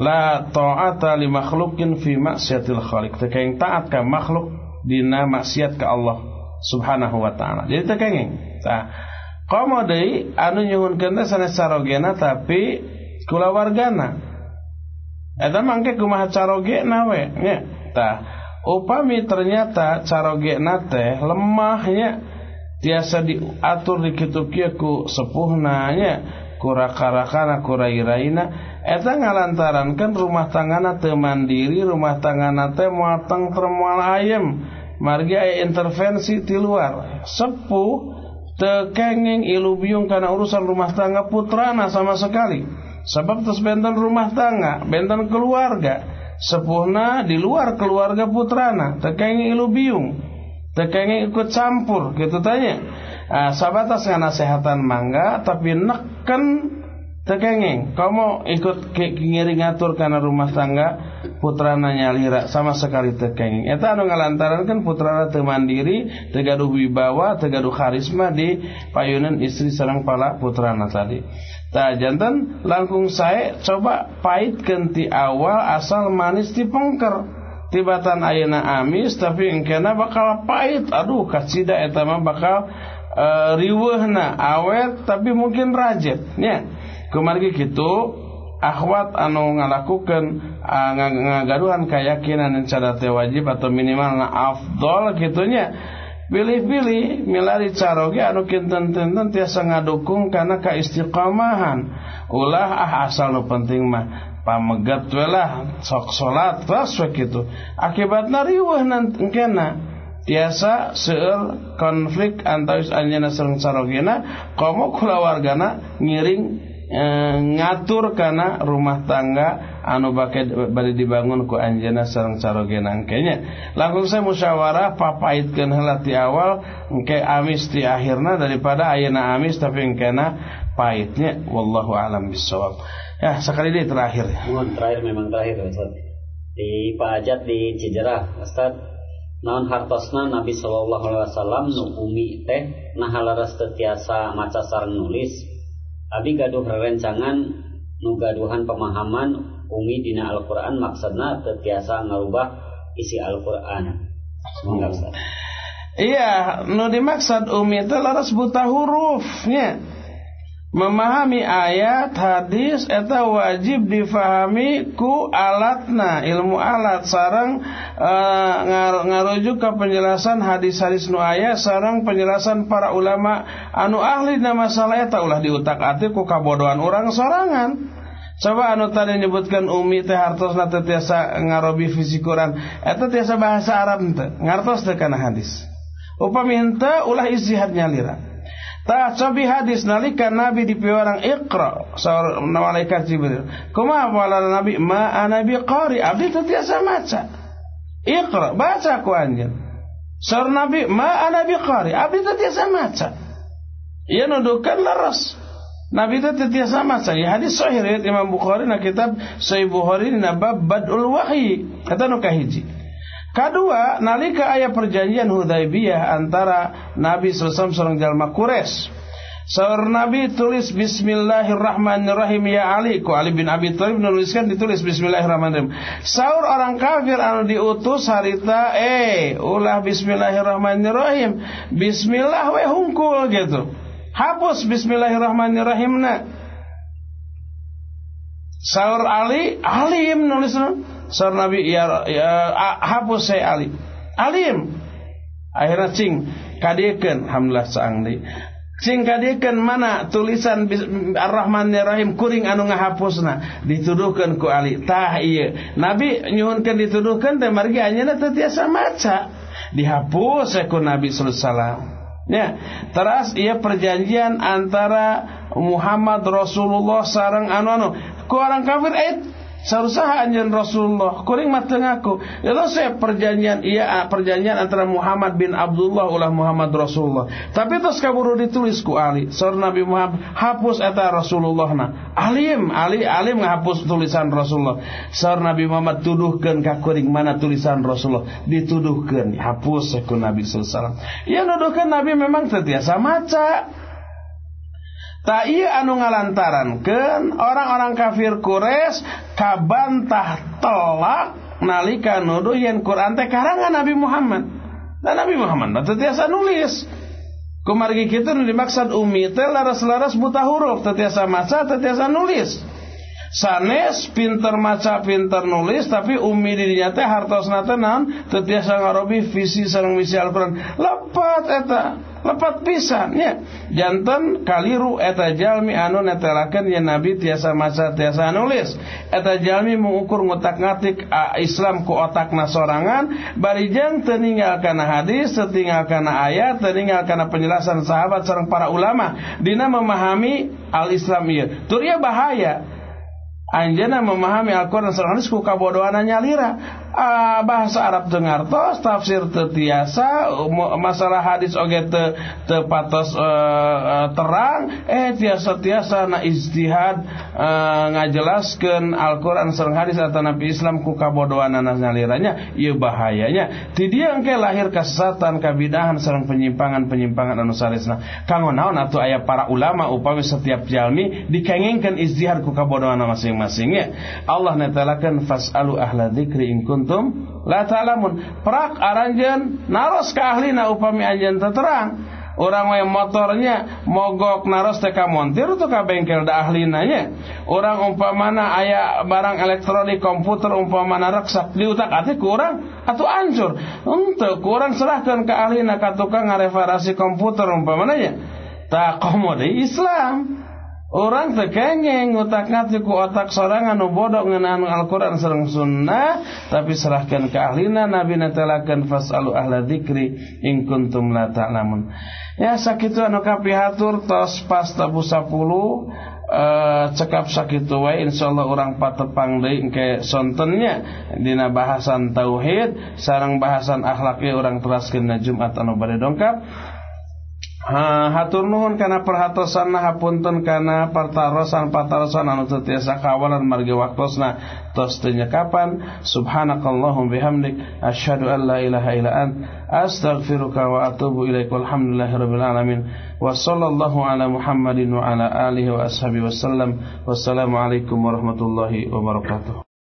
la ta'ata li makhlukin fi maksiatil khaliq. Terkenging taat ka makhluk dina maksiat ka Allah subhanahu wa ta'ala. Jadi terkenging tah komo deui anu nyuhunkeun sanes sarogena tapi kulawargana. Eta mangke kumaha carogena we nya. Tah upami ternyata caroge nate lemahnya tiasa diatur di kitu ku sepuhnanya kurakarakana kurairaina eta ngalantaran kan rumah tanggana teu mandiri rumah tanggana teh muatang termual ayam margi aya intervensi di luar. Sepuh tekenging ilubiung karena urusan rumah tangga putrana sama sekali. Sebab terus benten rumah tangga benten keluarga sepuhna di luar keluarga putrana. Tekengi ilu biung. Tekengi ikut campur gitu tanya. Ah, sabatas sehatan mangga tapi neken tekenging kamu ikut ngiri ngatur karena rumah tangga putrana nyalira sama sekali tekenging eta anu ngalantaran kan putrana teu mandiri teu gaduh wibawa teu gaduh karisma di payunan istri sareng pala putrana tadi tah jantan langkung saya coba pahit kenti awal asal manis di pengker. Tibatan ayana amis tapi engkena bakal pahit. Aduh kacida eta mah bakal uh, riweuhna awet tapi mungkin rajet. Nya Kemargi gitu akhwat anu ngalakukan uh, ngagaduhan keyakinan yang cara wajib atau minimal na afdol gitunya pilih-pilih milari caroge anu kinten-kinten tiasa ngadukung karena keistiqomahan. Ulah ah asal nu penting mah pamegat welah sok salat terus gitu akibatna riweuh engkena tiasa seueur konflik antawis anjeunna sareng carogena komo kula wargana ngiring e, ngatur karena rumah tangga anu bake bari dibangun ku anjeuna sareng carogena engkenya langsung saya musyawarah papaitkeun heula ti awal engke amis ti akhirna daripada ayeuna amis tapi engkena pahitnya. Wallahu alam bisawab ya sekali deh terakhir. Mohon terakhir memang terakhir Ustaz. Di Pak Ajat di Cijerah Ustaz. Naon hartosna Nabi sallallahu alaihi wasallam nu umi teh nah tetiasa maca sareng nulis Abi gaduh rerencangan nu gaduhan pemahaman umi dina Al-Qur'an maksudna tetiasa ngarubah isi Al-Qur'an. Semoga Ustaz. Iya, nu dimaksud umi itu laras buta hurufnya memahami ayat hadis eta wajib difahami ku alatna ilmu alat. Sarang uh, ngarujuk ke penjelasan hadis-hadis nu ayat sarang penjelasan para ulama anu ahli na masalah eta ulah diutak-atik ku kabodohan orang sorangan. Coba anu tadi menyebutkan umi teh hartosna teh tiasa ngarobi fisikuran eta tiasa bahasa Arab teh ngartos teh kana hadis. Upami henteu ulah istihad nyalira Tak sabi hadis nalika Nabi dipiwarang Iqra saur malaikat Jibril. Kumaha wala Nabi ma anabi qari abdi teu tiasa maca. Iqra baca ku. Saur Nabi ma anabi qari abdi teu tiasa maca. Ieu nuduhkeun leres. Nabi itu tetiasa maca. Ya hadis sahih riwayat Imam Bukhari na kitab Sahih Bukhari na bab Badul Wahyi. Kata nu kahiji. Kedua, nalika aya perjanjian Hudaybiyah antara Nabi alaihi wasallam jalma Quraisy. Saur Nabi tulis Bismillahirrahmanirrahim ya Ali Ku Ali bin Abi Thalib menuliskan ditulis Bismillahirrahmanirrahim. Saur orang kafir anu diutus harita Eh ulah Bismillahirrahmanirrahim. Bismillah we hungkul gitu. Hapus Bismillahirrahmanirrahim na Saur Ali Alim nulis Saur Nabi ya, ya hapus saya Ali. Alim. Akhirnya cing kadiekeun alhamdulillah saang deui singkadikan mana tulisan Ar-Rahmanir-Rahim kuring anu ngahapusna. Dituduhkan ku Ali. Tah iya. Nabi nyuhunkan dituduhkan teh margi anyana teu tiasa maca. Dihapus ku Nabi sallallahu ya terus ia perjanjian antara Muhammad Rasulullah sareng anu-anu. Ku orang kafir eh Anjen Rasulullah kuring mah ngaku. Ya saya perjanjian iya perjanjian antara Muhammad bin Abdullah ulah Muhammad Rasulullah. Tapi terus kaburu ditulis ku Ali. Saur Nabi Muhammad hapus eta Rasulullah na. Alim, Ali alim ngahapus tulisan Rasulullah. Saur Nabi Muhammad tuduhkeun ka kuring mana tulisan Rasulullah dituduhkeun hapus ku Nabi sallallahu alaihi wasallam. Ya nuduhkeun Nabi memang teu maca. Tak iya anu ngalantarankeun orang-orang kafir Quraisy kabantah telak nalika nuduh yen Quran teh karangan Nabi Muhammad. Dan Nabi Muhammad teh tiasa nulis. Kumargi kitu dimaksud umi teh laras-laras buta huruf, teh tiasa maca, teh tiasa nulis. Sanes pinter maca pinter nulis tapi umi dirinya teh hartosna teh naon? Teu tiasa ngarobi visi sareng misi Al-Qur'an. Lepat eta lepat pisan ya. Jantan kaliru eta jalmi anu netelakeun yen nabi tiasa maca tiasa nulis. Eta jalmi mengukur ngutak ngatik Islam ku otakna sorangan barijeng teu kana hadis teu kana ayat teu kana penjelasan sahabat sareng para ulama. Dina memahami al-Islam ieu. Tur bahaya Anjana memahami Al-Quran. Ku kabodohan nyalira uh, bahasa Arab dengartos tafsir tetiasa masalah hadis oge te, te patos uh, uh, terang eh tiasa-tiasa na istihad uh, ngajelaskan Al-Quran serang hadis atau Nabi Islam ku kabodohan nyaliranya iya bahayanya. Ti dia engke lahir kesesatan kabidahan serang penyimpangan-penyimpangan anu saresna. Kanggo naon atuh aya para ulama upami setiap jalmi dikengengkeun istihad ku kabodohan masing masing-masingnya Allah netelakan fasalu ahla dzikri kuntum la ta'lamun perak aranjeun naros ka ahlina upami anjeun terang Orang yang motornya mogok naros teh ka montir atau ka bengkel da ahlinanya. Orang umpamana aya barang elektronik komputer umpamana reksak diutak ati kurang atau ancur. Untuk kurang serahkan ke ahlina ka tukang ngareparasi komputer umpamanya. Tak komodi Islam. Orang tekengeng ngutak ngati ku otak sorangan nu bodoh ngeunaan Al-Qur'an sareng sunnah tapi serahkan ke ahlina nabi natelakeun fasalu ahla dzikri in kuntum la ta'lamun. Ya sakitu anu kapihatur tos pas tabu 10 Uh, cekap sakitu wae insyaallah urang patepang deui engke sontennya dina bahasan tauhid sareng bahasan akhlak urang teraskeun Jumat anu bade dongkap hatur nuhun kana perhatosan hapunten kana partarosan partarosan anu teu tiasa kawalan margi waktosna. Tos teu nyekapan subhanakallahum bihamdik asyhadu an la ilaha illa ant astaghfiruka wa atubu ilaik walhamdulillahirabbil alamin. Wa sallallahu ala muhammadin wa ala alihi wa ashabihi wasallam wassalamu alaikum warahmatullahi wabarakatuh